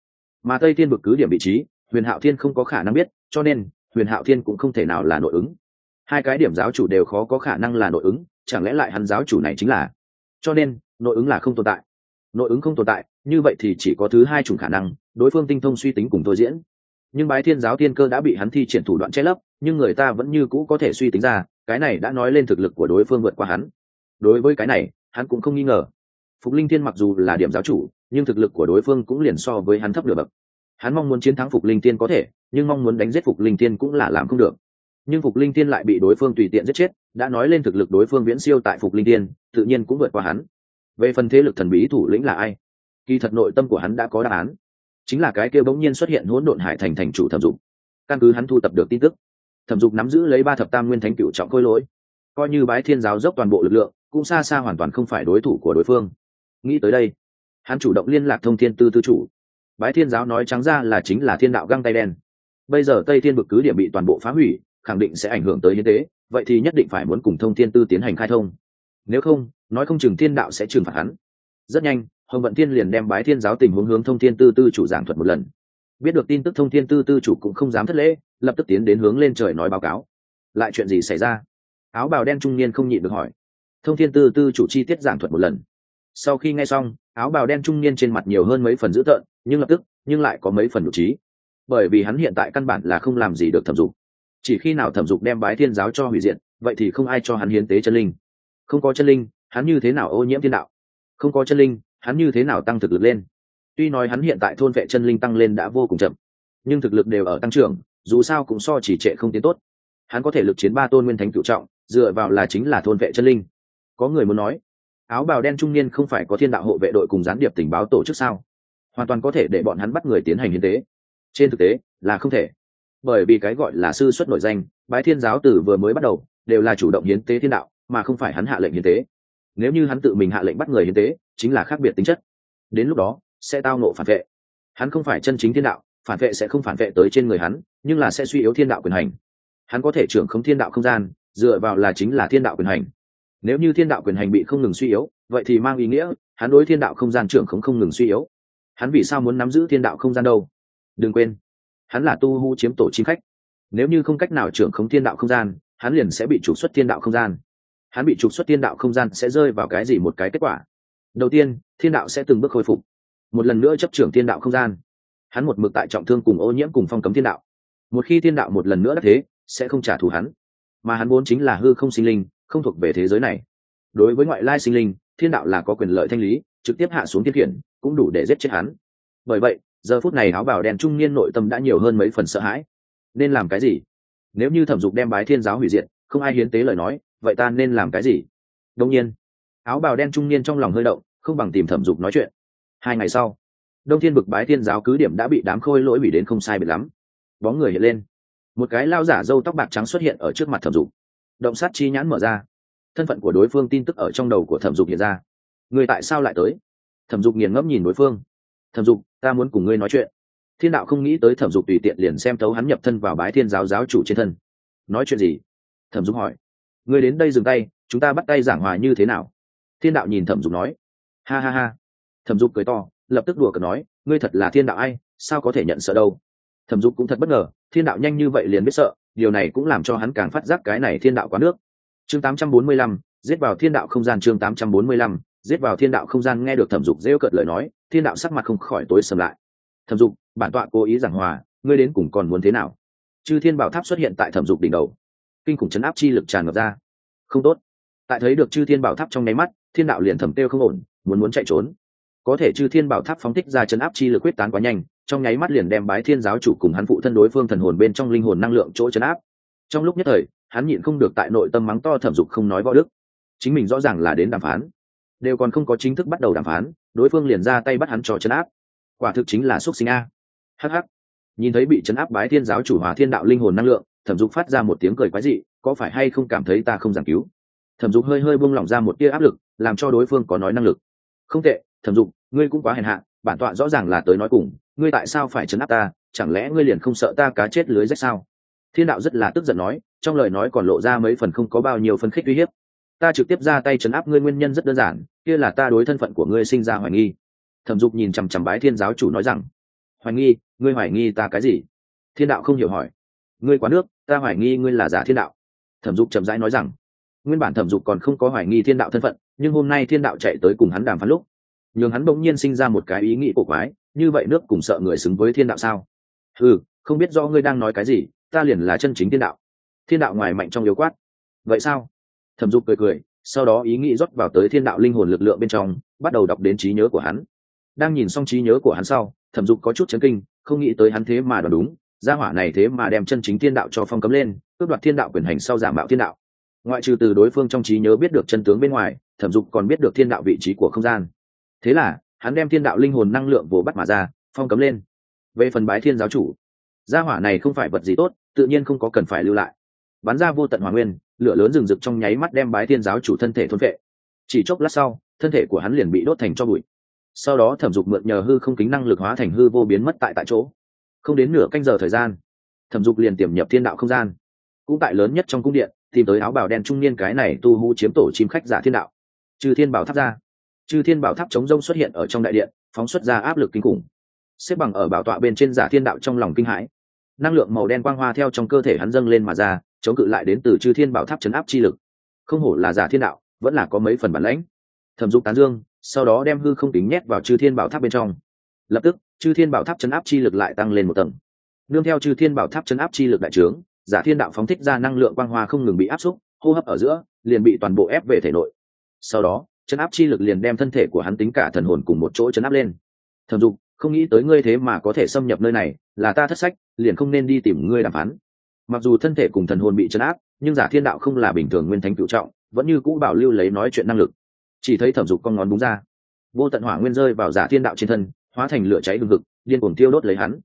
mà tây thiên vực cứ điểm vị trí, huyền hạo thiên không có khả năng biết, cho nên, huyền hạo thiên cũng không thể nào là nội ứng. Hai cái điểm giáo chủ đều khó có khả năng là nội ứng, chẳng lẽ lại hắn giáo chủ này chính là? Cho nên, nội ứng là không tồn tại. Nội ứng không tồn tại, như vậy thì chỉ có thứ hai chủng khả năng, đối phương tinh thông suy tính cùng tôi diễn. Nhưng bái thiên giáo thiên cơ đã bị hắn thi triển thủ đoạn che lấp, nhưng người ta vẫn như cũ có thể suy tính ra, cái này đã nói lên thực lực của đối phương vượt qua hắn. Đối với cái này, hắn cũng không nghi ngờ. Phục linh thiên mặc dù là điểm giáo chủ nhưng thực lực của đối phương cũng liền so với hắn thấp nửa bậc. Hắn mong muốn chiến thắng phục linh tiên có thể, nhưng mong muốn đánh giết phục linh tiên cũng là làm không được. Nhưng phục linh tiên lại bị đối phương tùy tiện giết chết, đã nói lên thực lực đối phương viễn siêu tại phục linh tiên tự nhiên cũng vượt qua hắn. Về phần thế lực thần bí thủ lĩnh là ai? Kỳ thật nội tâm của hắn đã có đáp án. Chính là cái kia bỗng nhiên xuất hiện hỗn độn hải thành thành chủ thẩm dục. Căn cứ hắn thu tập được tin tức, thẩm dục nắm giữ lấy ba thập tam nguyên thánh cựu trọng khôi lỗi. Coi như bái thiên giáo dốc toàn bộ lực lượng, cũng xa xa hoàn toàn không phải đối thủ của đối phương. Nghĩ tới đây hắn chủ động liên lạc thông thiên tư tư chủ. Bái thiên giáo nói trắng ra là chính là thiên đạo găng tay đen. Bây giờ tây thiên bực cứ điểm bị toàn bộ phá hủy, khẳng định sẽ ảnh hưởng tới hiến tế, vậy thì nhất định phải muốn cùng thông thiên tư tiến hành khai thông. Nếu không, nói không chừng thiên đạo sẽ trừng phạt hắn. Rất nhanh, hồng vận thiên liền đem bái thiên giáo tình huống hướng thông thiên tư tư chủ giảng thuật một lần. Biết được tin tức thông thiên tư tư chủ cũng không dám thất lễ, lập tức tiến đến hướng lên trời nói báo cáo. Lại chuyện gì xảy ra? Áo bào đen trung niên không nhịn được hỏi. Thông thiên tư tư chủ chi tiết giảng thuật một lần. Sau khi nghe xong áo bào đen trung niên trên mặt nhiều hơn mấy phần dữ tợn, nhưng lập tức, nhưng lại có mấy phần nhục trí. Bởi vì hắn hiện tại căn bản là không làm gì được thẩm dục. Chỉ khi nào thẩm dục đem bái thiên giáo cho hủy diện vậy thì không ai cho hắn hiến tế chân linh. Không có chân linh, hắn như thế nào ô nhiễm thiên đạo? Không có chân linh, hắn như thế nào tăng thực lực lên? Tuy nói hắn hiện tại thôn vệ chân linh tăng lên đã vô cùng chậm, nhưng thực lực đều ở tăng trưởng, dù sao cũng so chỉ trệ không tiến tốt. Hắn có thể lực chiến ba tôn nguyên thánh cựu trọng, dựa vào là chính là thôn vệ chân linh. Có người muốn nói áo bào đen trung niên không phải có thiên đạo hộ vệ đội cùng gián điệp tình báo tổ chức sao? Hoàn toàn có thể để bọn hắn bắt người tiến hành hiến tế. Trên thực tế, là không thể. Bởi vì cái gọi là sư xuất nội danh, bái thiên giáo tử vừa mới bắt đầu, đều là chủ động hiến tế thiên đạo, mà không phải hắn hạ lệnh hiến tế. Nếu như hắn tự mình hạ lệnh bắt người hiến tế, chính là khác biệt tính chất. Đến lúc đó, sẽ tao nộ phản vệ. Hắn không phải chân chính thiên đạo, phản vệ sẽ không phản vệ tới trên người hắn, nhưng là sẽ suy yếu thiên đạo quyền hành. Hắn có thể trưởng không thiên đạo không gian, dựa vào là chính là thiên đạo quyền hành nếu như thiên đạo quyền hành bị không ngừng suy yếu, vậy thì mang ý nghĩa, hắn đối thiên đạo không gian trưởng không không ngừng suy yếu. Hắn vì sao muốn nắm giữ thiên đạo không gian đâu? Đừng quên, hắn là tu hu chiếm tổ chính khách. Nếu như không cách nào trưởng không thiên đạo không gian, hắn liền sẽ bị trục xuất thiên đạo không gian. Hắn bị trục xuất thiên đạo không gian sẽ rơi vào cái gì một cái kết quả? Đầu tiên, thiên đạo sẽ từng bước khôi phục. Một lần nữa chấp trưởng thiên đạo không gian. Hắn một mực tại trọng thương cùng ô nhiễm cùng phong cấm thiên đạo. Một khi thiên đạo một lần nữa đắc thế, sẽ không trả thù hắn. Mà hắn vốn chính là hư không sinh linh không thuộc về thế giới này. Đối với ngoại lai sinh linh, thiên đạo là có quyền lợi thanh lý, trực tiếp hạ xuống tiết khiển, cũng đủ để giết chết hắn. Bởi vậy, giờ phút này áo bào đen trung niên nội tâm đã nhiều hơn mấy phần sợ hãi. Nên làm cái gì? Nếu như thẩm dục đem bái thiên giáo hủy diệt, không ai hiến tế lời nói, vậy ta nên làm cái gì? Đông nhiên, áo bào đen trung niên trong lòng hơi động, không bằng tìm thẩm dục nói chuyện. Hai ngày sau, đông thiên bực bái thiên giáo cứ điểm đã bị đám khôi lỗi bị đến không sai biệt lắm. Bóng người hiện lên. Một cái lao giả râu tóc bạc trắng xuất hiện ở trước mặt thẩm dục động sát chi nhãn mở ra. Thân phận của đối phương tin tức ở trong đầu của thẩm dục hiện ra. Người tại sao lại tới? Thẩm dục nghiền ngẫm nhìn đối phương. Thẩm dục, ta muốn cùng ngươi nói chuyện. Thiên đạo không nghĩ tới thẩm dục tùy tiện liền xem thấu hắn nhập thân vào bái thiên giáo giáo chủ trên thân. Nói chuyện gì? Thẩm dục hỏi. Ngươi đến đây dừng tay, chúng ta bắt tay giảng hòa như thế nào? Thiên đạo nhìn thẩm dục nói. Ha ha ha. Thẩm dục cười to, lập tức đùa cợt nói, ngươi thật là thiên đạo ai, sao có thể nhận sợ đâu? Thẩm dục cũng thật bất ngờ thiên đạo nhanh như vậy liền biết sợ điều này cũng làm cho hắn càng phát giác cái này thiên đạo quá nước. Chương 845, giết vào thiên đạo không gian chương 845, giết vào thiên đạo không gian nghe được thẩm dục rêu cợt lời nói thiên đạo sắc mặt không khỏi tối sầm lại. Thẩm dục bản tọa cố ý giảng hòa ngươi đến cùng còn muốn thế nào? Chư thiên bảo tháp xuất hiện tại thẩm dục đỉnh đầu. Kinh khủng chấn áp chi lực tràn ngập ra. Không tốt. Tại thấy được chư thiên bảo tháp trong nháy mắt thiên đạo liền thẩm tiêu không ổn muốn muốn chạy trốn. Có thể chư thiên bảo tháp phóng thích ra chấn áp chi lực quyết tán quá nhanh trong nháy mắt liền đem bái thiên giáo chủ cùng hắn phụ thân đối phương thần hồn bên trong linh hồn năng lượng chỗ chấn áp. Trong lúc nhất thời, hắn nhịn không được tại nội tâm mắng to thẩm dục không nói võ đức. Chính mình rõ ràng là đến đàm phán, đều còn không có chính thức bắt đầu đàm phán, đối phương liền ra tay bắt hắn cho chấn áp. Quả thực chính là xúc sinh a. Hh nhìn thấy bị chấn áp bái thiên giáo chủ hòa thiên đạo linh hồn năng lượng, thẩm dục phát ra một tiếng cười quái dị, có phải hay không cảm thấy ta không giảng cứu? Thẩm dục hơi hơi buông lỏng ra một tia áp lực, làm cho đối phương có nói năng lực. Không tệ, thẩm dục, ngươi cũng quá hèn hạ bản tọa rõ ràng là tới nói cùng, ngươi tại sao phải chấn áp ta, chẳng lẽ ngươi liền không sợ ta cá chết lưới rách sao? Thiên đạo rất là tức giận nói, trong lời nói còn lộ ra mấy phần không có bao nhiêu phân khích uy hiếp. Ta trực tiếp ra tay chấn áp ngươi nguyên nhân rất đơn giản, kia là ta đối thân phận của ngươi sinh ra hoài nghi. Thẩm dục nhìn chằm chằm bái thiên giáo chủ nói rằng, hoài nghi, ngươi hoài nghi ta cái gì? Thiên đạo không hiểu hỏi, ngươi quá nước, ta hoài nghi ngươi là giả thiên đạo. Thẩm dục chậm rãi nói rằng, nguyên bản thẩm dục còn không có hoài nghi thiên đạo thân phận, nhưng hôm nay thiên đạo chạy tới cùng hắn đàm phán lúc nhường hắn bỗng nhiên sinh ra một cái ý nghĩ cổ quái, như vậy nước cùng sợ người xứng với thiên đạo sao? Ừ không biết do ngươi đang nói cái gì, ta liền là chân chính thiên đạo. Thiên đạo ngoài mạnh trong yếu quát. Vậy sao? Thẩm dục cười cười, sau đó ý nghĩ rót vào tới thiên đạo linh hồn lực lượng bên trong, bắt đầu đọc đến trí nhớ của hắn. Đang nhìn xong trí nhớ của hắn sau, thẩm dục có chút chấn kinh, không nghĩ tới hắn thế mà đoán đúng, gia hỏa này thế mà đem chân chính thiên đạo cho phong cấm lên, cướp đoạt thiên đạo quyền hành sau giả mạo thiên đạo. Ngoại trừ từ đối phương trong trí nhớ biết được chân tướng bên ngoài, thẩm dục còn biết được thiên đạo vị trí của không gian thế là, hắn đem thiên đạo linh hồn năng lượng vồ bắt mà ra, phong cấm lên. Về phần bái thiên giáo chủ, gia hỏa này không phải vật gì tốt, tự nhiên không có cần phải lưu lại. Bắn ra vô tận hòa nguyên, lửa lớn rừng rực trong nháy mắt đem bái thiên giáo chủ thân thể thôn vệ chỉ chốc lát sau, thân thể của hắn liền bị đốt thành cho bụi. Sau đó thẩm dục mượn nhờ hư không kính năng lực hóa thành hư vô biến mất tại tại chỗ. Không đến nửa canh giờ thời gian, thẩm dục liền tiềm nhập thiên đạo không gian. Cũng tại lớn nhất trong cung điện, tìm tới áo bào đen trung niên cái này tu hú chiếm tổ chim khách giả thiên đạo. Trừ thiên bảo tháp ra Chư thiên bảo tháp chống rông xuất hiện ở trong đại điện, phóng xuất ra áp lực kinh khủng. Xếp bằng ở bảo tọa bên trên giả thiên đạo trong lòng kinh hãi. Năng lượng màu đen quang hoa theo trong cơ thể hắn dâng lên mà ra, chống cự lại đến từ chư thiên bảo tháp chấn áp chi lực. Không hổ là giả thiên đạo, vẫn là có mấy phần bản lãnh. Thẩm dục tán dương, sau đó đem hư không tính nhét vào chư thiên bảo tháp bên trong. Lập tức, chư thiên bảo tháp chấn áp chi lực lại tăng lên một tầng. Nương theo chư thiên bảo tháp chấn áp chi lực đại trướng, giả thiên đạo phóng thích ra năng lượng quang hoa không ngừng bị áp xúc, hô hấp ở giữa, liền bị toàn bộ ép về thể nội. Sau đó chấn áp chi lực liền đem thân thể của hắn tính cả thần hồn cùng một chỗ chấn áp lên. Thẩm dục, không nghĩ tới ngươi thế mà có thể xâm nhập nơi này, là ta thất sách, liền không nên đi tìm ngươi đàm phán. Mặc dù thân thể cùng thần hồn bị chấn áp, nhưng giả thiên đạo không là bình thường nguyên thánh cựu trọng, vẫn như cũ bảo lưu lấy nói chuyện năng lực. Chỉ thấy thẩm dục con ngón đúng ra. Vô tận hỏa nguyên rơi vào giả thiên đạo trên thân, hóa thành lửa cháy hừng hực, điên cuồng tiêu đốt lấy hắn.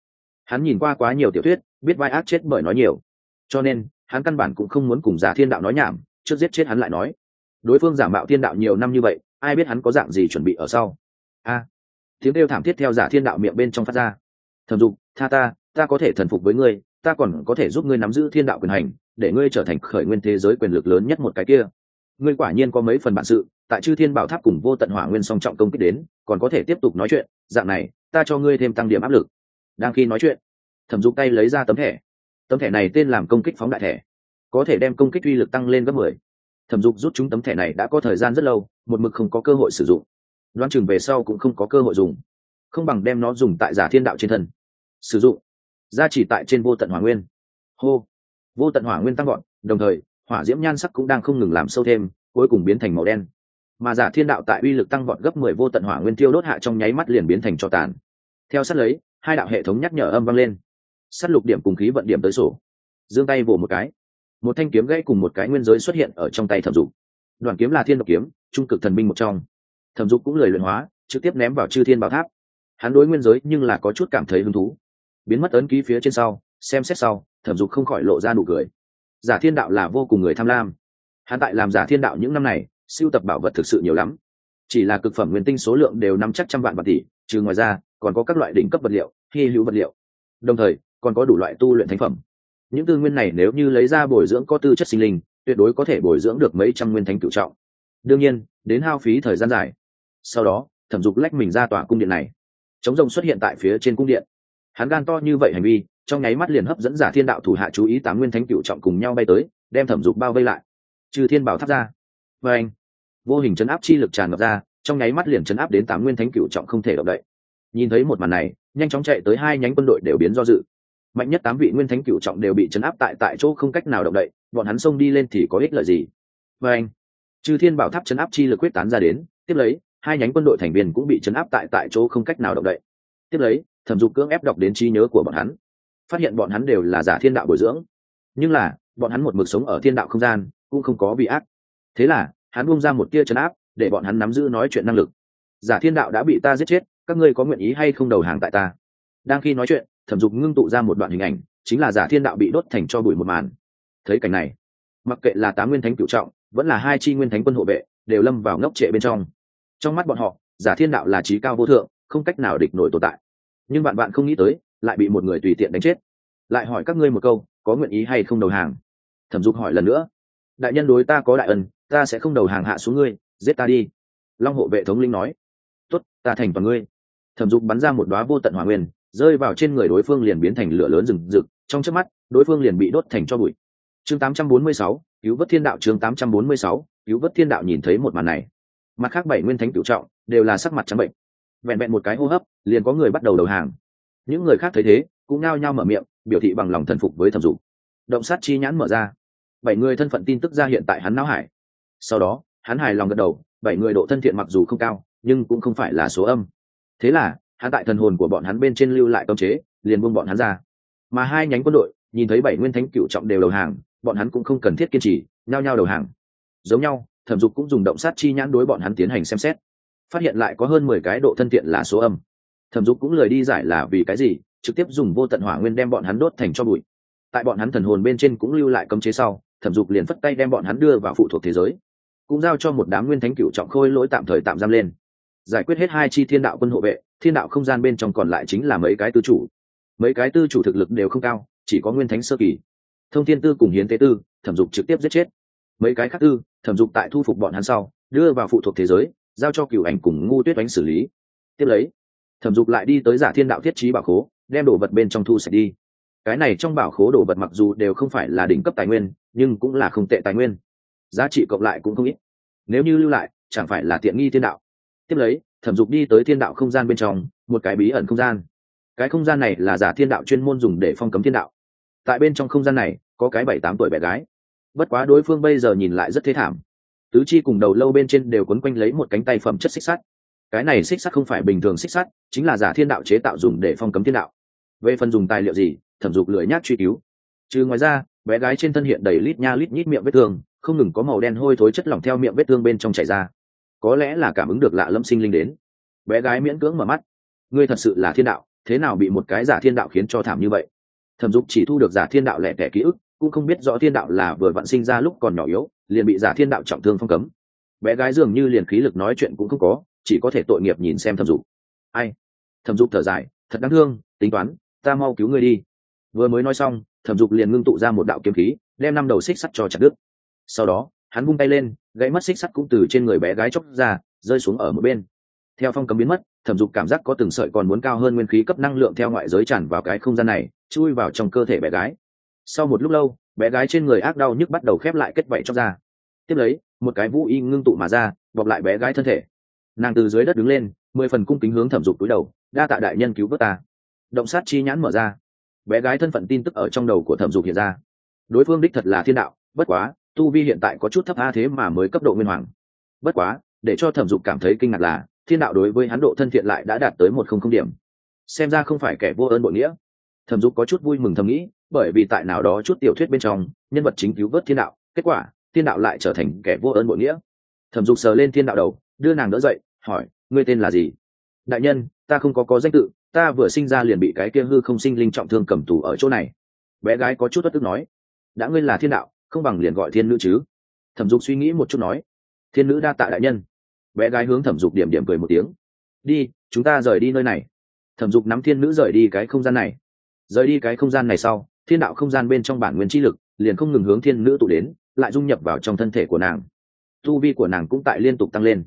Hắn nhìn qua quá nhiều tiểu thuyết, biết vai ác chết bởi nói nhiều. Cho nên, hắn căn bản cũng không muốn cùng giả thiên đạo nói nhảm, trước giết chết hắn lại nói đối phương giả mạo thiên đạo nhiều năm như vậy, ai biết hắn có dạng gì chuẩn bị ở sau? A, tiếng kêu thảm thiết theo giả thiên đạo miệng bên trong phát ra. Thẩm dục, tha ta ta có thể thần phục với ngươi, ta còn có thể giúp ngươi nắm giữ thiên đạo quyền hành, để ngươi trở thành khởi nguyên thế giới quyền lực lớn nhất một cái kia. Ngươi quả nhiên có mấy phần bản sự, tại chư thiên bảo tháp cùng vô tận hỏa nguyên song trọng công kích đến, còn có thể tiếp tục nói chuyện, dạng này, ta cho ngươi thêm tăng điểm áp lực. Đang khi nói chuyện, thẩm dục tay lấy ra tấm thẻ. Tấm thẻ này tên làm công kích phóng đại thẻ, có thể đem công kích uy lực tăng lên gấp mười thẩm dục rút chúng tấm thẻ này đã có thời gian rất lâu, một mực không có cơ hội sử dụng. Đoán chừng về sau cũng không có cơ hội dùng. Không bằng đem nó dùng tại giả thiên đạo trên thân. Sử dụng. Ra chỉ tại trên vô tận hỏa nguyên. Hô. Vô tận hỏa nguyên tăng gọn đồng thời, hỏa diễm nhan sắc cũng đang không ngừng làm sâu thêm, cuối cùng biến thành màu đen. Mà giả thiên đạo tại uy lực tăng vọt gấp mười vô tận hỏa nguyên tiêu đốt hạ trong nháy mắt liền biến thành cho tàn. Theo sát lấy, hai đạo hệ thống nhắc nhở âm vang lên. Sát lục điểm cùng khí vận điểm tới sổ. Giương tay vỗ một cái một thanh kiếm gãy cùng một cái nguyên giới xuất hiện ở trong tay thẩm dục. Đoàn kiếm là thiên độc kiếm, trung cực thần binh một trong. Thẩm dục cũng lời luyện hóa, trực tiếp ném vào chư thiên bảo tháp. Hắn đối nguyên giới nhưng là có chút cảm thấy hứng thú. Biến mất ấn ký phía trên sau, xem xét sau, thẩm dục không khỏi lộ ra nụ cười. Giả thiên đạo là vô cùng người tham lam. Hắn tại làm giả thiên đạo những năm này, siêu tập bảo vật thực sự nhiều lắm. Chỉ là cực phẩm nguyên tinh số lượng đều năm chắc trăm vạn bạc tỷ, trừ ngoài ra, còn có các loại đỉnh cấp vật liệu, hy hữu vật liệu. Đồng thời, còn có đủ loại tu luyện thánh phẩm những tư nguyên này nếu như lấy ra bồi dưỡng có tư chất sinh linh, tuyệt đối có thể bồi dưỡng được mấy trăm nguyên thánh cựu trọng. Đương nhiên, đến hao phí thời gian dài. Sau đó, thẩm dục lách mình ra tòa cung điện này. Chống rồng xuất hiện tại phía trên cung điện. Hắn gan to như vậy hành vi, trong nháy mắt liền hấp dẫn giả thiên đạo thủ hạ chú ý tám nguyên thánh cựu trọng cùng nhau bay tới, đem thẩm dục bao vây lại. Trừ thiên bảo tháp ra. Và anh, vô hình chấn áp chi lực tràn ngập ra, trong nháy mắt liền chấn áp đến tám nguyên thánh cựu trọng không thể động đậy. Nhìn thấy một màn này, nhanh chóng chạy tới hai nhánh quân đội đều biến do dự mạnh nhất tám vị nguyên thánh cựu trọng đều bị chấn áp tại tại chỗ không cách nào động đậy, bọn hắn xông đi lên thì có ích lợi gì? Và anh, chư thiên bảo tháp chấn áp chi lực quyết tán ra đến, tiếp lấy, hai nhánh quân đội thành viên cũng bị chấn áp tại tại chỗ không cách nào động đậy. Tiếp lấy, thẩm dục cưỡng ép đọc đến trí nhớ của bọn hắn, phát hiện bọn hắn đều là giả thiên đạo bồi dưỡng. Nhưng là, bọn hắn một mực sống ở thiên đạo không gian, cũng không có bị ác. Thế là, hắn buông ra một tia chấn áp, để bọn hắn nắm giữ nói chuyện năng lực. Giả thiên đạo đã bị ta giết chết, các ngươi có nguyện ý hay không đầu hàng tại ta? Đang khi nói chuyện thẩm dục ngưng tụ ra một đoạn hình ảnh, chính là giả thiên đạo bị đốt thành cho bụi một màn. Thấy cảnh này, mặc kệ là tám nguyên thánh cựu trọng, vẫn là hai chi nguyên thánh quân hộ vệ, đều lâm vào ngốc trệ bên trong. Trong mắt bọn họ, giả thiên đạo là trí cao vô thượng, không cách nào địch nổi tồn tại. Nhưng bạn bạn không nghĩ tới, lại bị một người tùy tiện đánh chết. Lại hỏi các ngươi một câu, có nguyện ý hay không đầu hàng? Thẩm dục hỏi lần nữa, đại nhân đối ta có đại ân, ta sẽ không đầu hàng hạ xuống ngươi, giết ta đi. Long hộ vệ thống linh nói, tốt, ta thành và ngươi. Thẩm dục bắn ra một đoá vô tận hỏa nguyên rơi vào trên người đối phương liền biến thành lửa lớn rừng rực trong chớp mắt đối phương liền bị đốt thành cho bụi. Chương 846, cứu vớt thiên đạo chương 846, cứu vớt thiên đạo nhìn thấy một màn này. Mặt khác bảy nguyên thánh cửu trọng đều là sắc mặt trắng bệnh. Vẹn vẹn một cái hô hấp liền có người bắt đầu đầu hàng. Những người khác thấy thế cũng nao nhao mở miệng biểu thị bằng lòng thần phục với thẩm dục động sát chi nhãn mở ra. Bảy người thân phận tin tức ra hiện tại hắn não hải. Sau đó hắn hài lòng gật đầu bảy người độ thân thiện mặc dù không cao nhưng cũng không phải là số âm. Thế là hắn tại thần hồn của bọn hắn bên trên lưu lại cấm chế, liền buông bọn hắn ra. Mà hai nhánh quân đội, nhìn thấy bảy nguyên thánh cựu trọng đều đầu hàng, bọn hắn cũng không cần thiết kiên trì, nhao nhao đầu hàng. Giống nhau, thẩm dục cũng dùng động sát chi nhãn đối bọn hắn tiến hành xem xét. Phát hiện lại có hơn mười cái độ thân thiện là số âm. Thẩm dục cũng lời đi giải là vì cái gì, trực tiếp dùng vô tận hỏa nguyên đem bọn hắn đốt thành cho bụi. Tại bọn hắn thần hồn bên trên cũng lưu lại cấm chế sau, thẩm dục liền phất tay đem bọn hắn đưa vào phụ thuộc thế giới. Cũng giao cho một đám nguyên thánh cựu trọng khôi lỗi tạm thời tạm giam lên giải quyết hết hai chi thiên đạo quân hộ vệ, thiên đạo không gian bên trong còn lại chính là mấy cái tư chủ. Mấy cái tư chủ thực lực đều không cao, chỉ có nguyên thánh sơ kỳ. Thông thiên tư cùng hiến tế tư, thẩm dục trực tiếp giết chết. Mấy cái khác tư, thẩm dục tại thu phục bọn hắn sau, đưa vào phụ thuộc thế giới, giao cho cựu ảnh cùng ngu tuyết đánh xử lý. Tiếp lấy, thẩm dục lại đi tới giả thiên đạo thiết trí bảo khố, đem đồ vật bên trong thu sạch đi. Cái này trong bảo khố đồ vật mặc dù đều không phải là đỉnh cấp tài nguyên, nhưng cũng là không tệ tài nguyên. Giá trị cộng lại cũng không ít. Nếu như lưu lại, chẳng phải là tiện nghi thiên đạo tiếp lấy, thẩm dục đi tới thiên đạo không gian bên trong, một cái bí ẩn không gian. Cái không gian này là giả thiên đạo chuyên môn dùng để phong cấm thiên đạo. Tại bên trong không gian này, có cái bảy tám tuổi bé gái. Bất quá đối phương bây giờ nhìn lại rất thế thảm. Tứ chi cùng đầu lâu bên trên đều quấn quanh lấy một cánh tay phẩm chất xích sắt. Cái này xích sắt không phải bình thường xích sắt, chính là giả thiên đạo chế tạo dùng để phong cấm thiên đạo. Về phần dùng tài liệu gì, thẩm dục lưỡi nhác truy cứu. Trừ ngoài ra, bé gái trên thân hiện đầy lít nha lít nhít miệng vết thương, không ngừng có màu đen hôi thối chất lỏng theo miệng vết thương bên trong chảy ra có lẽ là cảm ứng được lạ lâm sinh linh đến. Bé gái miễn cưỡng mở mắt. Ngươi thật sự là thiên đạo, thế nào bị một cái giả thiên đạo khiến cho thảm như vậy? Thẩm dục chỉ thu được giả thiên đạo lẻ tẻ ký ức, cũng không biết rõ thiên đạo là vừa vặn sinh ra lúc còn nhỏ yếu, liền bị giả thiên đạo trọng thương phong cấm. Bé gái dường như liền khí lực nói chuyện cũng không có, chỉ có thể tội nghiệp nhìn xem thẩm dục. Ai? Thẩm dục thở dài, thật đáng thương, tính toán, ta mau cứu ngươi đi. Vừa mới nói xong, thẩm dục liền ngưng tụ ra một đạo kiếm khí, đem năm đầu xích sắt cho chặt đứt. Sau đó hắn vung tay lên, gãy mất xích sắt cũng từ trên người bé gái chóc ra, rơi xuống ở một bên. Theo phong cấm biến mất, thẩm dục cảm giác có từng sợi còn muốn cao hơn nguyên khí cấp năng lượng theo ngoại giới tràn vào cái không gian này, chui vào trong cơ thể bé gái. Sau một lúc lâu, bé gái trên người ác đau nhức bắt đầu khép lại kết vẩy chóc ra. Tiếp lấy, một cái vũ y ngưng tụ mà ra, bọc lại bé gái thân thể. Nàng từ dưới đất đứng lên, mười phần cung kính hướng thẩm dục túi đầu, đa tạ đại nhân cứu vớt ta. Động sát chi nhãn mở ra. Bé gái thân phận tin tức ở trong đầu của thẩm dục hiện ra. Đối phương đích thật là thiên đạo, bất quá tu vi hiện tại có chút thấp a thế mà mới cấp độ nguyên hoàng. Bất quá, để cho thẩm dục cảm thấy kinh ngạc là, thiên đạo đối với hắn độ thân thiện lại đã đạt tới một không không điểm. Xem ra không phải kẻ vô ơn bội nghĩa. Thẩm dục có chút vui mừng thầm nghĩ, bởi vì tại nào đó chút tiểu thuyết bên trong, nhân vật chính cứu vớt thiên đạo, kết quả, thiên đạo lại trở thành kẻ vô ơn bội nghĩa. Thẩm dục sờ lên thiên đạo đầu, đưa nàng đỡ dậy, hỏi, ngươi tên là gì? Đại nhân, ta không có có danh tự, ta vừa sinh ra liền bị cái kia hư không sinh linh trọng thương cầm tù ở chỗ này. Bé gái có chút bất tức nói, đã ngươi là thiên đạo không bằng liền gọi thiên nữ chứ. Thẩm dục suy nghĩ một chút nói, thiên nữ đa tạ đại nhân. Bé gái hướng thẩm dục điểm điểm cười một tiếng, đi, chúng ta rời đi nơi này. Thẩm dục nắm thiên nữ rời đi cái không gian này. Rời đi cái không gian này sau, thiên đạo không gian bên trong bản nguyên Chi lực liền không ngừng hướng thiên nữ tụ đến, lại dung nhập vào trong thân thể của nàng. Tu vi của nàng cũng tại liên tục tăng lên.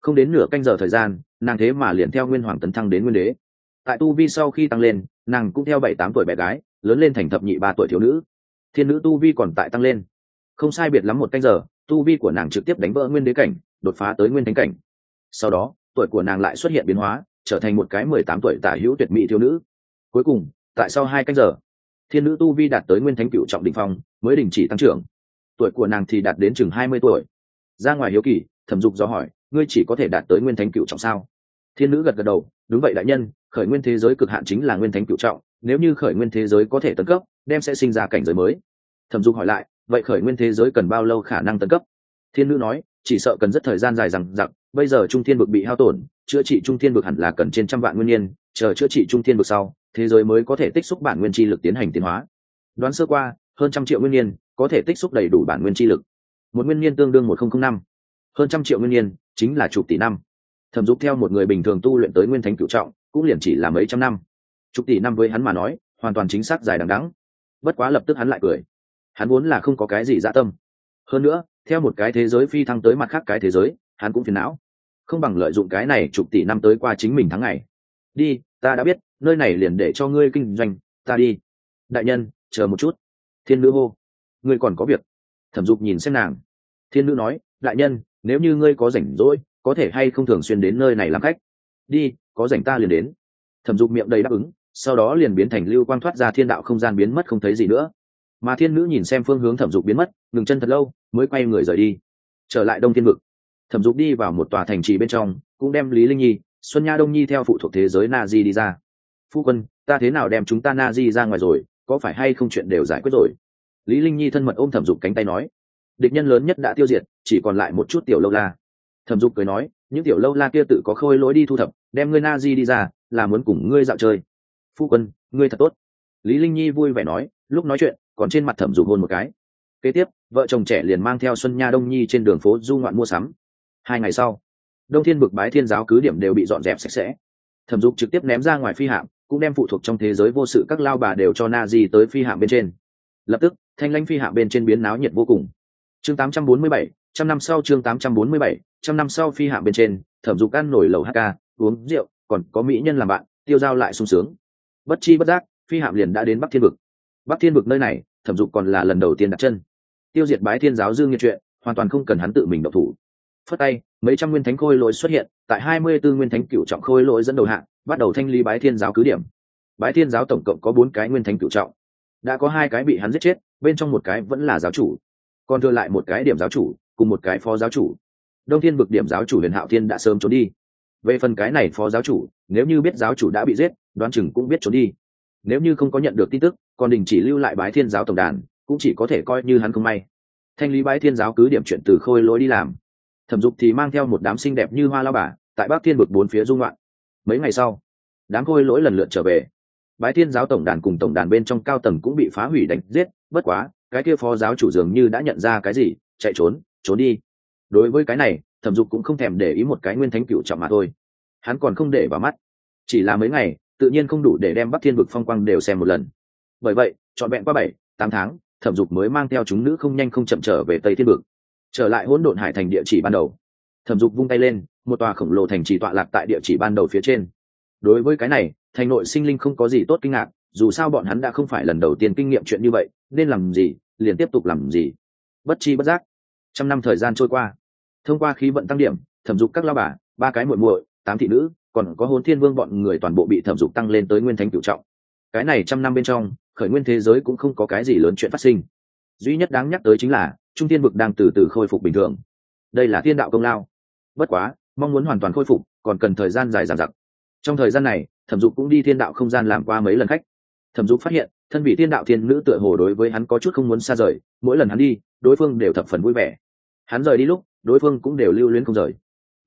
Không đến nửa canh giờ thời gian, nàng thế mà liền theo nguyên hoàng tấn thăng đến nguyên đế. Tại tu vi sau khi tăng lên, nàng cũng theo bảy tám tuổi bé gái, lớn lên thành thập nhị ba tuổi thiếu nữ thiên nữ tu vi còn tại tăng lên. Không sai biệt lắm một canh giờ, tu vi của nàng trực tiếp đánh vỡ nguyên đế cảnh, đột phá tới nguyên thánh cảnh. Sau đó, tuổi của nàng lại xuất hiện biến hóa, trở thành một cái mười tám tuổi tả hữu tuyệt mỹ thiếu nữ. Cuối cùng, tại sau hai canh giờ, thiên nữ tu vi đạt tới nguyên thánh cựu trọng định phong, mới đình chỉ tăng trưởng. Tuổi của nàng thì đạt đến chừng hai mươi tuổi. Ra ngoài hiếu kỳ, thẩm dục do hỏi, ngươi chỉ có thể đạt tới nguyên thánh cựu trọng sao? Thiên nữ gật gật đầu, đúng vậy đại nhân, khởi nguyên thế giới cực hạn chính là nguyên thánh cựu trọng, nếu như khởi nguyên thế giới có thể tấn cấp đem sẽ sinh ra cảnh giới mới. Thẩm dục hỏi lại, vậy khởi nguyên thế giới cần bao lâu khả năng tấn cấp? Thiên nữ nói, chỉ sợ cần rất thời gian dài rằng rằng. bây giờ trung thiên vực bị hao tổn, chữa trị trung thiên vực hẳn là cần trên trăm vạn nguyên nhiên, chờ chữa trị trung thiên vực sau, thế giới mới có thể tích xúc bản nguyên chi lực tiến hành tiến hóa. Đoán sơ qua, hơn trăm triệu nguyên nhiên, có thể tích xúc đầy đủ bản nguyên chi lực. Một nguyên nhiên tương đương một nghìn năm. Hơn trăm triệu nguyên nhiên, chính là chục tỷ năm. Thẩm dục theo một người bình thường tu luyện tới nguyên thánh cựu trọng, cũng liền chỉ là mấy trăm năm. Chục tỷ năm với hắn mà nói, hoàn toàn chính xác dài đằng đắng bất quá lập tức hắn lại cười. Hắn vốn là không có cái gì dã tâm. Hơn nữa, theo một cái thế giới phi thăng tới mặt khác cái thế giới, hắn cũng phiền não. Không bằng lợi dụng cái này chục tỷ năm tới qua chính mình tháng ngày. Đi, ta đã biết, nơi này liền để cho ngươi kinh doanh, ta đi. Đại nhân, chờ một chút. Thiên nữ hô. Ngươi còn có việc. Thẩm dục nhìn xem nàng. Thiên nữ nói, đại nhân, nếu như ngươi có rảnh rỗi, có thể hay không thường xuyên đến nơi này làm khách? Đi, có rảnh ta liền đến. Thẩm dục miệng đầy đáp ứng sau đó liền biến thành lưu quang thoát ra thiên đạo không gian biến mất không thấy gì nữa. Mà thiên nữ nhìn xem phương hướng thẩm dục biến mất, ngừng chân thật lâu, mới quay người rời đi. Trở lại đông thiên vực, thẩm dục đi vào một tòa thành trì bên trong, cũng đem lý linh nhi, xuân nha đông nhi theo phụ thuộc thế giới na di đi ra. Phu quân, ta thế nào đem chúng ta na di ra ngoài rồi, có phải hay không chuyện đều giải quyết rồi? Lý linh nhi thân mật ôm thẩm dục cánh tay nói. Địch nhân lớn nhất đã tiêu diệt, chỉ còn lại một chút tiểu lâu la. Thẩm dục cười nói, những tiểu lâu la kia tự có khôi lỗi đi thu thập, đem ngươi na di đi ra, là muốn cùng ngươi dạo chơi phu quân ngươi thật tốt. Lý linh nhi vui vẻ nói lúc nói chuyện còn trên mặt thẩm dục hôn một cái. Kế tiếp vợ chồng trẻ liền mang theo xuân nha đông nhi trên đường phố du ngoạn mua sắm. Hai ngày sau đông thiên bực bái thiên giáo cứ điểm đều bị dọn dẹp sạch sẽ. Thẩm dục trực tiếp ném ra ngoài phi hạm cũng đem phụ thuộc trong thế giới vô sự các lao bà đều cho na di tới phi hạm bên trên. Lập tức thanh lãnh phi hạm bên trên biến náo nhiệt vô cùng. Chương 847, trăm năm sau chương 847, trăm năm sau phi hạm bên trên thẩm dục ăn nổi lầu hk uống rượu còn có mỹ nhân làm bạn tiêu giao lại sung sướng bất chi bất giác, phi hạm liền đã đến bắc thiên vực. Bắc thiên vực nơi này, thẩm dục còn là lần đầu tiên đặt chân. Tiêu diệt bái thiên giáo dương nghiệt chuyện hoàn toàn không cần hắn tự mình độc thủ. Phất tay, mấy trăm nguyên thánh khôi lỗi xuất hiện, tại hai mươi b ố nguyên thánh cựu trọng khôi lỗi dẫn đầu hạng bắt đầu thanh lý bái thiên giáo cứ điểm. Bái thiên giáo tổng cộng có bốn cái nguyên thánh cựu trọng. Đã có hai cái bị hắn giết chết, bên trong một cái vẫn là giáo chủ. Còn thừa lại một cái điểm giáo chủ, cùng một cái phó giáo chủ. Đông thiên vực điểm giáo chủ huyền hạo thiên đã sớm trốn đi. Về phần cái này phó giáo chủ, nếu như biết giáo chủ đã bị giết đoán chừng cũng biết trốn đi. Nếu như không có nhận được tin tức, còn đình chỉ lưu lại bái thiên giáo tổng đàn, cũng chỉ có thể coi như hắn không may. Thanh lý bái thiên giáo cứ điểm chuyện từ khôi lối đi làm. Thẩm dục thì mang theo một đám xinh đẹp như hoa lao bà, tại bắc thiên vực bốn phía dung loạn. Mấy ngày sau, đám khôi lỗi lần lượt trở về. Bái thiên giáo tổng đàn cùng tổng đàn bên trong cao tầng cũng bị phá hủy đánh giết, bất quá, cái kia phó giáo chủ dường như đã nhận ra cái gì, chạy trốn trốn đi. Đối với cái này, thẩm dục cũng không thèm để ý một cái nguyên thánh cựu trọng mà thôi. Hắn còn không để vào mắt. Chỉ là mấy ngày tự nhiên không đủ để đem bắc thiên vực phong quang đều xem một lần. Bởi vậy, trọn vẹn qua bảy, tám tháng, thẩm dục mới mang theo chúng nữ không nhanh không chậm trở về tây thiên vực. Trở lại hỗn độn hải thành địa chỉ ban đầu. Thẩm dục vung tay lên, một tòa khổng lồ thành trì tọa lạc tại địa chỉ ban đầu phía trên. Đối với cái này, thành nội sinh linh không có gì tốt kinh ngạc, dù sao bọn hắn đã không phải lần đầu tiên kinh nghiệm chuyện như vậy, nên làm gì, liền tiếp tục làm gì. Bất chi bất giác, trăm năm thời gian trôi qua. Thông qua khí vận tăng điểm, thẩm dục các lao bà, ba cái muội muội, tám thị nữ còn có hôn thiên vương bọn người toàn bộ bị thẩm dục tăng lên tới nguyên thánh cựu trọng. Cái này trăm năm bên trong, khởi nguyên thế giới cũng không có cái gì lớn chuyện phát sinh. Duy nhất đáng nhắc tới chính là, trung thiên vực đang từ từ khôi phục bình thường. Đây là thiên đạo công lao. Bất quá, mong muốn hoàn toàn khôi phục, còn cần thời gian dài dàn dặc. Trong thời gian này, thẩm dục cũng đi thiên đạo không gian làm qua mấy lần khách. Thẩm dục phát hiện, thân vị thiên đạo thiên nữ tựa hồ đối với hắn có chút không muốn xa rời, mỗi lần hắn đi, đối phương đều thập phần vui vẻ. Hắn rời đi lúc, đối phương cũng đều lưu luyến không rời.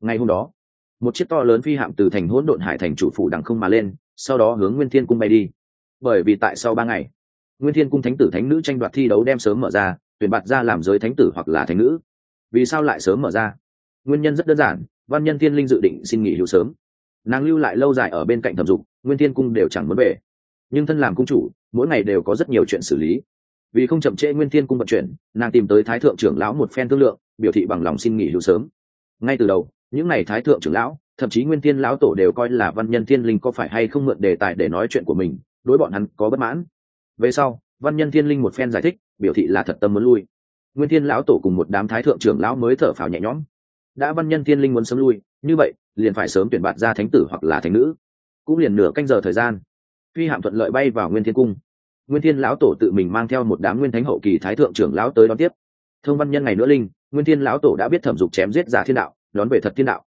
Ngày hôm đó một chiếc to lớn phi hạm từ thành hỗn độn hải thành chủ phủ đằng không mà lên, sau đó hướng nguyên thiên cung bay đi. Bởi vì tại sau ba ngày, nguyên thiên cung thánh tử thánh nữ tranh đoạt thi đấu đem sớm mở ra, tuyển bạt ra làm giới thánh tử hoặc là thánh nữ. Vì sao lại sớm mở ra? Nguyên nhân rất đơn giản, văn nhân thiên linh dự định xin nghỉ hưu sớm. Nàng lưu lại lâu dài ở bên cạnh thẩm dục, nguyên thiên cung đều chẳng muốn về. Nhưng thân làm cung chủ, mỗi ngày đều có rất nhiều chuyện xử lý. Vì không chậm trễ nguyên thiên cung vận chuyển, nàng tìm tới thái thượng trưởng lão một phen thương lượng, biểu thị bằng lòng xin nghỉ hưu sớm. Ngay từ đầu những này thái thượng trưởng lão, thậm chí nguyên thiên lão tổ đều coi là văn nhân thiên linh có phải hay không mượn đề tài để nói chuyện của mình, đối bọn hắn có bất mãn. Về sau, văn nhân thiên linh một phen giải thích, biểu thị là thật tâm muốn lui. Nguyên thiên lão tổ cùng một đám thái thượng trưởng lão mới thở phào nhẹ nhõm. Đã văn nhân thiên linh muốn sớm lui, như vậy, liền phải sớm tuyển bạt ra thánh tử hoặc là thánh nữ. Cũng liền nửa canh giờ thời gian, phi hạm thuận lợi bay vào nguyên thiên cung. Nguyên thiên lão tổ tự mình mang theo một đám nguyên thánh hậu kỳ thái thượng trưởng lão tới đón tiếp. Thương văn nhân ngày nữa linh, nguyên thiên lão tổ đã biết thẩm dục chém giết giả thiên đạo đón về thật thiên đạo.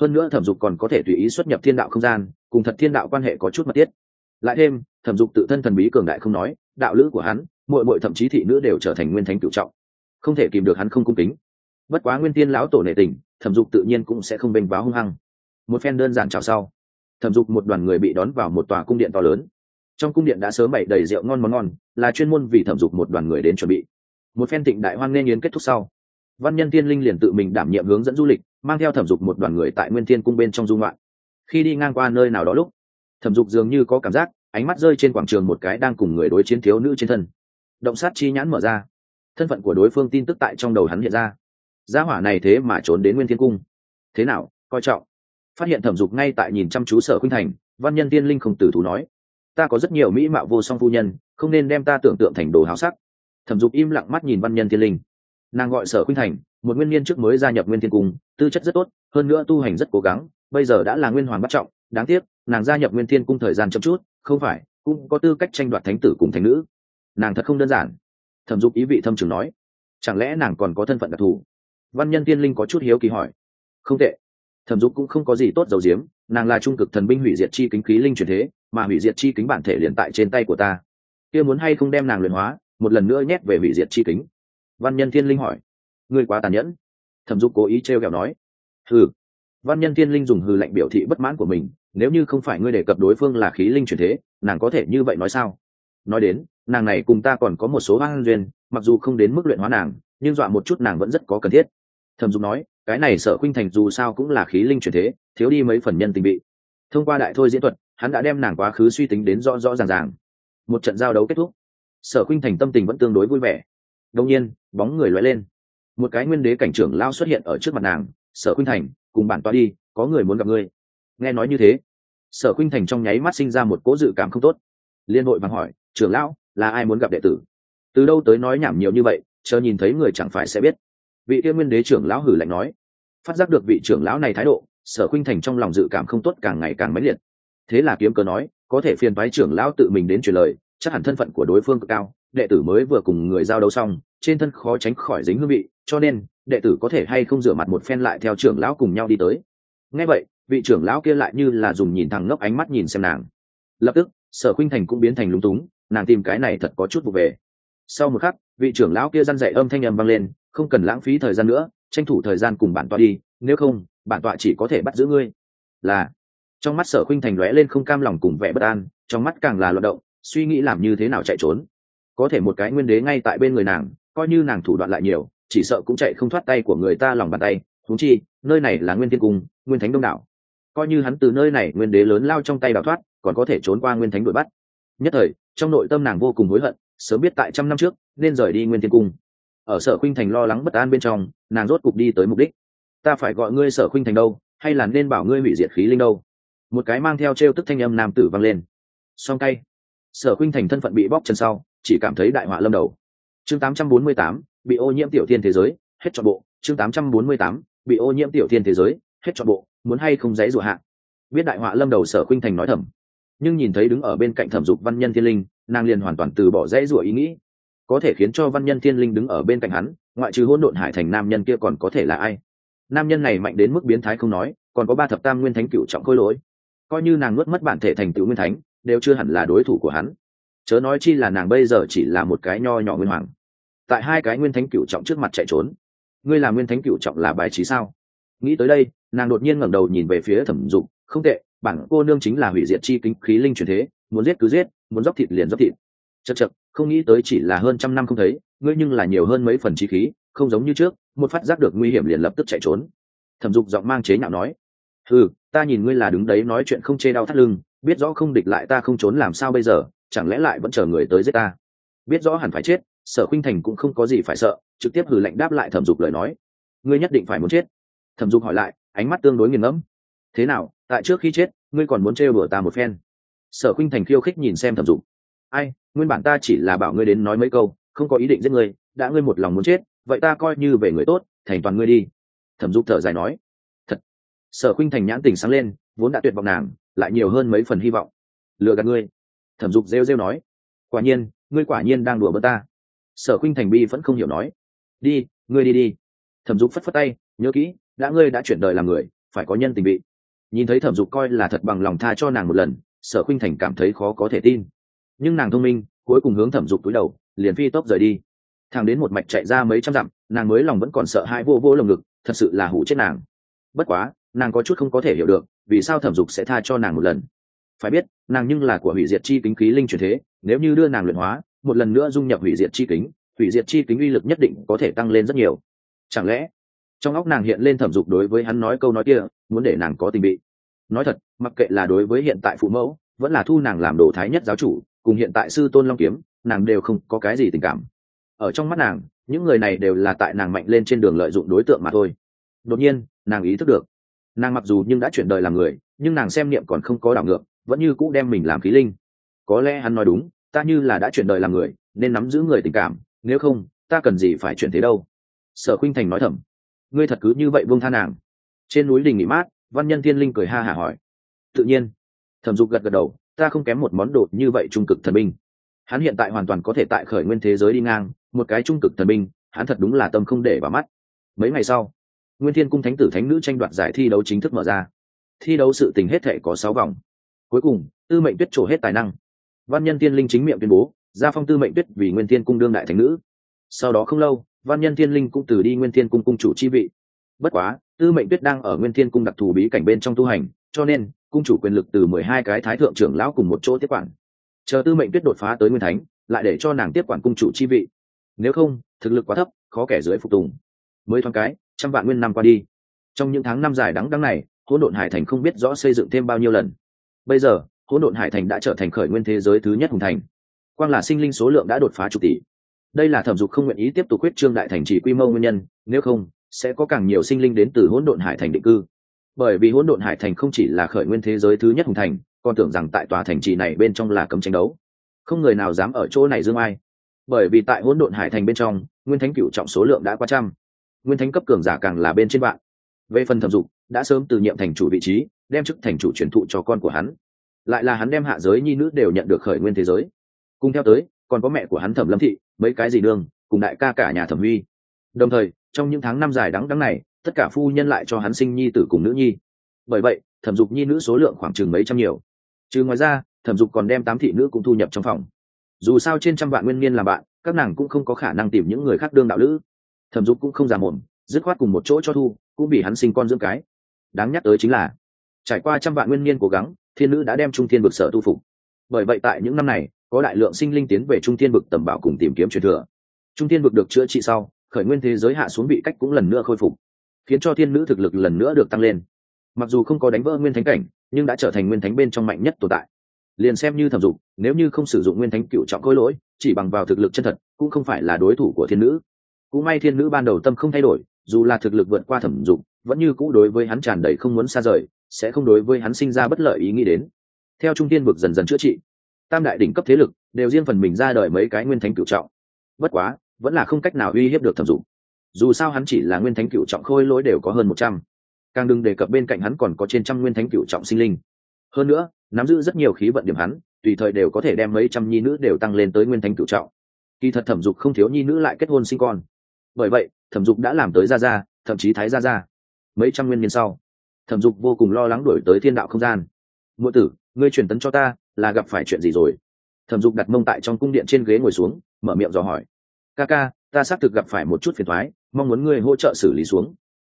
Hơn nữa thẩm dục còn có thể tùy ý xuất nhập thiên đạo không gian, cùng thật thiên đạo quan hệ có chút mật thiết. Lại thêm, thẩm dục tự thân thần bí cường đại không nói, đạo lữ của hắn, muội muội thậm chí thị nữ đều trở thành nguyên thánh cựu trọng. Không thể kìm được hắn không cung kính. Bất quá nguyên tiên lão tổ nệ tình, thẩm dục tự nhiên cũng sẽ không bênh báo hung hăng. Một phen đơn giản chào sau, thẩm dục một đoàn người bị đón vào một tòa cung điện to lớn. Trong cung điện đã sớm bày đầy rượu ngon món ngon, là chuyên môn vì thẩm dục một đoàn người đến chuẩn bị. Một phen thịnh đại hoan nghênh yến kết thúc sau, văn nhân tiên linh liền tự mình đảm nhiệm hướng dẫn du lịch mang theo thẩm dục một đoàn người tại nguyên thiên cung bên trong dung loạn khi đi ngang qua nơi nào đó lúc, thẩm dục dường như có cảm giác, ánh mắt rơi trên quảng trường một cái đang cùng người đối chiến thiếu nữ trên thân. Động sát chi nhãn mở ra. Thân phận của đối phương tin tức tại trong đầu hắn hiện ra. Gia hỏa này thế mà trốn đến nguyên thiên cung. Thế nào, coi trọng. Phát hiện thẩm dục ngay tại nhìn chăm chú sở khuynh thành, văn nhân tiên linh không tử thú nói. Ta có rất nhiều mỹ mạo vô song phu nhân, không nên đem ta tưởng tượng thành đồ háo sắc. Thẩm dục im lặng mắt nhìn văn nhân tiên linh. Nàng gọi sở khuynh thành một nguyên niên trước mới gia nhập nguyên thiên cung, tư chất rất tốt, hơn nữa tu hành rất cố gắng, bây giờ đã là nguyên hoàng bắt trọng, đáng tiếc, nàng gia nhập nguyên thiên cung thời gian chậm chút, không phải, cũng có tư cách tranh đoạt thánh tử cùng thánh nữ. Nàng thật không đơn giản. Thẩm dục ý vị thâm trường nói. Chẳng lẽ nàng còn có thân phận đặc thù? Văn nhân tiên linh có chút hiếu kỳ hỏi. Không tệ. Thẩm dục cũng không có gì tốt dầu diếm nàng là trung cực thần binh hủy diệt chi kính khí linh truyền thế, mà hủy diệt chi kính bản thể liền tại trên tay của ta. Kia muốn hay không đem nàng luyện hóa, một lần nữa nhét về hủy diệt chi kính? Văn nhân thiên linh hỏi ngươi quá tàn nhẫn. Thẩm dục cố ý t r e o kẹo nói. Hừ. Văn nhân thiên linh dùng hừ lệnh biểu thị bất mãn của mình, nếu như không phải ngươi đề cập đối phương là khí linh truyền thế, nàng có thể như vậy nói sao? Nói đến, nàng này cùng ta còn có một số hoang duyên, mặc dù không đến mức luyện hóa nàng, nhưng dọa một chút nàng vẫn rất có cần thiết. Thẩm dục nói, cái này sở khuynh thành dù sao cũng là khí linh truyền thế, thiếu đi mấy phần nhân tình bị. Thông qua đại thôi diễn thuật, hắn đã đem nàng quá khứ suy tính đến rõ rõ ràng ràng. Một trận giao đấu kết thúc. Sở khuynh thành tâm tình vẫn tương đối vui vẻ. Đông nhiên, bóng người loay lên một cái nguyên đế cảnh trưởng lao xuất hiện ở trước mặt nàng, sở khuynh thành, cùng bản toa đi, có người muốn gặp ngươi. Nghe nói như thế, sở khuynh thành trong nháy mắt sinh ra một cố dự cảm không tốt. Liên hội bằng hỏi, trưởng lão, là ai muốn gặp đệ tử? Từ đâu tới nói nhảm nhiều như vậy chờ nhìn thấy người chẳng phải sẽ biết. Vị kia nguyên đế trưởng lão hử lạnh nói. Phát giác được vị trưởng lão này thái độ, sở khuynh thành trong lòng dự cảm không tốt càng ngày càng mãnh liệt. Thế là kiếm cớ nói, có thể phiền phái trưởng lão tự mình đến truyền lời, chắc hẳn thân phận của đối phương cực cao, đệ tử mới vừa cùng người giao đấu xong trên thân khó tránh khỏi dính hương vị, cho nên, đệ tử có thể hay không rửa mặt một phen lại theo trưởng lão cùng nhau đi tới. Ngay vậy, vị trưởng lão kia lại như là dùng nhìn thẳng ngốc ánh mắt nhìn xem nàng. Lập tức, sở khuynh thành cũng biến thành lúng túng, nàng tìm cái này thật có chút vụ về. Sau một khắc, vị trưởng lão kia răn dậy âm thanh ầm vang lên, không cần lãng phí thời gian nữa, tranh thủ thời gian cùng bản tọa đi, nếu không, bản tọa chỉ có thể bắt giữ ngươi. Là, trong mắt sở khuynh thành lóe lên không cam lòng cùng vẻ bất an, trong mắt càng là loạt động, suy nghĩ làm như thế nào chạy trốn. Có thể một cái nguyên đế ngay tại bên người nàng coi như nàng thủ đoạn lại nhiều, chỉ sợ cũng chạy không thoát tay của người ta lòng bàn tay. Thúng chi, nơi này là nguyên thiên cung, nguyên thánh đông đảo. Coi như hắn từ nơi này nguyên đế lớn lao trong tay đào thoát, còn có thể trốn qua nguyên thánh đuổi bắt. Nhất thời, trong nội tâm nàng vô cùng hối hận, sớm biết tại trăm năm trước, nên rời đi nguyên thiên cung. Ở sở khuynh thành lo lắng bất an bên trong, nàng rốt cục đi tới mục đích. Ta phải gọi ngươi sở khuynh thành đâu, hay là nên bảo ngươi hủy diệt khí linh đâu? Một cái mang theo t r e o tức thanh âm nam tử vang lên. Song tay, sở khuynh thành thân phận bị bóc chân sau, chỉ cảm thấy đại họa lâm đầu chương 848, bị ô nhiễm tiểu thiên thế giới hết trọn bộ. chương 848, bị ô nhiễm tiểu thiên thế giới hết trọn bộ. muốn hay không dãy rủa hạ? Biết đại họa lâm đầu sở khuynh thành nói thầm. Nhưng nhìn thấy đứng ở bên cạnh thẩm dục văn nhân thiên linh nàng liền hoàn toàn từ bỏ dãy rủa ý nghĩ. Có thể khiến cho văn nhân thiên linh đứng ở bên cạnh hắn ngoại trừ hỗn độn hải thành nam nhân kia còn có thể là ai? Nam nhân này mạnh đến mức biến thái không nói còn có ba thập tam nguyên thánh cựu trọng khôi lỗi. Coi như nàng nuốt mất bản thể thành tựu nguyên thánh đều chưa hẳn là đối thủ của hắn. Chớ nói chi là nàng bây giờ chỉ là một cái nho nhỏ nguyên hoàng tại hai cái nguyên thánh cựu trọng trước mặt chạy trốn. Ngươi là nguyên thánh cựu trọng là bài trí sao? Nghĩ tới đây, nàng đột nhiên ngẩng đầu nhìn về phía thẩm dục, không tệ, bản cô nương chính là hủy diệt chi kính, khí linh truyền thế, muốn giết cứ giết, muốn dốc thịt liền dốc thịt. Chật chật không nghĩ tới chỉ là hơn trăm năm không thấy, ngươi nhưng là nhiều hơn mấy phần chi khí, không giống như trước, một phát giác được nguy hiểm liền lập tức chạy trốn. Thẩm dục giọng mang chế nhạo nói ừ ta nhìn ngươi là đứng đấy nói chuyện không chê đau thắt lưng, biết rõ không địch lại ta không trốn làm sao bây giờ, chẳng lẽ lại vẫn chờ người tới giết ta? Biết rõ hẳn phải chết sở khuynh thành cũng không có gì phải sợ, trực tiếp hử lệnh đáp lại thẩm dục lời nói. Ngươi nhất định phải muốn chết. Thẩm dục hỏi lại, ánh mắt tương đối nghiền ngẫm. Thế nào, tại trước khi chết, ngươi còn muốn trêu đùa ta một phen? Sở khuynh thành khiêu khích nhìn xem thẩm dục. Ai, nguyên bản ta chỉ là bảo ngươi đến nói mấy câu, không có ý định giết ngươi, đã ngươi một lòng muốn chết, vậy ta coi như về người tốt, thành toàn ngươi đi. Thẩm dục thở dài nói. Thật. Sở khuynh thành nhãn tình sáng lên, vốn đã tuyệt vọng nàng, lại nhiều hơn mấy phần hy vọng. Lừa gạt ngươi. Thẩm dục rêu rêu nói. Quả nhiên, ngươi quả nhiên đang đùa bỡ ta sở khuynh thành bi vẫn không hiểu nói. Đi, ngươi đi đi. Thẩm dục phất phất tay, nhớ kỹ, đã ngươi đã chuyển đời làm người, phải có nhân tình bị nhìn thấy thẩm dục coi là thật bằng lòng tha cho nàng một lần, sở khuynh thành cảm thấy khó có thể tin. Nhưng nàng thông minh, cuối cùng hướng thẩm dục túi đầu, liền phi tốc rời đi. Thằng đến một mạch chạy ra mấy trăm dặm, nàng mới lòng vẫn còn sợ hãi vô vô lồng ngực, thật sự là hủ chết nàng. Bất quá, nàng có chút không có thể hiểu được, vì sao thẩm dục sẽ tha cho nàng một lần. Phải biết, nàng nhưng là của hủy diệt chi kính khí linh truyền thế, nếu như đưa nàng luyện hóa một lần nữa dung nhập hủy diệt chi kính, hủy diệt chi kính uy lực nhất định có thể tăng lên rất nhiều. Chẳng lẽ, trong óc nàng hiện lên thẩm dục đối với hắn nói câu nói kia, muốn để nàng có tình bị? Nói thật, mặc kệ là đối với hiện tại phụ mẫu, vẫn là thu nàng làm đồ thái nhất giáo chủ, cùng hiện tại sư tôn long kiếm, nàng đều không có cái gì tình cảm. Ở trong mắt nàng, những người này đều là tại nàng mạnh lên trên đường lợi dụng đối tượng mà thôi. Đột nhiên, nàng ý thức được. Nàng mặc dù nhưng đã chuyển đời làm người, nhưng nàng xem niệm còn không có đảo ngược, vẫn như cũ đem mình làm khí linh. Có lẽ hắn nói đúng ta như là đã chuyển đời làm người, nên nắm giữ người tình cảm, nếu không, ta cần gì phải chuyển thế đâu? Sở khuynh thành nói thầm. Ngươi thật cứ như vậy buông tha nàng. Trên núi đình nghỉ mát, văn nhân thiên linh cười ha hả hỏi. Tự nhiên. Thẩm dục gật gật đầu, ta không kém một món đồ như vậy trung cực thần binh. Hắn hiện tại hoàn toàn có thể tại khởi nguyên thế giới đi ngang, một cái trung cực thần binh, hắn thật đúng là tâm không để vào mắt. Mấy ngày sau, nguyên thiên cung thánh tử thánh nữ tranh đoạt giải thi đấu chính thức mở ra. Thi đấu sự tình hết thể có sáu vòng. Cuối cùng, tư mệnh tuyết trổ hết tài năng văn nhân tiên linh chính miệng tuyên bố, gia phong tư mệnh tuyết vì nguyên tiên cung đương đại thành nữ. Sau đó không lâu, văn nhân tiên linh cũng từ đi nguyên tiên cung cung chủ chi vị. Bất quá, tư mệnh tuyết đang ở nguyên tiên cung đặc thù bí cảnh bên trong tu hành, cho nên, cung chủ quyền lực từ mười hai cái thái thượng trưởng lão cùng một chỗ tiếp quản. Chờ tư mệnh tuyết đột phá tới nguyên thánh, lại để cho nàng tiếp quản cung chủ chi vị. Nếu không, thực lực quá thấp, khó kẻ dưới phục tùng. Mới thoáng cái, trăm vạn nguyên năm qua đi. Trong những tháng năm dài đắng đắng này, hỗn độn hải thành không biết rõ xây dựng thêm bao nhiêu lần. Bây giờ hỗn độn hải thành đã trở thành khởi nguyên thế giới thứ nhất hùng thành. Quang là sinh linh số lượng đã đột phá chục tỷ. Đây là thẩm dục không nguyện ý tiếp tục quyết trương đại thành chỉ quy mô nguyên nhân, nếu không, sẽ có càng nhiều sinh linh đến từ hỗn độn hải thành định cư. Bởi vì hỗn độn hải thành không chỉ là khởi nguyên thế giới thứ nhất hùng thành, còn tưởng rằng tại tòa thành trì này bên trong là cấm tranh đấu. Không người nào dám ở chỗ này dương ai. Bởi vì tại hỗn độn hải thành bên trong, nguyên thánh cựu trọng số lượng đã qua trăm. Nguyên thánh cấp cường giả càng là bên trên bạn. về phần thẩm dục, đã sớm từ nhiệm thành chủ vị trí, đem chức thành chủ truyền thụ cho con của hắn lại là hắn đem hạ giới nhi nữ đều nhận được khởi nguyên thế giới. Cùng theo tới, còn có mẹ của hắn thẩm lâm thị, mấy cái gì đương cùng đại ca cả nhà thẩm huy. Đồng thời, trong những tháng năm dài đắng đắng này, tất cả phu nhân lại cho hắn sinh nhi tử cùng nữ nhi. Bởi vậy, thẩm dục nhi nữ số lượng khoảng chừng mấy trăm nhiều. Trừ ngoài ra, thẩm dục còn đem tám thị nữ cũng thu nhập trong phòng. Dù sao trên trăm vạn nguyên niên làm bạn, các nàng cũng không có khả năng tìm những người khác đương đạo lữ. Thẩm dục cũng không già mồm dứt khoát cùng một chỗ cho thu, cũng bị hắn sinh con dưỡng cái. Đáng nhắc tới chính là trải qua trăm vạn nguyên niên cố gắng, thiên nữ đã đem trung thiên vực sở tu phục. Bởi vậy tại những năm này, có đại lượng sinh linh tiến về trung thiên vực tầm bảo cùng tìm kiếm truyền thừa. Trung thiên vực được chữa trị sau, khởi nguyên thế giới hạ xuống bị cách cũng lần nữa khôi phục, khiến cho thiên nữ thực lực lần nữa được tăng lên. Mặc dù không có đánh vỡ nguyên thánh cảnh, nhưng đã trở thành nguyên thánh bên trong mạnh nhất tồn tại. Liền xem như thẩm dục, nếu như không sử dụng nguyên thánh cựu trọng khôi lỗi, chỉ bằng vào thực lực chân thật, cũng không phải là đối thủ của thiên nữ. Cũng may thiên nữ ban đầu tâm không thay đổi, dù là thực lực vượt qua thẩm dục, vẫn như cũ đối với hắn tràn đầy không muốn xa rời sẽ không đối với hắn sinh ra bất lợi ý nghĩ đến. Theo trung tiên vực dần dần chữa trị, tam đại đỉnh cấp thế lực đều riêng phần mình ra đời mấy cái nguyên thánh cựu trọng. Bất quá, vẫn là không cách nào uy hiếp được thẩm dục dù sao hắn chỉ là nguyên thánh cựu trọng khôi lỗi đều có hơn một trăm. Càng đừng đề cập bên cạnh hắn còn có trên trăm nguyên thánh cựu trọng sinh linh. Hơn nữa, nắm giữ rất nhiều khí vận điểm hắn, tùy thời đều có thể đem mấy trăm nhi nữ đều tăng lên tới nguyên thánh cựu trọng. Kỳ thật thẩm dục không thiếu nhi nữ lại kết hôn sinh con. Bởi vậy, thẩm dục đã làm tới ra ra thậm chí thái ra ra mấy trăm nguyên niên sau thẩm dục vô cùng lo lắng đổi tới thiên đạo không gian. Ngụ tử, ngươi truyền tấn cho ta, là gặp phải chuyện gì rồi? Thẩm dục đặt mông tại trong cung điện trên ghế ngồi xuống, mở miệng dò hỏi. Ca ca, ta xác thực gặp phải một chút phiền thoái, mong muốn ngươi hỗ trợ xử lý xuống.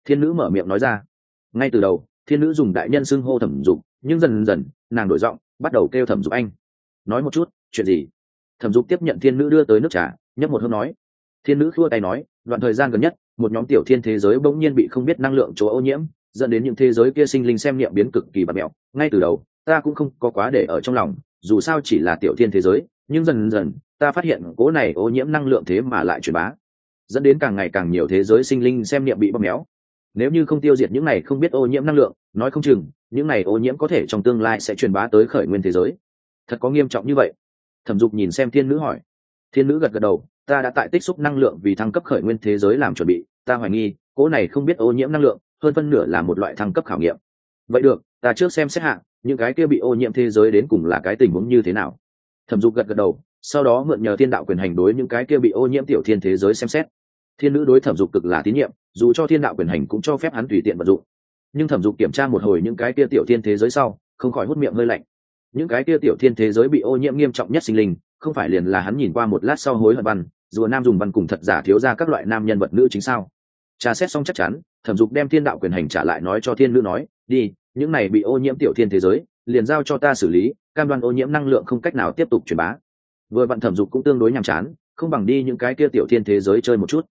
Thiên nữ mở miệng nói ra. Ngay từ đầu, thiên nữ dùng đại nhân xưng hô thẩm dục, nhưng dần dần, nàng đổi giọng, bắt đầu kêu thẩm dục anh. Nói một chút, chuyện gì? Thẩm dục tiếp nhận thiên nữ đưa tới nước trà, nhấp một hớp nói. Thiên nữ khua tay nói, đoạn thời gian gần nhất, một nhóm tiểu thiên thế giới bỗng nhiên bị không biết năng lượng chỗ ô nhiễm dẫn đến những thế giới kia sinh linh xem niệm biến cực kỳ bạt mẹo. Ngay từ đầu, ta cũng không có quá để ở trong lòng, dù sao chỉ là tiểu thiên thế giới, nhưng dần dần, ta phát hiện cố này ô nhiễm năng lượng thế mà lại truyền bá, dẫn đến càng ngày càng nhiều thế giới sinh linh xem niệm bị bóp méo nếu như không tiêu diệt những này không biết ô nhiễm năng lượng, nói không chừng, những này ô nhiễm có thể trong tương lai sẽ truyền bá tới khởi nguyên thế giới. Thật có nghiêm trọng như vậy? Thẩm dục nhìn xem thiên nữ hỏi. Thiên nữ gật gật đầu, ta đã tại tích xúc năng lượng vì thăng cấp khởi nguyên thế giới làm chuẩn bị. Ta hoài nghi, cỗ này không biết ô nhiễm năng lượng hơn phân nửa là một loại thăng cấp khảo nghiệm. Vậy được, ta trước xem xét hạng, những cái kia bị ô nhiễm thế giới đến cùng là cái tình huống như thế nào. Thẩm dục gật gật đầu, sau đó mượn nhờ thiên đạo quyền hành đối những cái kia bị ô nhiễm tiểu thiên thế giới xem xét. Thiên nữ đối thẩm dục cực là tín nhiệm, dù cho thiên đạo quyền hành cũng cho phép hắn tùy tiện vận dụng. Nhưng thẩm dục kiểm tra một hồi những cái kia tiểu thiên thế giới sau, không khỏi hút miệng hơi lạnh. Những cái kia tiểu thiên thế giới bị ô nhiễm nghiêm trọng nhất sinh linh, không phải liền là hắn nhìn qua một lát sau hối hận văn, rùa nam dùng văn cùng thật giả thiếu ra các loại nam nhân vật nữ chính sao? Tra xét xong chắc chắn thẩm dục đem thiên đạo quyền hành trả lại nói cho thiên nữ nói, đi, những này bị ô nhiễm tiểu thiên thế giới, liền giao cho ta xử lý, cam đoan ô nhiễm năng lượng không cách nào tiếp tục truyền bá. Vừa vặn thẩm dục cũng tương đối nhàm chán, không bằng đi những cái kia tiểu thiên thế giới chơi một chút.